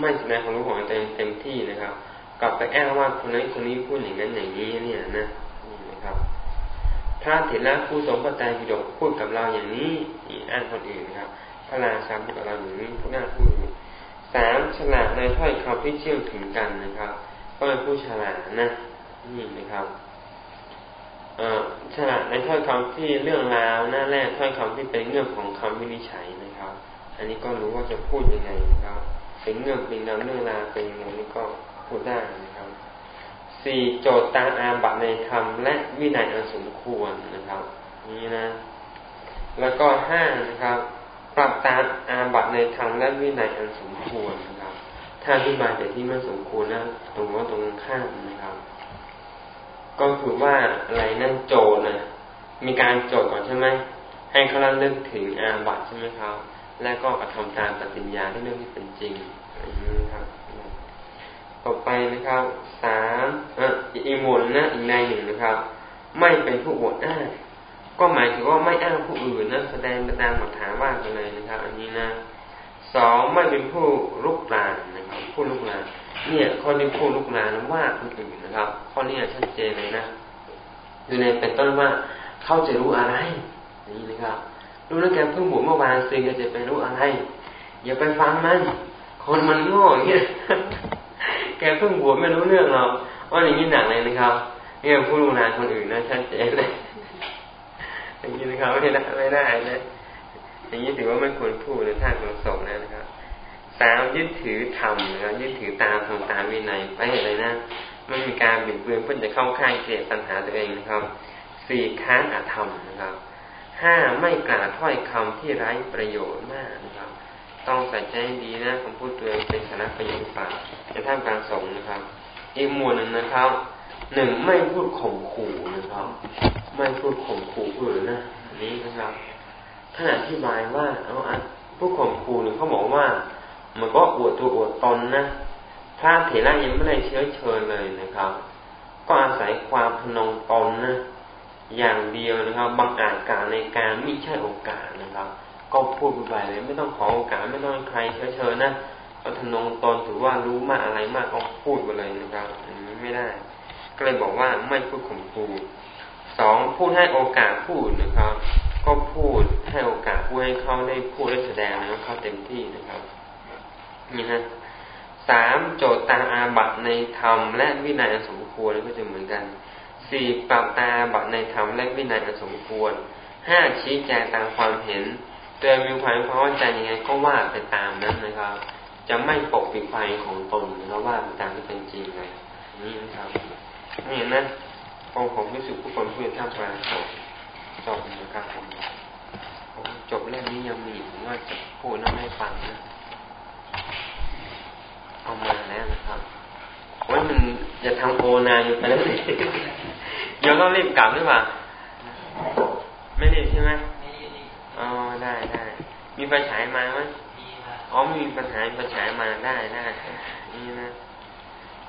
ไม่แสดงความรู้ของตัวเองเต็มที่นะครับ กลับไปแอ้งว่าคนนั้นคนนี้พูดอย่างนั้นอย่างนี้เนี่ยนะนี่นะครับถ้าเถระผู้สงฆ์ปไตยพิดกพูดกับเราอย่างนี้อ้างคนอื่นนะครับ พระราชาพูดกับเราอย่างนี้ผู้หน้าพูดสามฉลาดในถ้อยคำที่เชื่อมถึงกันนะครับ ก็เป็นผู้ฉลาดนะ นี่นะครับฉลาดในถ้อยคำที่เรื่องราวหน้าแรกถ้อยคำที่เป็นเงื่อนของคำวินิจฉัยนะครับ อันนี้ก็รู้ว่าจะพูดยังไงนะครับเป็นเงื่อนเป็นนำเรื่องราวเป็นยังไงนี่ก็พูดได้นะครับสี่โจทย์ตามอาบัตในธรรมและวินัยอันสมควรนะครับ นี่นะ แล้วก็ห้านะครับ ปรับตามอาบัตในธรรมและวินัยอันสมควรนะครับ ถ้าอธิบาแต่ที่ไม่สมควรนะตรงว่าตรงข้ามนะครับ ก็คือว่าอะไรนั่นโจทย์นะมีการโจทก่อนใช่ไหมให้เขาเลึกถึงอาบัตใช่ไหมครับ แล้วก็กระทำการปฏิญญาที่เรื่องที่เป็นจริงอย่างนี้ครับ ต่อไปนะครับสามอีกหมวดนะอีกในหนึ่งนะครับ ไม่เป็นผู้อวดอ้างก็หมายถึงว่าไม่อ้างผู้อื่นนะแสดงตามหลักฐานว่ากันเลยนะครับ อันนี้นะสองไม่เป็นผู้ลุกลานนะครับ ผู้ลุกลาน เนี่ยข้อนี้ผู้ลุกลานว่าคนอื่นนะครับ ข้อนี้ชัดเจนเลยนะดูในเป็นต้นว่าเขาจะรู้อะไรนี่นะครับรู้แล้วแกเพิ่งบวชเมื่อวานซึงจะไปรู้อะไร อย่าไปฟังมันคนมันโง่อเงี้ยแกเพิ่งบวชไม่รู้เรื่องหรอกว่าอย่างนี้หนักเลยนะครับนี่ผู้รู้นานคนอื่นนะชัดเจนเลยอย่างนี้นะครับไม่ได้ไม่ได้นะอย่างนี้ถือว่าไม่ควรพูดในทางของสงฆ์นะครับ สามยึดถือธรรมนะครับยึดถือตามทงตามวินัยไปเลยนะมันมีการบิดเบือนเพื่อจะเข้าข้างเกลียดปัญหาตัวเองนะครับสี่ค้านอาธรรมนะครับห้าไม่กล่าวถ้อยคำที่ไร้ประโยชน์มากนะครับ ต้องใส่ใจดีนะคำพูดตัวเองเป็นสาระประโยชน์ป่าในท่ามกลางสงนะครับ อีกหมวดหนึ่งนะครับหนึ่งไม่พูดข่มขู่นะครับ ไม่พูดข่มขู่ผู้อื่นนะอันนี้นะครับท่านอธิบายว่าเอาอันผู้ข่มขู่เนี่ยเขาบอกว่า มันก็อวดตัวอวดตนนะพระเถระยังไม่ได้เชื้อเชิญเลยนะครับ ก็อาศัยความพนงตนนะอย่างเดียวนะครับบางอาจการในการไม่ใช่โอกาสนะครับ ก็พูดไปเลย ไม่ต้องขอโอกาสไม่ต้องใครเชื้อเชิญนะก็ทนงตนถือว่ารู้มากอะไรมากก็พูดไปเลยนะครับอันนี้ไม่ได้ ก็เลยบอกว่าไม่พูดข่มขู่สองพูดให้โอกาสพูดนะครับ ก็พูดให้โอกาสพูดให้เขาได้พูดได้แสดงนะครับเขาเต็มที่นะครับ นี่นะสามโจทย์ตาอาบัตในธรรมและวินัยอสมควรก็จะเหมือนกันสี่ปรับตาบัตในธรรมและวินัยอสมควรห้าชี้แจงตามความเห็นโดยมีความเข้าใจยังไงก็ว่าไปตามนั้นนะครับ จะไม่ปกปิดไฟของตนนะครับว่าไปตามที่เป็นจริงเลยนี่นะครับนี่นะองค์ของพิสุผู้คนพูดท่ามกลางจบจบนะครับผมจบเรื่องนี้ยังมีผมว่าจะพูดน้ำให้ฟังนะ เอามาแล้วนะครับว่ามันจะทำโอนาอยู่ไปแล้วสิเดี๋ยวต้องรีบกลับหรือเปล่าไม่รีบใช่ไหมอ๋อได้ได้มีไฟฉายมาไหมอ๋อมีปัญหาไฟฉายมาได้ได้นี่นะ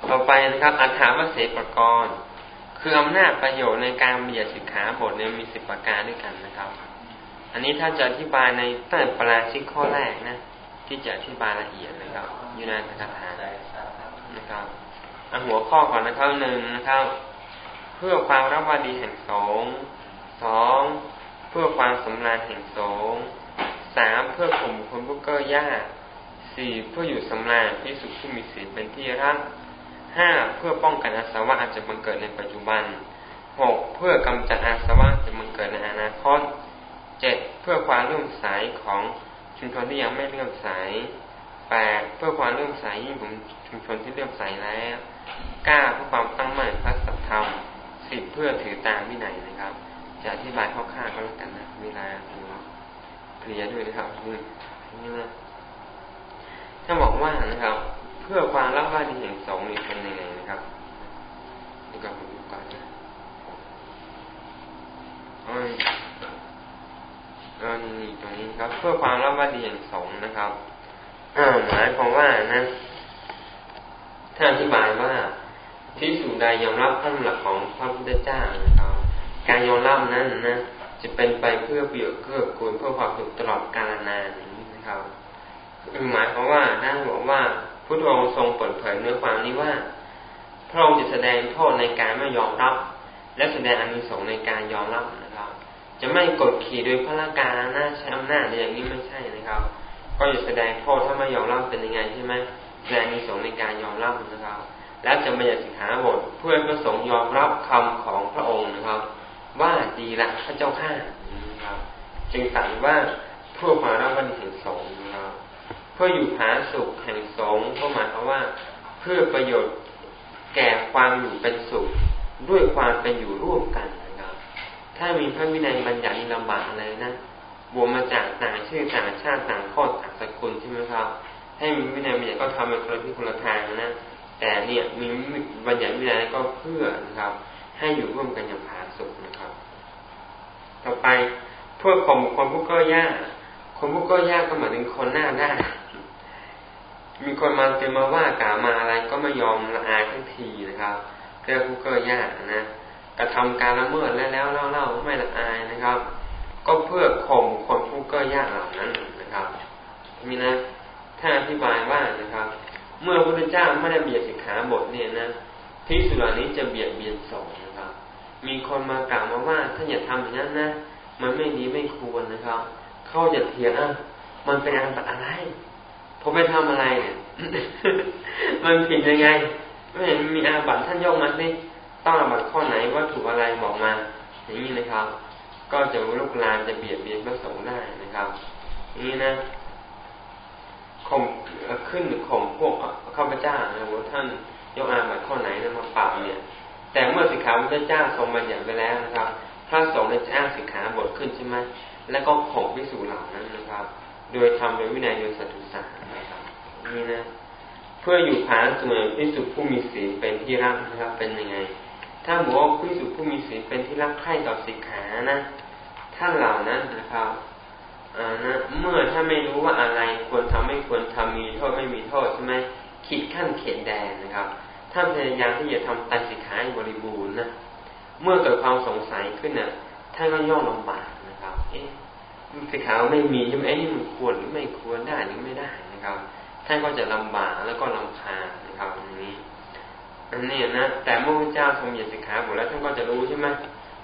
ต่อไปนะครับอัฐาวเสปกรคืออำนาจประโยชน์ในการเบียดสิกขาบทเนี่ยมีสิบประการด้วยกันนะครับ อันนี้ถ้าจะอธิบายในตั้งแต่ปราชิกข้อแรกนะ ที่จะอธิบายละเอียดนะครับ อยู่ในตถาถานะครับหัวข้อก่อนนะครับหนึ่งนะครับ เพื่อความรับว่าดีแห่งสงสองเพื่อความสำราญแห่งสงสามเพื่อข่มคนผู้เก้อยากสี่เพื่ออยู่สำราญพิสุที่มีศีลเป็นที่รักห้าเพื่อป้องกันอาสวะอาจจะบังเกิดในปัจจุบันหกเพื่อกำจัดอาสวะจะบังเกิดในอนาคตเจ็ดเพื่อความเลื่อมใสของชุมชนที่ยังไม่เลื่อมใส แปดเพื่อความเลื่อมใสยิ่งของชุมชนที่เลื่อมใสแล้วเก้าเพื่อความตั้งมั่นพระสัทธรรมสิบเพื่อถือตามวินัยนะครับ จะอธิบายคร่าวๆก็แล้วกันนะเวลาเคลียร์ด้วยนะครับนี่นะถ้าบอกว่านะครับ เพื่อความรับว่าดีแห่งสองนี่เป็นยังไงนะครับนี่ก็ผมดูก่อนนะอ๋อนี่ตรงนี้ครับ เพื่อความรับว่าดีแห่งสองนะครับ หมายความว่านะท่านอธิบายว่าที่สุดใดยอมรับพระหลักของพระพุทธเจ้านะครับการยอมรับนั้นนะจะเป็นไปเพื่อประโยชน์เพื่อกูลเพื่อความสุขตลอดกาลนานนี้นะครับหมายความว่าท่านบอกว่าพุทธองค์ทรงเปิดเผยเนื้อความนี้ว่า พระองค์จะแสดงโทษในการไม่ยอมรับ และแสดงอานิสงส์ในการยอมรับนะครับ จะไม่กดขี่โดยพระละการหน้าใช้อำนาจอย่างนี้ไม่ใช่นะครับ ก็จะแสดงโทษถ้าไม่ยอมรับเป็นยังไงใช่ไหมแสดงอานิสงในการยอมรับนะครับ และจะมาอยากสิกขาบทเพื่อประสงค์ยอมรับคำของพระองค์นะครับ ว่าดีละพระเจ้าข้านะครับจึงสั่งว่าเพื่อความรับวันแห่งสงฆ์นะครับเพื่ออยู่ผาสุขแห่งสงฆ์ก็หมายความว่าเพื่อประโยชน์แก่ความอยู่เป็นสุขด้วยความเป็นอยู่ร่วมกันนะครับ ถ้ามีพระวินัยบัญญัติลำบากอะไรนะ บวมมาจากต่างชื่อต่างชาติต่างข้อต่างสกุลใช่ไหมครับ ให้มีวินัยบัญญัติก็ทำเป็นคนละที่คนละทางนะ แต่เนี่ยมีบัญญัติวินัยก็เพื่อนะครับ ให้อยู่ร่วมกันอย่างผาสุกนะครับ ต่อไปพื่อข่มคนผู้ก็ยากคนผู้ก็ยากก็หมายถึงคนหน้าด้ามีคนมาเตือนมาว่ากล่าวมาอะไรก็ไม่ยอมละอายทันทีนะครับเรียกผู้ก้อยากนะกระทำการละเมิดแล้วแล้วเล่าๆไม่ละอายนะครับ ก็เพื่อข่มคนผู้เก้อยากเหล่านั้นนะครับมีนะถ้าอธิบายว่านะครับ เมื่อพระพุทธเจ้าไม่ได้เบียดสิกขาบทเนี่ยนะพิสุรานี้จะเบียดเบียนสงนะครับ มีคนมากล่าวมาว่าถ้าอย่าทำอย่างนั้นนะมันไม่ดีไม่ควรนะครับ เขาจะเถียงอะมันเป็นอันตรอะไรผมไปทำอะไรเนี่ยมันผิดยังไงไม่เห็นมีอาบัตท่านยกมาสิต้องอาบัตข้อไหนว่าถูกอะไรบอกมา อย่างนี้นะครับ ก็จะลุกลามจะเบียดเบียนพระสงฆ์ได้นะครับ นี้นะข่มขึ้นข่มพวกข้าพเจ้านะว่าท่านยกอาบัตข้อไหนนะมาปรับเนี่ย แต่เมื่อสิกขาพระเจ้าทรงบัญญัติไปแล้วนะครับพระสงฆ์ได้จ้างสิกขาบทขึ้นใช่ไหมแล้วก็ข่มพิสูจน์เหล่านั้นนะครับ โดยทำโดยวินัยโดยสัตุสานะครับนี่นะ เพื่ออยู่ผานเสมอพิสุผู้มีศีลเป็นที่รักนะครับ เป็นยังไง ถ้าบอกว่าพิสุผู้มีศีลเป็นที่รักใคร่ต่อสิกขานะท่านเหล่านั้นนะครับอานะเมื่อถ้าไม่รู้ว่าอะไรควรทำไม่ควรทำมีโทษไม่มีโทษใช่ไหมขีดขั้นเขตแดนนะครับถ้าพยายามที่จะทำตายสิกขาบริบูรณ์นะเมื่อเกิดความสงสัยขึ้นนะ่ะท่านก็ย่อลำบากนะครับ เอ๊ะสิกขาไม่มีใช่ไหมไอ้นี่มันควรหรือไม่ควรได้หรือไม่ได้นะครับท่านก็จะลำบากแล้วก็ลำคาญนะครับอันนี้ อันนี้นะ แต่เมื่อพระเจ้าทรงเหยียดสิกขาหมดแล้วท่านก็จะรู้ใช่ไหม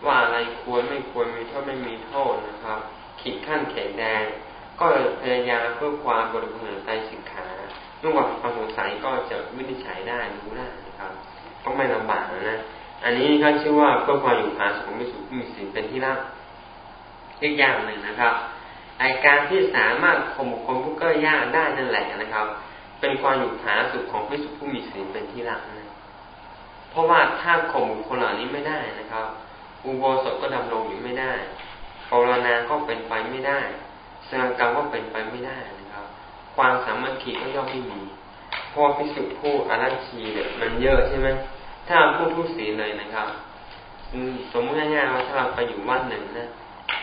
ว่าอะไรควรไม่ควรมีโทษไม่มีโทษนะครับ ขีดขั้นเขตแดง ก็พยายามเพื่อความบริบูรณ์ใจสิกขาเมื่อความสงสัยก็จะวินิจฉัยได้รู้ได้นะครับก็ไม่ลำบากนะ อันนี้ก็ชื่อว่าเพื่อความอยู่ผาสุขมิสุมีสิเป็นที่รักอีกอย่างหนึ่งนะครับไอการที่สามารถข่มคนผู้เก้อยากได้นั่นแหละนะครับ เป็นความอยู่ผาสุขของพิสุผู้มีศีลเป็นที่รักนะ เพราะว่าถ้าข่มคคลเหล่านี้ไม่ได้นะครับ อุโบสถก็ดำรงอยู่ไม่ได้ภาวนาก็เป็นไปไม่ได้สงกรรมก็เป็นไปไม่ได้นะครับ ความสามัคคีก็ย่อมไม่มีเพราะพิสุผู้อารัชีเนี่ยมันเยอะใช่ไหมถ้าพูดทุศีลเลยนะครับสมมติง่ายๆว่าถ้าเราไปอยู่วัดหนึ่งนะ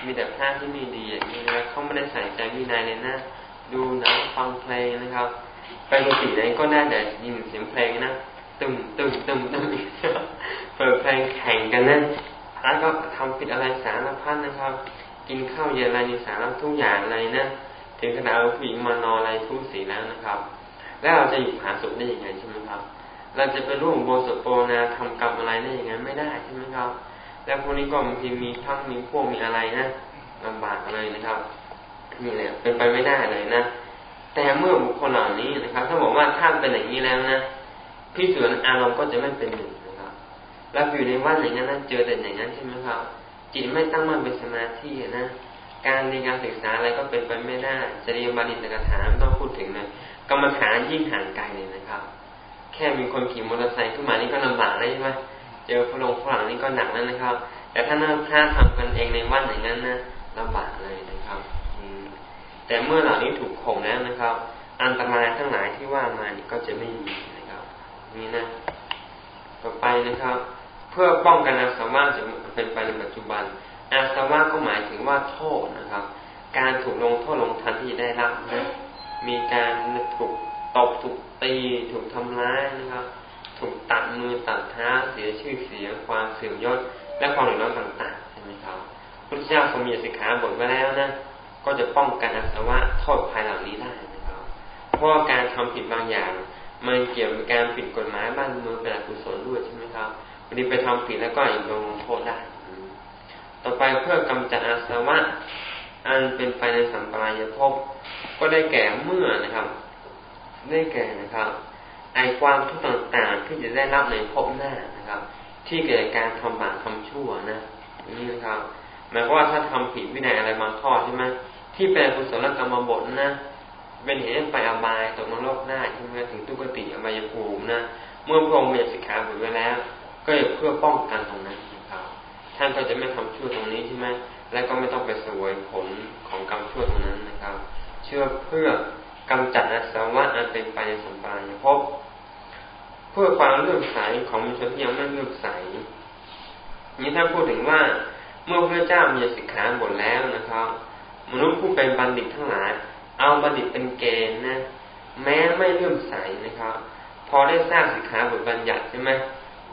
มีแต่พระที่ไม่ดีอย่างนี้นะเขาไม่ได้ใส่ใจวินัยเลยนะดูหนังฟังเพลงนะครับ ไปกุฏิไหนก็ได้แต่ยินเสียงเพลงนะ ตึมตึมตึมตึมเปิดเพลงแข่งกันนะแล้วก็ทำผิดอะไรสารพัดนะครับ กินข้าวเย็นอะไรสารทุกอย่างอะไรนะถึงขนาดเอาผู้หญิงมานอนอะไรทุกสีแล้วนะครับ แล้วเราจะอยู่ผาสุขได้ยังไงใช่ไหมครับ เราจะไปร่วมโบสถ์โปนาทำกรรมอะไรได้ยังไงไม่ได้ใช่ไหมครับ แล้วพวกนี้ก็บางทีมีพักมีพวกมีอะไรนะลำบากเลยนะครับนี่แหละเป็นไปไม่ได้เลยนะแต่เมื่อบุคคลเหล่านี้นะครับ ถ้าบอกว่าถ้านเป็นอย่างนี้แล้วนะ พิสูจน์อารมณ์ก็จะไม่เป็นหนึ่งนะครับเราอยู่ในวัดอย่างนั้นเจอแต่อย่างนั้นใช่ไหมครับ จิตไม่ตั้งมั่นเป็นสมาธินะการเรียนการศึกษาอะไรก็เป็นไปไม่ได้จะเรียนบาลีสกถาไม่ต้องพูดถึงเลยกรรมฐานยิ่งห่างไกลเลยนะครับ แค่มีคนขี่มอเตอร์ไซค์ขึ้นมานี่ก็ลำบากเลยใช่ไหมเจอฝรั่งฝรั่งนี่ก็หนักแล้วนะครับ แต่ถ้าถ้าทำกันเองในวัดอย่างนั้นนะลำบากเลยนะครับแต่เมื่อเหล่านี้ถูกข่มแล้วนะครับ อันตรายทั้งหลายที่ว่ามานี่ก็จะไม่มี นี่นะ ต่อไปนะครับ เพื่อป้องกันอาสวะจะเป็นไปในปัจจุบัน อาสวะก็หมายถึงว่าโทษนะครับ การถูกลงโทษลงทันที่ได้รับนะมีการถูกตบถูกตีถูกทำร้ายนะครับ ถูกตัดมือตัดเท้าเสียชื่อเสียงความเสื่อมยศและความหนุนร้อนต่างๆใช่ไหมครับพุทธเจ้าทรงมีสิกขาบทไว้แล้วนะก็จะป้องกันอาสวะโทษภายเหล่านี้ได้นะครับเพราะการทำผิดบางอย่าง มันเกี่ยวกับการผิดกฎหมายบ้านเมืองเป็นอกุศลด้วยใช่ไหมครับวันนี้ไปทำผิดแล้วก็อีกลงโทษได้ต่อไปเพื่อกำจัดอาสวะ อันเป็นไปในสัมปรายภพก็ได้แก่เมื่อนะครับ ได้แก่นะครับไอความทุกข์ต่างๆที่จะได้รับในภพหน้านะครับ ที่เกิดการทำบาปทำชั่วนะนี่นะครับหมายความว่าถ้าทำผิดวินัยอะไรมาข้อใช่ไหมที่เป็นกุศลกรรมบทนะ เป็นเหตุให้ไปอบายตกนรกหน้าใช่ไหมถึงตุกติอบายภูมินะเมื่อพระองค์มีสิกขาบทไว้แล้ว ก็เพื่อป้องกันตรงนั้นนะครับท่านก็จะไม่ทำชั่วตรงนี้ใช่ไหมและก็ไม่ต้องไปสวยผลของกรรมชั่วตรงนั้นนะครับ เชื่อเพื่อกำจัดอาสวะอันเป็นไปในสัมปรายภพเพื่อความเลื่อมใสของมนุษย์ที่ยังไม่เลื่อมใสนี้ถ้าพูดถึงว่าเมื่อพระเจ้ามีสิกขาบทแล้วนะครับ มนุษย์ผู้เป็นบัณฑิตทั้งหลาย เอาบัณฑิตเป็นเกณฑ์นะ แม้ไม่เลื่อมใสนะครับ พอได้ทราบสิกขาบทบัญญัติใช่ไหม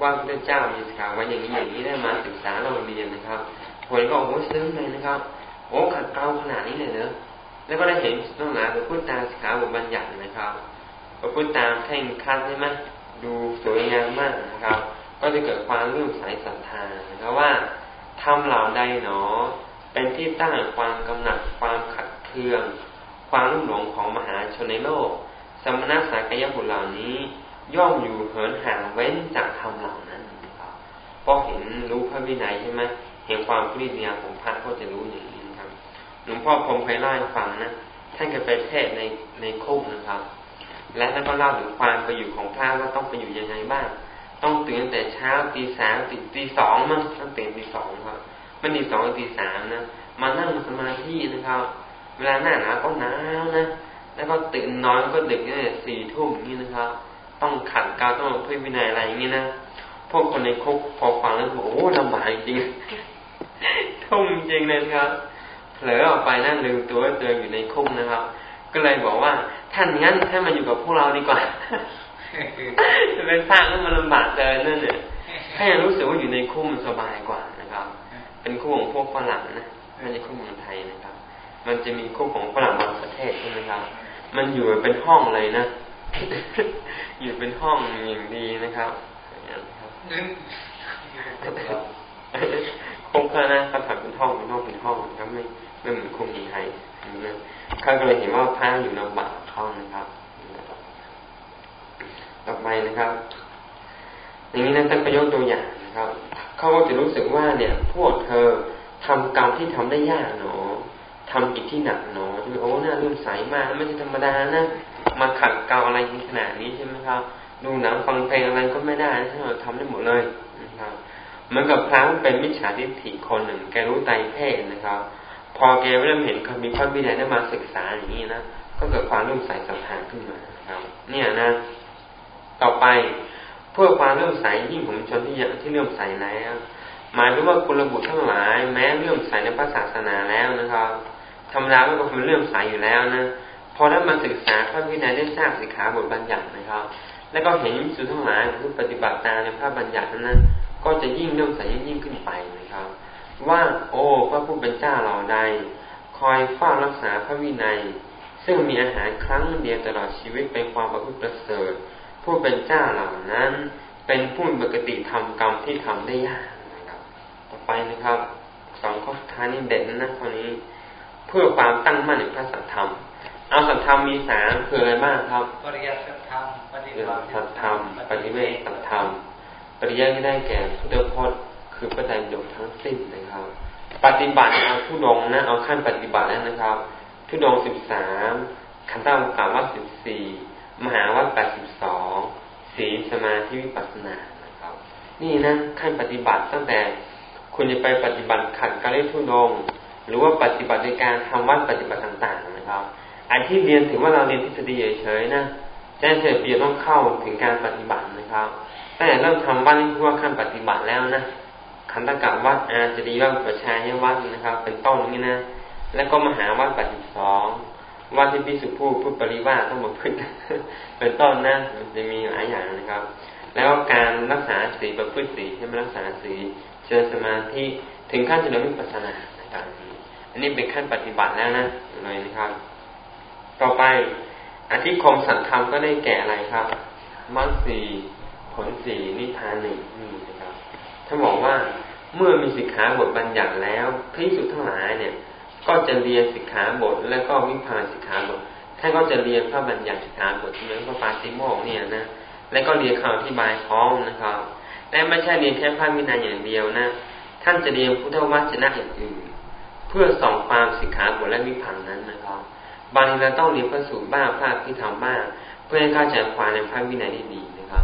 ว่าพระเจ้ามีสิกขาไว้อย่างนี้อย่างนี้ได้มาศึกษาเราเรียนนะครับผลก็โอ้ซึ้งเลยนะครับโอ้ขัดเกลาขนาดนี้เลยเนอะแล้วก็ได้เห็นต้องหลายพระพุทธตามสิกขาบทบัญญัตินะครับพระพุทธตามแข่งคัดใช่ไหมดูสวยงามมากนะครับ ก็จะเกิดความเลื่อมใสศรัทธานะครับว่าทำเหล่าใดหนอ เป็นที่ตั้งความกำหนัดความขัดเคือง ความรุ่มหลงของมหาชนในโลก สมณะสากยบุตรเหล่านี้ ย่อมอยู่เหินห่างเว้นจากธรรมเหล่านั้นครับเพราะเห็นรู้พระวินัยใช่ไหมเห็นความพิจิตรของพระก็จะรู้อย่างนี้ครับหลวงพ่อคมเคยเล่าให้ฟังนะท่านเคยไปเทศในในคุกนะครับ และท่านก็เล่าถึงความไปอยู่ของพระว่าต้องไปอยู่ยังไงบ้าง ต้องตื่นแต่เช้าตีสามตีตีสองมั้งต้องตื่นตีสองครับไม่ตีสองตีสามนะมานั่งสมาธินะครับ เวลาหน้าหนาวก็หนาวนะ แล้วก็ตื่นนอนก็ดึกเนี่ยสี่ทุ่มนี่นะครับ ต้องขัดกาวต้องเพื่อวินัยอะไรอย่างนี้นะ พวกคนในคุกพอฟังแล้วบอกโอ้ลำบากจริงทุ่มจริงเลยครับ เผลอออกไปนั่นลืมตัวเจออยู่ในคุกนะครับ ก็เลยบอกว่าท่านงั้นให้มาอยู่กับพวกเราดีกว่าจะเป็นสร้างแล้วมันลำบากเกินนั่นเนี่ยให้รู้สึกว่าอยู่ในคุกมันสบายกว่านะครับ เป็นคุกของพวกฝรั่งนะไม่ใช่คุกเมืองไทยนะครับ มันจะมีคุกของฝรั่งบางประเทศใช่ไหมครับ มันอยู่เป็นห้องเลยนะ อยู่เป็นห้องอย่างดีนะครับคุกนะเขาทำเป็นห้องเป็นห้องเป็นห้องครับไม่ไม่เหมือนคุกเมืองไทยนะเขาก็เลยเห็นว่าพระอยู่ลำบากเขานะครับ ต่อไปนะครับ อย่างนี้นะท่านก็ยกตัวอย่างนะครับ เขาก็จะรู้สึกว่าเนี่ย พวกเธอทำกรรมที่ทำได้ยากหนอ ทำกิจที่หนักหนอที่โอ้หน้ารุ่มใสมากไม่ใช่ธรรมดานะมาขัดเกลาอะไรขนาดนี้ใช่ไหมครับ ดูหนังฟังเพลงอะไรก็ไม่ได้ใช่ไหมทำได้หมดเลยนะครับเหมือนกับพระเป็นมิจฉาทิฏฐิคนหนึ่ง แกรู้ใจเพศนะครับ พอแกเริ่มเห็นคำมีพระวินัยได้มาศึกษาอย่างนี้นะก็เกิดความรุ่มใสศรัทธาขึ้นมาครับ เนี่ยนะ ต่อไปเพื่อความเลื่อมใสยิ่งของชนที่ยังที่เลื่อมใสแล้วหมายถึงว่าคุณระบุทั้งหลาย แม้เลื่อมใสในพระศาสนาแล้วนะครับ ธรรมดาก็เป็นเลื่อมใสอยู่แล้วนะพอได้มาศึกษาพระวินัยได้ทราบสิกขาบทบัญญัตินะครับ แล้วก็เห็นสุทั้งหลายคือปฏิบัติตามในพระบัญญัตินั้นก็จะยิ่งเลื่อมใสยิ่งขึ้นไปนะครับ ว่าโอ้พระผู้เป็นเจ้าเราใด คอยเฝ้ารักษาพระวินัย ซึ่งมีอาหารครั้งเดียวตลอดชีวิตเป็นความประพฤติประเสริฐผู้เป็นเจ้าเหล่านั้น เป็นผู้ปกติทำกรรมที่ทำได้ยากนะครับ ต่อไปนะครับสองข้อท้ายนี้เด่นนะข้อนี้ พื่อความตั้งมั่นในพระสัทธรรม เอาสัทธรรมมีสามคืออะไรบ้างครับ ปริยัติสัทธรรมปฏิบัติสัทธรรมปฏิเวทสัทธรรม ปริยัติได้แก่พุทธพจน์คือพระไตรปิฎกทั้งสิ้นนะครับ ปฏิบัติเอาทุดงนะเอาขั้นปฏิบัติแล้วนะครับทุดงสิบสามขันธ์ตามกาว่าสิบสี่มหาวัดแปดสิบสองศีลสมาธิวิปัสสนานะครับ นี่นะขั้นปฏิบัติตั้งแต่คุณจะไปปฏิบัติขัดการเล่ทุดง หรือว่าปฏิบัติในการทำวัดปฏิบัติต่างๆนะครับอันที่เรียนถือว่าเราเรียนทฤษฎีเฉยๆนะแจ้งเสร็จเปียต้องเข้าถึงการปฏิบัตินะครับตั้งแต่เริ่มทำวัดนี่คือว่าขั้นปฏิบัติแล้วนะขันตกะวัดอาจดีวัดประชายวัดนะครับ เป็นต้นนี้นะแล้วก็มหาวัดปฏิสองว่าที่พิสุผู้พูดปริวาต้องมาพึ่งเป็นต้นนะมันจะมีหลายอย่างนะครับ แล้วการรักษาสีประพฤติสีใช่ไหมรักษาสีเชิญสมาธิถึงขั้นจะเริ่มวิปัสสนานะครับ อันนี้เป็นขั้นปฏิบัติแล้วนะเลยนะครับ ต่อไปอธิคมสันธรรมก็ได้แก่อะไรครับมรรคสีผลสีนิพพานหนึ่งนี่นะครับถ้าบอกว่าเมื่อมีสิกขาบทบัญญัติแล้วพิสุทั้งหลายเนี่ย ก็จะเรียนสิกขาบทแล้วก็วิพาสิกขาบทท่านก็จะเรียนพระบัญญัติสิกขาบทเหมือนพระปาติโมกเนี่ยนะแล้วก็เรียนคำอธิบายพร้อมนะครับและไม่ใช่เรียนแค่พระวินัยอย่างเดียวนะ ท่านจะเรียนพุทธวจนะอื่นๆ พื่อส่องความสิกขาบทและวิพังนั้นนะครับ บางทีเราต้องเรียนพระสูตรบ้างพระที่ทำบ้าง เพื่อให้เข้าใจความในพระวินัยได้ดีนะครับ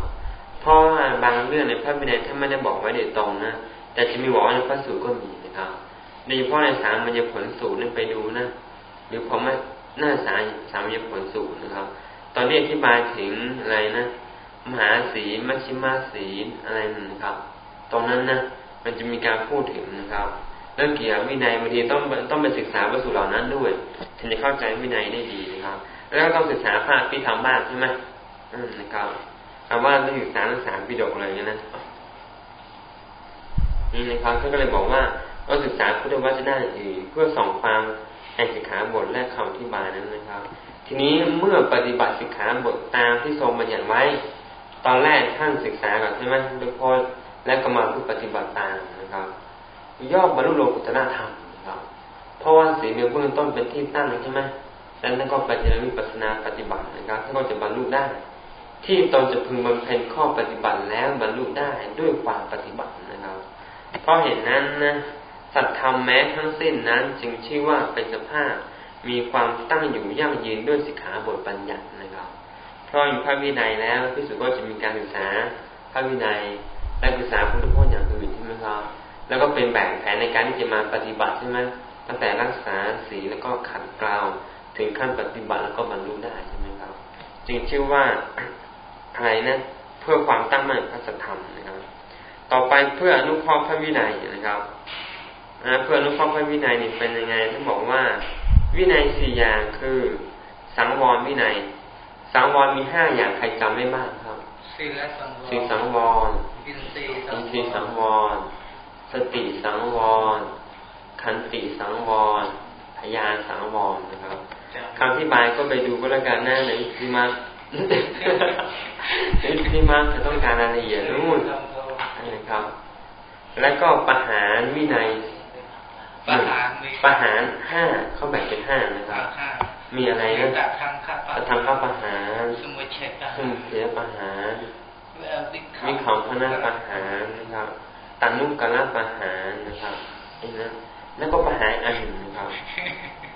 เพราะว่าบางเรื่องในพระวินัยท่านไม่ได้บอกไว้โดยตรงนะ แต่จะมีบอกในพระสูตรก็มีนะครับโดยเฉพาะในสามมันจะผลสูตรนี่ไปดูนะ หรือพอมาหน้าสายสามยผลสูตรนะครับ ตอนนี้อธิบายถึงอะไรนะ มหาศีมัชชิมาศีอะไรนะครับ ตรงนั้นนะมันจะมีการพูดถึงนะครับ เรื่องเกี่ยวกับวินัยบางทีต้องต้องไปศึกษาวัตถุเหล่านั้นด้วยถึงจะเข้าใจวินัยได้ดีนะครับ แล้วก็ต้องศึกษาภาคที่ทำบ้านใช่ไหมอืมนะครับคำว่าต้องศึกษาภาษาปิฎกอะไรอย่างนี้นะนี่นะครับท่านก็เลยบอกว่าเราศึกษาพุทธวจนะอื่นเพื่อส่องความแห่งสิกขาบทและคำอธิบายนั้นนะครับ ทีนี้เมื่อปฏิบัติสิกขาบทตามที่ทรงบัญญัติไว้ ตอนแรกท่านศึกษาก่อนใช่ไหมทุกคนและก็มาผู้ปฏิบัติตามนะครับ ย่อมบรรลุโลกุตระธรรมนะครับเพราะว่าสีเบื้องต้นเป็นที่ตั้งใช่ไหมแล้วท่านก็ปฏิบัติวิปัสนาปฏิบัตินะครับท่านก็จะบรรลุได้ ที่ตนจะพึงบำเพ็ญข้อปฏิบัติแล้วบรรลุได้ด้วยความปฏิบัตินะครับ เพราะเห็นนั้นนะสัตธรรมแม้ทั้งสิ้นนั้นจึงชื่อว่าเป็นสภาพมีความตั้งอยู่ยั่งยืนด้วยสิกขาบทบัญญัตินะครับ เพราะอยู่พระวินัยแล้วพิสุก็จะมีการศึกษาพระวินัยและศึกษาพุทธพจน์อย่างอื่นใช่ไหมครับ แล้วก็เป็นแบบแผนในการที่จะมาปฏิบัติใช่ไหมตั้งแต่รักษาศีลแล้วก็ขัดเกลาถึงขั้นปฏิบัติแล้วก็บรรลุได้ใช่ไหมครับ จึงชื่อว่าอะไรนะเพื่อความตั้งมั่นพระสัทธรรมนะครับ ต่อไปเพื่ออนุเคราะห์พระวินัยนะครับเพื่ออนุเคราะห์พระวินัยนี่เป็นยังไงท่านบอกว่า วินัยสี่อย่างคือ สังวรวินัย สังวรมีห้าอย่างใครจำไม่บ้างครับศีลสังวรศีลสังวรอินทรีย์สังวร สติสังวร ขันติสังวรพยานสังวรนะครับคำที่บายก็ไปดูก็แล้วกันหน้าในที่มาที่มาจะต้องการรายละเอียดนู่นนะครับ แล้วก็ประหารวินัยประหารประหารห้าเขาแบ่งเป็นห้านะครับ มีอะไรนะจะทำข้าประหารสมุเฉดสมุเฉดประหารวิของพระนาประหารนะครับ ตันุกรประหารนะครับนี่นะแล้วก็ประหารอันหนึ่งนะครับ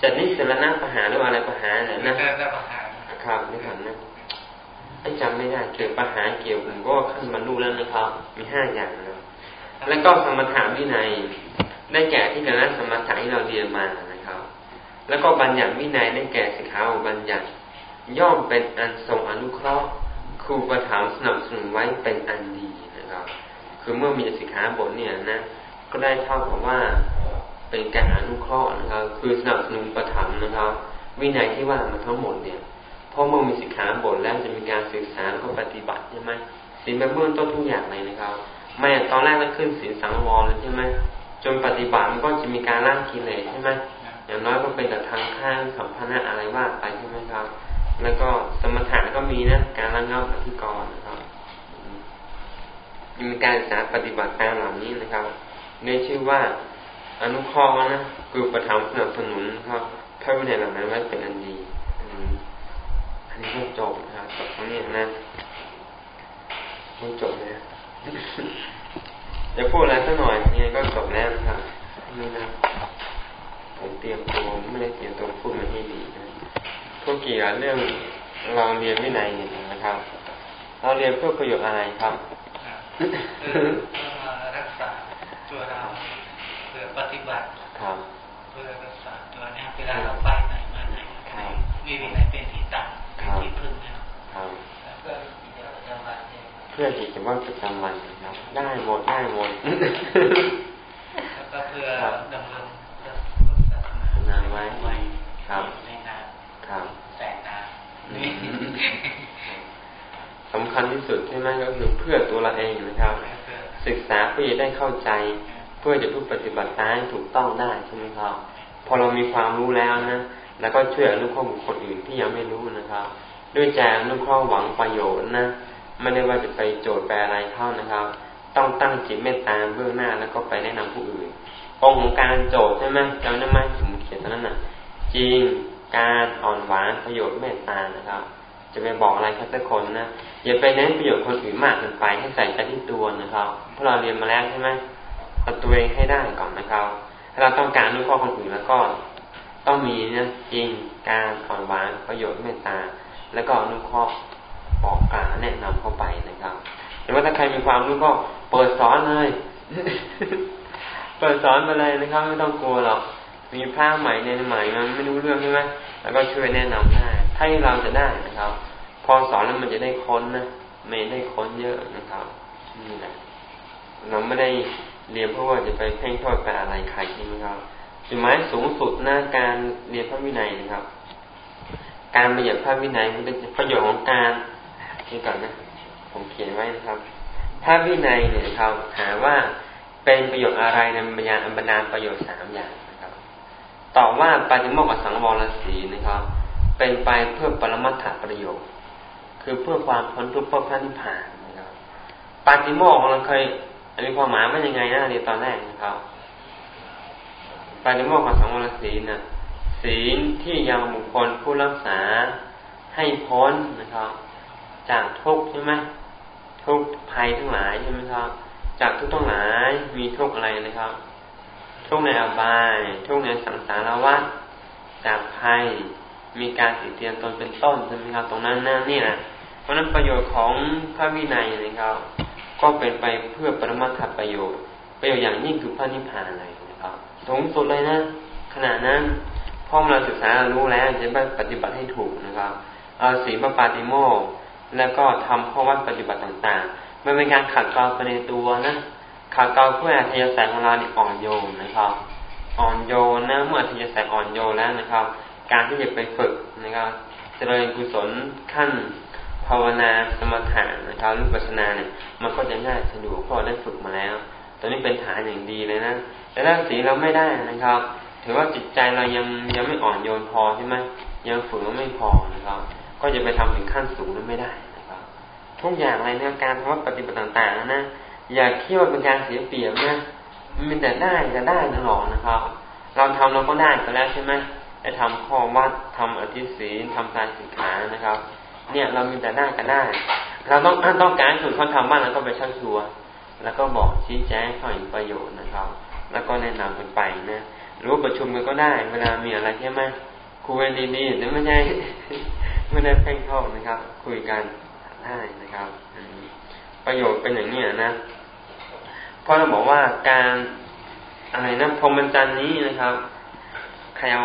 จะนิสรณะประหารหรืออะไรประหารเนี่ยนะครับนี่ครับนะไม่จำไม่ได้เกี่ยวประหารเกี่ยวผมก็ขึ้นบรรลุแล้วนะครับ มีห้าอย่างนะแล้วก็สมถะวินัย ได้แก่ที่คณะสมถะที่เราเรียนมานะครับ แล้วก็บัญญัติวินัยได้แก่สิกขาบัญญัติย่อมเป็นอันทรงอนุเคราะห์ครูประถามสนับสนุนไว้เป็นอันดีนะ คือเมื่อมีสิกขาบทเนี่ยนะก็ได้เท่ากับว่าเป็นการอนุเคราะห์นะครับ คือสนับสนุนประถมนะครับ วินัยที่ว่ามาทั้งหมดเนี่ยพราะเมื่อมีสิกขาบทแล้วจะมีการศึกษาแล้วก็ปฏิบัติใช่ไหมสิ่งเบื้องต้นทุกอย่างเลยนะครับไม่ตอนแรกก็ขึ้นศีลสังวรใช่ไหมจนปฏิบัติมันก็จะมีการล่างกิเลสใช่ไหมอย่างน้อยก็เป็นแต่ทางข้างสัมพันธ์อะไรว่าไปใช่ไหมครับ แล้วก็สมถะก็มีนะการระงับอธิกรณ์ มีการศึกษาปฏิบัติตามเหล่านี้นะครับในชื่อว่าอนุเคราะห์นะคือประทามสนับสนุนครับพระวินัยเหล่านั้นไว้เป็นอันดีอันนี้ก็จบนะครับจบตรงนี้นะไม่จบเลยจะพูดอะไรสักหน่อยนี่ก็จบแล้วนะครับนี่นะผมเตรียมตัวไม่ได้เตรียมตัวพูดมาให้ดีนะพวกเกี่ยวเรื่องเราเรียนวินัยนะครับ เราเรียนเพื่อประโยชน์อะไรครับ เพื่อรักษาตัวเราเพื่อปฏิบัติครับเพื่อรักษาตัวนี้เวลาเราไปไหนมาไหนมีวินัยเป็นที่ตั้งเป็นที่พึ่งนะครับแล้วก็กิจวัตรประจำวันเพื่อกิจวัตรประจำวันครับ ได้หมดได้หมดแล้วก็เพื่อดำรงศาสนาไว้ครับในนาครับแสนนา สำคัญที่สุดใช่ไหมก็คือเพื่อตัวเราเองนะครับ ศึกษาเพื่อจะได้เข้าใจ เพื่อจะพูดปฏิบัติตามถูกต้องได้ใช่ไหมครับ พอเรามีความรู้แล้วนะแล้วก็ช่วยอนุเคราะห์บุคคลอื่นที่ยังไม่รู้นะครับ ด้วยใจอนุเคราะห์หวังประโยชน์นะไม่ได้ว่าจะไปโจทย์แปลอะไรเข้านะครับ ต้องตั้งจิตเมตตาเบื้องหน้าแล้วก็ไปแนะนำผู้อื่นองค์ของการโจทย์ใช่ไหมจำได้ไหมผมเขียนตอนนั้นน่ะจริงการอ่อนหวานประโยชน์เมตตานะครับ จะไปบอกอะไรสักคนนะอย่าไปเน้นประโยชน์คนอื่นมากเกินไปให้ใส่ใจที่ตัวนะครับเพราะเราเรียนมาแล้วใช่ไหมเอาตัวเองให้ได้ก่อนนะครับถ้าเราต้องการรู้ข้อคนอื่นแล้วก็ ต้องมีนะจริงการอ่อนหวานประโยชน์เมตตา แล้วก็นุเคราะห์บอกกล่าวแนะนำเข้าไปนะครับหรือว่าถ้าใครมีความรู้ก็เปิดสอนเลย เปิดสอนมาเลยนะครับ ไม่ต้องกลัวหรอก มีผ้าใหม่ในใหม่มันไม่รู้เรื่องใช่ไหมแล้วก็ช่วยแนะนำได้ถ้าเราจะได้นะครับ พอสอนแล้วมันจะได้ค้นนะไม่ได้ค้นเยอะนะครับนี่แหละเราไม่ได้เรียนเพราะว่าจะไปเพ่งโทษไปอะไรใครใช่ไหมครับจุดหมายสูงสุดหน้าการเรียนพระวินัยนะครับ การปฏิบัติพระวินัยมันเป็นประโยชน์ของการนี่ก่อนนะ ผมเขียนไว้นะครับพระวินัยเนี่ยเขาถาว่าเป็นประโยชน์อะไรในบรรยาบรรดาประโยชน์สามอย่าง ตอบว่าปฏิโมกขสังวรสีนะครับ เป็นไปเพื่อปรมัตถประโยชน์คือเพื่อความพ้นทุกข์เพื่อพระนิพพานนะครับปฏิโมกเราเคยอันนี้ความหมายว่ายังไงนะเรียนตอนแรกนะครับปฏิโมกขสังวรศีนะศีลที่ยังบุคคลผู้รักษาให้พ้นนะครับ จากทุกข์ใช่ไหมทุกภัยทั้งหลายใช่ไหมครับ จากทุกทั้งหลายมีทุกอะไรนะครับ กในอบาย ทุกในสังสารวัฏจากภัยมีการติดเตียนตนเป็นต้นใช่ไหมครับตรงนั้นนั่นนี่นะเพราะนั้นประโยชน์ของพระวินัยนะครับก็เป็นไปเพื่อปรมาถประโยชน์ ประโยชน์อย่างยิ่งคือพระนิพพานเลยนะครับสูงสุดเลยนะขณะนั้นพอเราศึกษาเรารู้แล้วจะปฏิบัติให้ถูกนะครับเอาสีพระปาติโมกแล้วก็ทำข้อวัดปฏิบัติต่างๆ มันเป็นการขัดเกลาไปในตัวนะ ขัดเกลาเพื่ออัธยาศัยของเราเนี่ยอ่อนโยนนะครับ อ่อนโยนนะเมื่ออัธยาศัยอ่อนโยนแล้วนะครับ การที่จะไปฝึกนะครับ เจริญกุศลขั้นภาวนาสมถะนะครับรูปัสนาเนี่ยมันก็จะง่ายสะดวกเพราะได้ฝึกมาแล้วตอนนี้เป็นฐานอย่างดีเลยนะแต่ถ้าสีเราไม่ได้นะครับ ถือว่าจิตใจเรายังยังไม่อ่อนโยนพอใช่ไหมยังฝึกไม่พอนะครับ ก็จะไปทำถึงขั้นสูงนั้นไม่ได้นะครับ ทุกอย่างอะไรเนี่ยการทำว่าปฏิบัติต่างๆนะ อย่าคิดว่าเป็นการเสียเปรียบนะมันแต่ได้จะได้ตลอดนะครับ เราทำเราก็ได้ก็แล้วใช่ไหมได้ทำข้อวัดทำอธิศีลทำการศึกษานะครับ เนี่ยเรามีแต่ได้ก็ได้ เราต้องต้องการสุดเขาทำบ้างเราก็ไปชักชวนแล้วก็บอกชี้แจงข้อเห็นประโยชน์นะครับ แล้วก็แนะนำกันไปนะหรือประชุมกันก็ได้ เวลามีอะไรใช่ไหมคุยดีๆแต่ไม่ใช่ไม่ได้เพ่งเข้านะครับ คุยกันได้นะครับ ประโยชน์เป็นอย่างนี้นะเพราะเราบอกว่าการอะไรนะพรหมจรรย์นี้นะครับใครเอา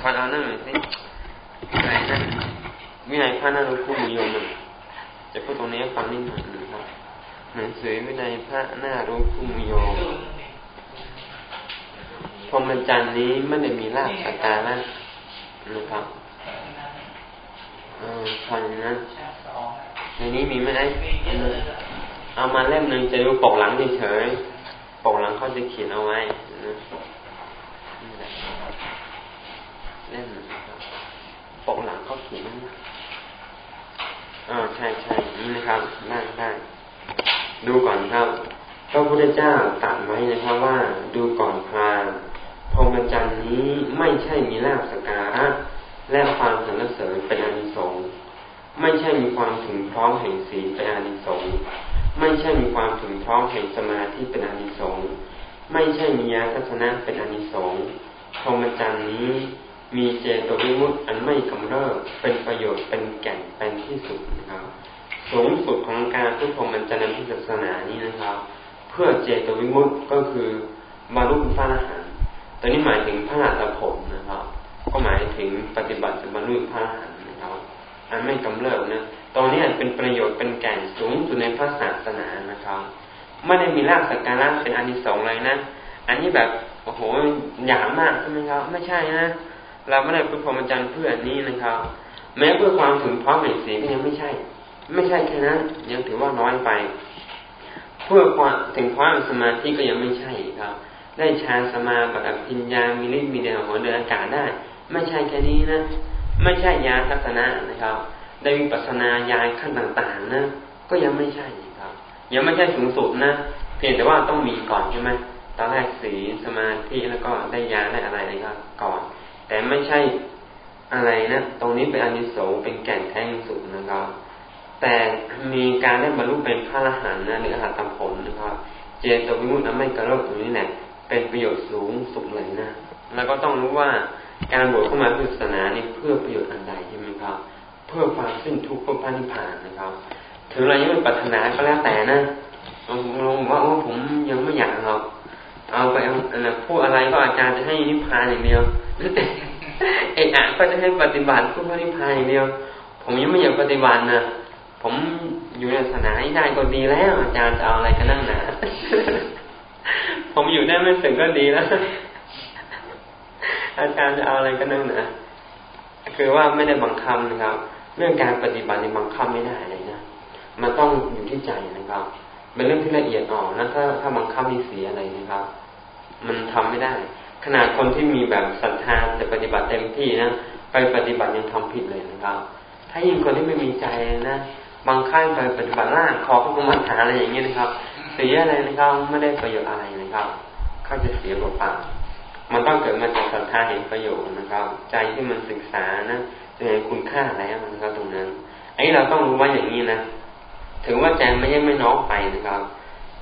ทอนเอานั่งหน่อยสิอะไรนะวินัยพระนารุคูมิโยมจะพูดตรงนี้ฟังนิดหน่อยนะครับหนังสือวินัยพระนารุคูมิโยมพรหมจรรย์นี้ไม่ได้มีรากสักการะนะครับพันนะ ในนี้มีไหมเอามาเล่มหนึ่งจะดูปกหลังเฉยปกหลังเขาจะเขียนเอาไว้เล่มปกหลังเขาเขียนอ่าใช่ใช่นี่นะครับได้ได้ดูก่อนครับพระพุทธเจ้าตรัสไว้นะครับว่าดูก่อนพราพรหมจรรย์นี้ไม่ใช่มีลาบสการะและความสรรเสริญเป็นอานิสงส์ ไม่ใช่มีความถึงพร้อมแห่งศีลเป็นอานิสงส์ไม่ใช่มีความถึงพร้อมแห่งสมาธิเป็นอานิสงส์ไม่ใช่มียาทัศนะเป็นอานิสงส์พรหมจรรย์นี้มีเจตวิมุตต์อันไม่กำเริบเป็นประโยชน์เป็นแก่นเป็นที่สุดนะครับ สูงสุดของการพุทธพรหมจรรย์ในศาสนานี้นะครับ เพื่อเจตวิมุตต์ก็คือบรรลุพระอรหันต์ตอนนี้หมายถึงพระอรหันตผลนะครับ ก็หมายถึงปฏิบัติบรรลุพระอรหันต์ อันไม่กำเริบนะตรงนี้เป็นประโยชน์เป็นแก่นสูงสุดในพระศาสนานะครับไม่ได้มีรากสักการะเป็นอานิสงส์เลยนะอันนี้แบบโอ้โหหยาบมากใช่ไหมครับ ไม่ใช่นะเราไม่ได้เพื่อพรหมจรรย์เพื่ออันนี้นะครับ แม้เพื่อความถึงพร้อมแห่งศีก็ยังไม่ใช่ ไม่ใช่แค่นั้นยังถือว่าน้อยไป เพื่อความถึงความสมาธิก็ยังไม่ใช่ครับ ได้ฌานสมาบัติปิญญามีฤทธิ์มีเดชหัวเดินอากาศได้ ไม่ใช่แค่นี้นะ ไม่ใช่ยาทัศนะนะครับ ได้วิปัสนาญาณขั้นต่างๆนะก็ยังไม่ใช่ครับ ยังไม่ใช่สูงสุดนะเพียงแต่ว่าต้องมีก่อนใช่ไหมตอนแรกสีสมาธิแล้วก็ได้ยาได้อะไรนะครับก่อน แต่ไม่ใช่อะไรนะ ตรงนี้เป็นอนิสงส์เป็นแก่นแท้งสุดนะครับ แต่มีการได้บรรลุเป็นพระอรหันต์นะหรืออรหัตผลนะครับ เจตวิมุตติไม่กระโดดตรงนี้แหละเป็นประโยชน์สูงสุดเลยนะ แล้วก็ต้องรู้ว่า การบวชเข้ามาพุทธศาสนานี่เพื่อประโยชน์อันใดใช่ไหมครับ เพื่อความสิ้นทุกข์เพื่อพระนิพพานนะครับ ถึงเรายังไม่ปรารถนาก็แล้วแต่นะลงว่าผมยังไม่อยากหรอกเอาไปเอาพูดอะไรก็อาจารย์จะให้นิพพานอย่างเดียวเอกอะก็จะให้ปฏิบัติเพื่อพระนิพพานอย่างเดียว ผมยังไม่อยากปฏิบัตินะผมอยู่ในศาสนาให้ได้ก็ดีแล้ว อาจารย์จะเอาอะไรกันนั่งหนาผมอยู่ได้ไม่สึกก็ดีแล้ว อาจารย์จะเอาอะไรก็นั่งนะคือว่าไม่ได้บังคับนะครับ เรื่องการปฏิบัติในบังคับไม่ได้เลยนะมันต้องอยู่ที่ใจนะครับเป็นเรื่องที่ละเอียดอ่อนแล้วถ้าถ้าบังคับมีเสียอะไรนะครับ มันทำไม่ได้ ขนาดคนที่มีแบบศรัทธาจะปฏิบัติเต็มที่นะไปปฏิบัติยังทำผิดเลยนะครับ ถ้ายิ่งคนที่ไม่มีใจนะบางค่ายไปปฏิบัติล่างขอพระกรรมฐานอะไรอย่างเงี้ยนะครับ เสียอะไรนะครับไม่ได้ประโยชน์อะไรนะครับเขาจะเสียเปล่า มันต้องเกิดมาจากศรัทธาเห็นประโยชน์นะครับ ใจที่มันศึกษานะจะเห็นคุณค่าแล้วนะครับ ตรงนั้นไอ้เราต้องรู้ว่าอย่างนี้นะถือว่าใจไม่ยังไม่น้องไปนะครับ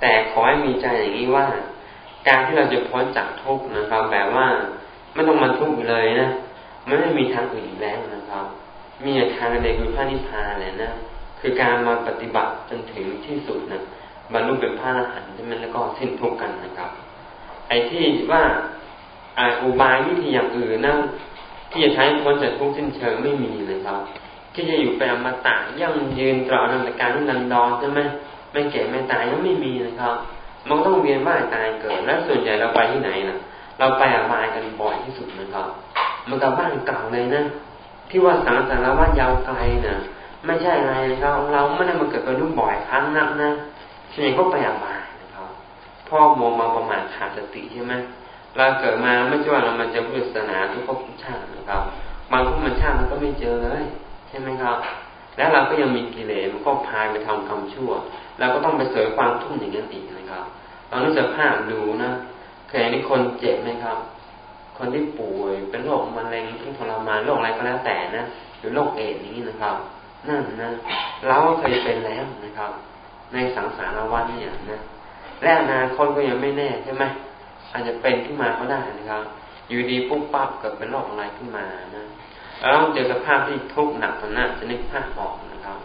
แต่ขอให้มีใจอย่างนี้ว่า การที่เราจะพ้นจากทุกข์นะครับ แบบว่าไม่ต้องมาทุกข์เลยนะมันไม่มีทางอื่นแล้วนะครับ มีทางเดียวคือพระนิพพานเลยนะคือการมาปฏิบัติจนถึงที่สุดนะบรรลุเป็นพระอรหันต์ใช่ไหมแล้วก็สิ้นทุกข์กันนะครับ ไอ้ที่ว่า อุบายวิธีอย่างอื่นนะที่จะใช้พ้นจากทุกข์สิ้นเชิงไม่มีเลยครับ ที่จะอยู่เป็นอมตะยั่งยืนตลอดนันการที่นันดอนใช่ไหมไม่แก่ไม่ตายก็ไม่มีนะครับ มันต้องเวียนว่ายตายเกิด และส่วนใหญ่เราไปที่ไหนนะเราไปอบายกันบ่อยที่สุดนะครับมันกับบ้านเก่าเลยนะที่ว่าสังสารวัฏยาวไกลนะไม่ใช่อะไรนะครับ เราไม่ได้มาเกิดเป็นรูปบ่อยครั้งนักนะส่วนใหญ่ก็ไปอบายนะครับพ่อมัวมาประมาทขาดสติใช่ไหม เราเกิดมาไม่ใช่ว่าเรามาเจอพุทธศาสนาทุกภพทุกชาตินะครับ บางภพบางชาติเราก็ไม่เจอเลยใช่ไหมครับ แล้วเราก็ยังมีกิเลสมันก็พายไปทำกรรมชั่วเราก็ต้องไปเสวยความทุกข์อย่างนั้นอีกนะครับเรานึกสภาพดูนะเคยเห็นคนเจ็บไหมครับ คนที่ป่วยเป็นโรคมะเร็งที่ทรมานโรคอะไรก็แล้วแต่นะหรือโรคเอดส์นี้นะครับ นั่นนะเราเคยเป็นแล้วนะครับ ในสังสารวัฏเนี่ยนะและอนาคตก็ยังไม่แน่ใช่ไหม อาจจะเป็นขึ้นมาก็ได้นะครับ อยู่ดีปุ๊บปั๊บเกิดเป็นโรคอะไรขึ้นมานะเราต้องเจอสภาพที่ทุกข์หนักตอนนั้นจะนึกภาพออกนะครับ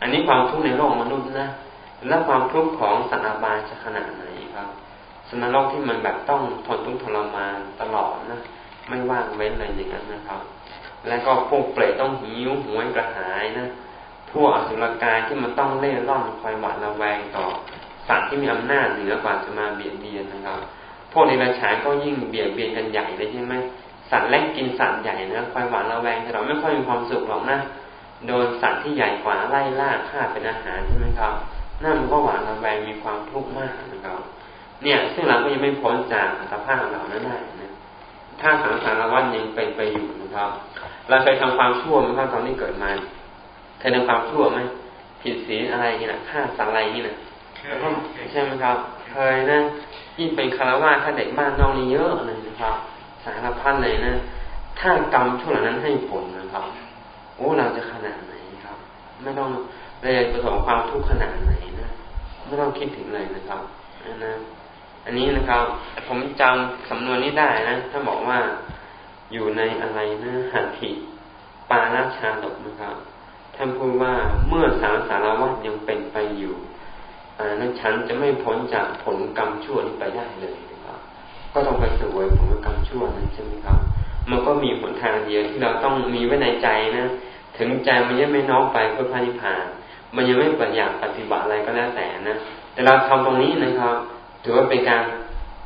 อันนี้ความทุกข์ในโลกมนุษย์นะและความทุกข์ของสัตว์อบายจะขนาดไหนครับสนโลกที่มันแบบต้องทนทุกข์ทรมานตลอดนะไม่ว่างเว้นเลยอย่างนั้นนะครับ แล้วก็พวกเปรตต้องหิวหวยกระหายนะพวกอสุรกายที่มันต้องเล่ร่อนคอยหวาดระแวงต่อสัตว์ที่มีอำนาจเหนือกว่าจะมาเบียดเบียนนะครับ พวกในราชานก็ยิ่งเบียดเบียนกันใหญ่เลยใช่ไหมสัตว์เล็กกินสัตว์ใหญ่นะคอยหวานระแวงแต่เราไม่ค่อยมีความสุขหรอกนะโดนสัตว์ที่ใหญ่กว่าไล่ล่าฆ่าเป็นอาหารใช่ไหมครับนั่นมันก็หวานระแวงมีความทุกข์มากนะครับ เนี่ย ซึ่งเราก็ยังไม่พ้นจากอัตภาพเรานั้นได้นะถ้าสังสารวัฏยังเป็นไปอยู่นะครับ เราเคยทำความชั่วไหมครับตอนที่เกิดมาเคยทำความชั่วไหมผิดศีลอะไรนี่นะฆ่าสัตว์อะไรนี่นะใช่ไหมครับ เคยนะ ยิ่งเป็นคารวะถ้าเด็กบ้านนอกนี่เยอะเลยนะครับ สารพัดเลยนะ ถ้ากรรมช่วงนั้นให้ผลนะครับ โอ้เราจะขนาดไหนครับ ไม่ต้องเลยประสบความทุกข์ขนาดไหนนะไม่ต้องคิดถึงเลยนะครับนะอันนี้นะครับ ผมจำสำนวนนี้ได้นะถ้าบอกว่าอยู่ในอะไรนะหัตถิปาราชาดกนะครับท่านพูดว่าเมื่อสารสารวัตยังเป็นไปอยู่ นั้นฉันจะไม่พ้นจากผลกรรมชั่วนี้ไปได้เลยนะครับ ก็ต้องไปสู่ผลกรรมชั่วนั้นใช่ไหมครับ มันก็มีหนทางเดียวที่เราต้องมีไว้ในใจนะ ถึงใจมันยังไม่น้อมไปเพื่อพระนิพพาน มันยังไม่ปัญญาปฏิบัติอะไรก็แล้วแต่นะ แต่เราทำตรงนี้นะครับ ถือว่าเป็นการ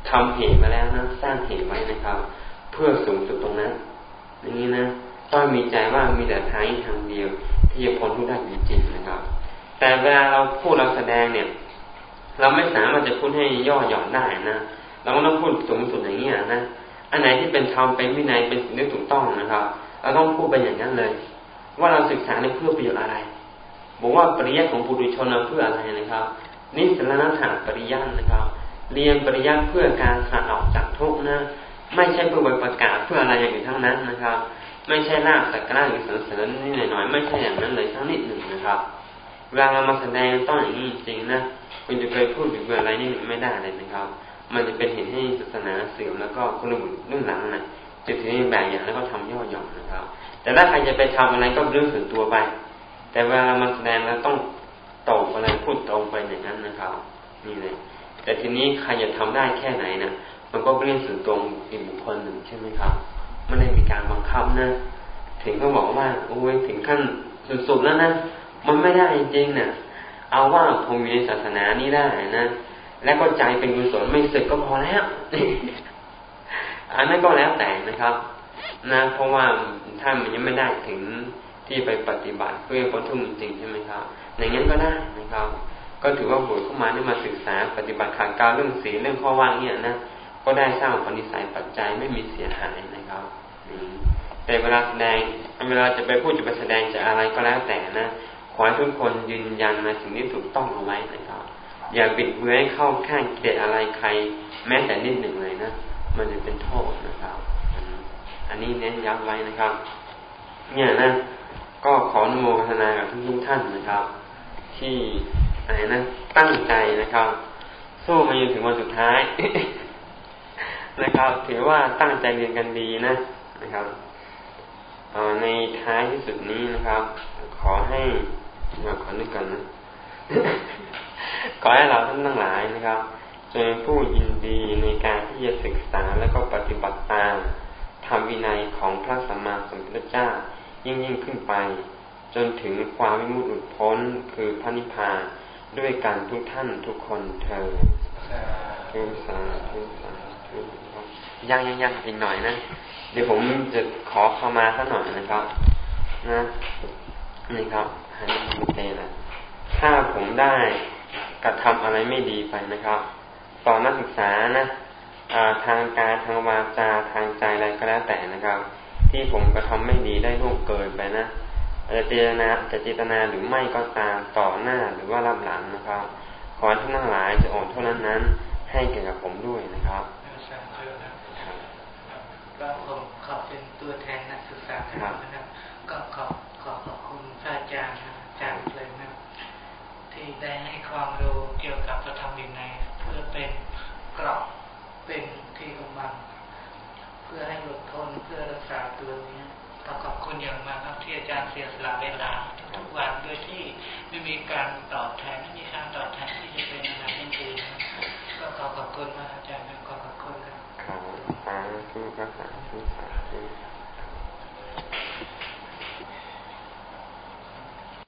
ทำเหตุมาแล้วนะ สร้างเหตุไว้นะครับ เพื่อสูงสุดตรงนั้น อย่างนี้นะ ต้องมีใจว่ามีแต่ทางทางเดียว ที่จะพ้นทุกข์ได้จริงๆนะครับ แต่เวลาเราพูดเราแสดงเนี่ย เราไม่สามารถจะพูดให้ย่อหย่อนได้นะเราก็ต้องพูดสูงสุดอย่างนี้นะ อันไหนที่เป็นธรรมเป็นวินัยเป็นสิ่งที่ถูกต้องนะครับ เราต้องพูดไปอย่างนั้นเลย ว่าเราศึกษาในเพื่อประโยชน์อะไร บอกว่าปริยัติของปุถุชนเราเพื่ออะไรนะครับนิสรณฐานปริยัตินะครับ เรียนปริยัติเพื่อการขาดออกจากทุกข์นะ ไม่ใช่เพื่อไปประกาศเพื่ออะไรอย่างอื่นทั้งนั้นนะครับ ไม่ใช่ลาบแต่กล้าหรือเสริญนี่หน่อยๆไม่ใช่อย่างนั้นเลยทั้งนิดหนึ่งนะครับ เวลาเรามาแสดงต้องอย่างนี้จริงนะคุณจะไปพูดถึงอะไรนี่ไม่ได้เลยนะครับ มันจะเป็นเหตุให้ศาสนาเสื่อมแล้วก็คุณบุตรรื่องหลังนะจะถือแบบอย่างแล้วก็ทำย่อหย่อนนะครับ แต่ถ้าใครจะไปทำอะไรก็เรื่องส่วนตัวไป แต่เวลามาแสดงแล้วต้องตรงอะไรพูดตรงไปอย่างนั้นนะครับ นี่เลยแต่ทีนี้ใครจะทำได้แค่ไหนนะมันก็เรื่องส่วนตัวอีกบุคคลหนึ่งใช่ไหมครับไม่ได้มีการบังคับนะ ถึงก็บอกว่าโอ้ยถึงขั้นสุดๆแล้วนะ มันไม่ได้จริงเนะ่ยเอาว่าผมอยู่ในศาสนานี้ได้นะ แล้วก็ใจเป็นกุศลไม่สึกก็พอแล้วอันนั้นก็แล้วแต่นะครับ นะเพราะว่าถ้ามันยังไม่ได้ถึงที่ไปปฏิบัติเพื่อพ้นทุกข์จริงใช่ไหมครับอย่างนั้นก็ได้นะครับ ก็ถือว่าบวชเข้ามาได้มาศึกษาปฏิบัติขาดการเรื่องศีลเรื่องข้อว่างเนี่ยนะก็ได้สร้างปณิสัยปัจจัยไม่มีเสียหายนะครับแต่เวลาแสดงเวลาจะไปพูดจะไปแสดงจะอะไรก็แล้วแต่นะ อให้ทุกคนยืนยันในสิ่งที่ถูกต้องเอาไว้นะครับ อย่าปิดเบือยเข้าข้างเกลียดอะไรใคร แม้แต่นิดหนึ่งเลยนะ มันจะเป็นโทษนะครับ อันนี้เน้นย้ำไว้นะครับ เนี่ยนะ ก็ขออนุโมทนากับทุกท่านนะครับ ที่อะไรนะตั้งใจนะครับ สู้มาจนถึงวันสุดท้ายนะครับ ถือว่าตั้งใจเรียนกันดีนะนะครับในท้ายที่สุดนี้นะครับ ขอให้ ขอนึกกันนะขอให้เราท่านทั้งหลายนะครับจงผู้ยินดีในการที่จะศึกษาและก็ปฏิบัติตามธรรมวินัยของพระสัมมาสัมพุทธเจ้า ยิ่งยิ่งขึ้นไป จนถึงความวิมุตติพ้นคือพระนิพพานด้วยการทุกท่านทุกคนเธอทุกสาทุกสาทุกยังยังยังอีกหน่อยนะ เดี๋ยวผมจะขอเข้ามาสักหน่อยนะครับ นะนี่ครับ ฮันนี่เตนะถ้าผมได้กระทำอะไรไม่ดีไปนะครับต่อนักศึกษานะทางการทางวาจาทางใจอะไรก็แล้วแต่นะครับ ที่ผมกระทำไม่ดีได้ล่วงเกินไปนะจะเจตนาจะเจตนาหรือไม่ก็ตามต่อหน้าหรือว่ารับหลังนะครับ ขอท่านทั้งหลายจะอดเท่านั้นนั้น ให้แก่กับผมด้วยนะครับก็ผมขอเป็นตัวแทนนักศึกษานะครับก็ขอขอขอบคุณ พระอาจารย์อาจารย์เลยนะที่ได้ให้ความรู้เกี่ยวกับพระธรรมวินัยเพื่อเป็นกรอบเป็นที่กำบังเพื่อให้หลุดพ้นเพื่อรักษาตัวนี้ก็ขอบคุณอย่างมากครับที่อาจารย์เสียสละเวลาทุกวันโดยที่ไม่มีการตอบแทนไม่มีกาตอบแทนที่จะเป็นอะไรเป็นอื่นก็ขอขอบคุณมากอาจารย์ขอขอบคุณครับครับสาธุครับสาธุ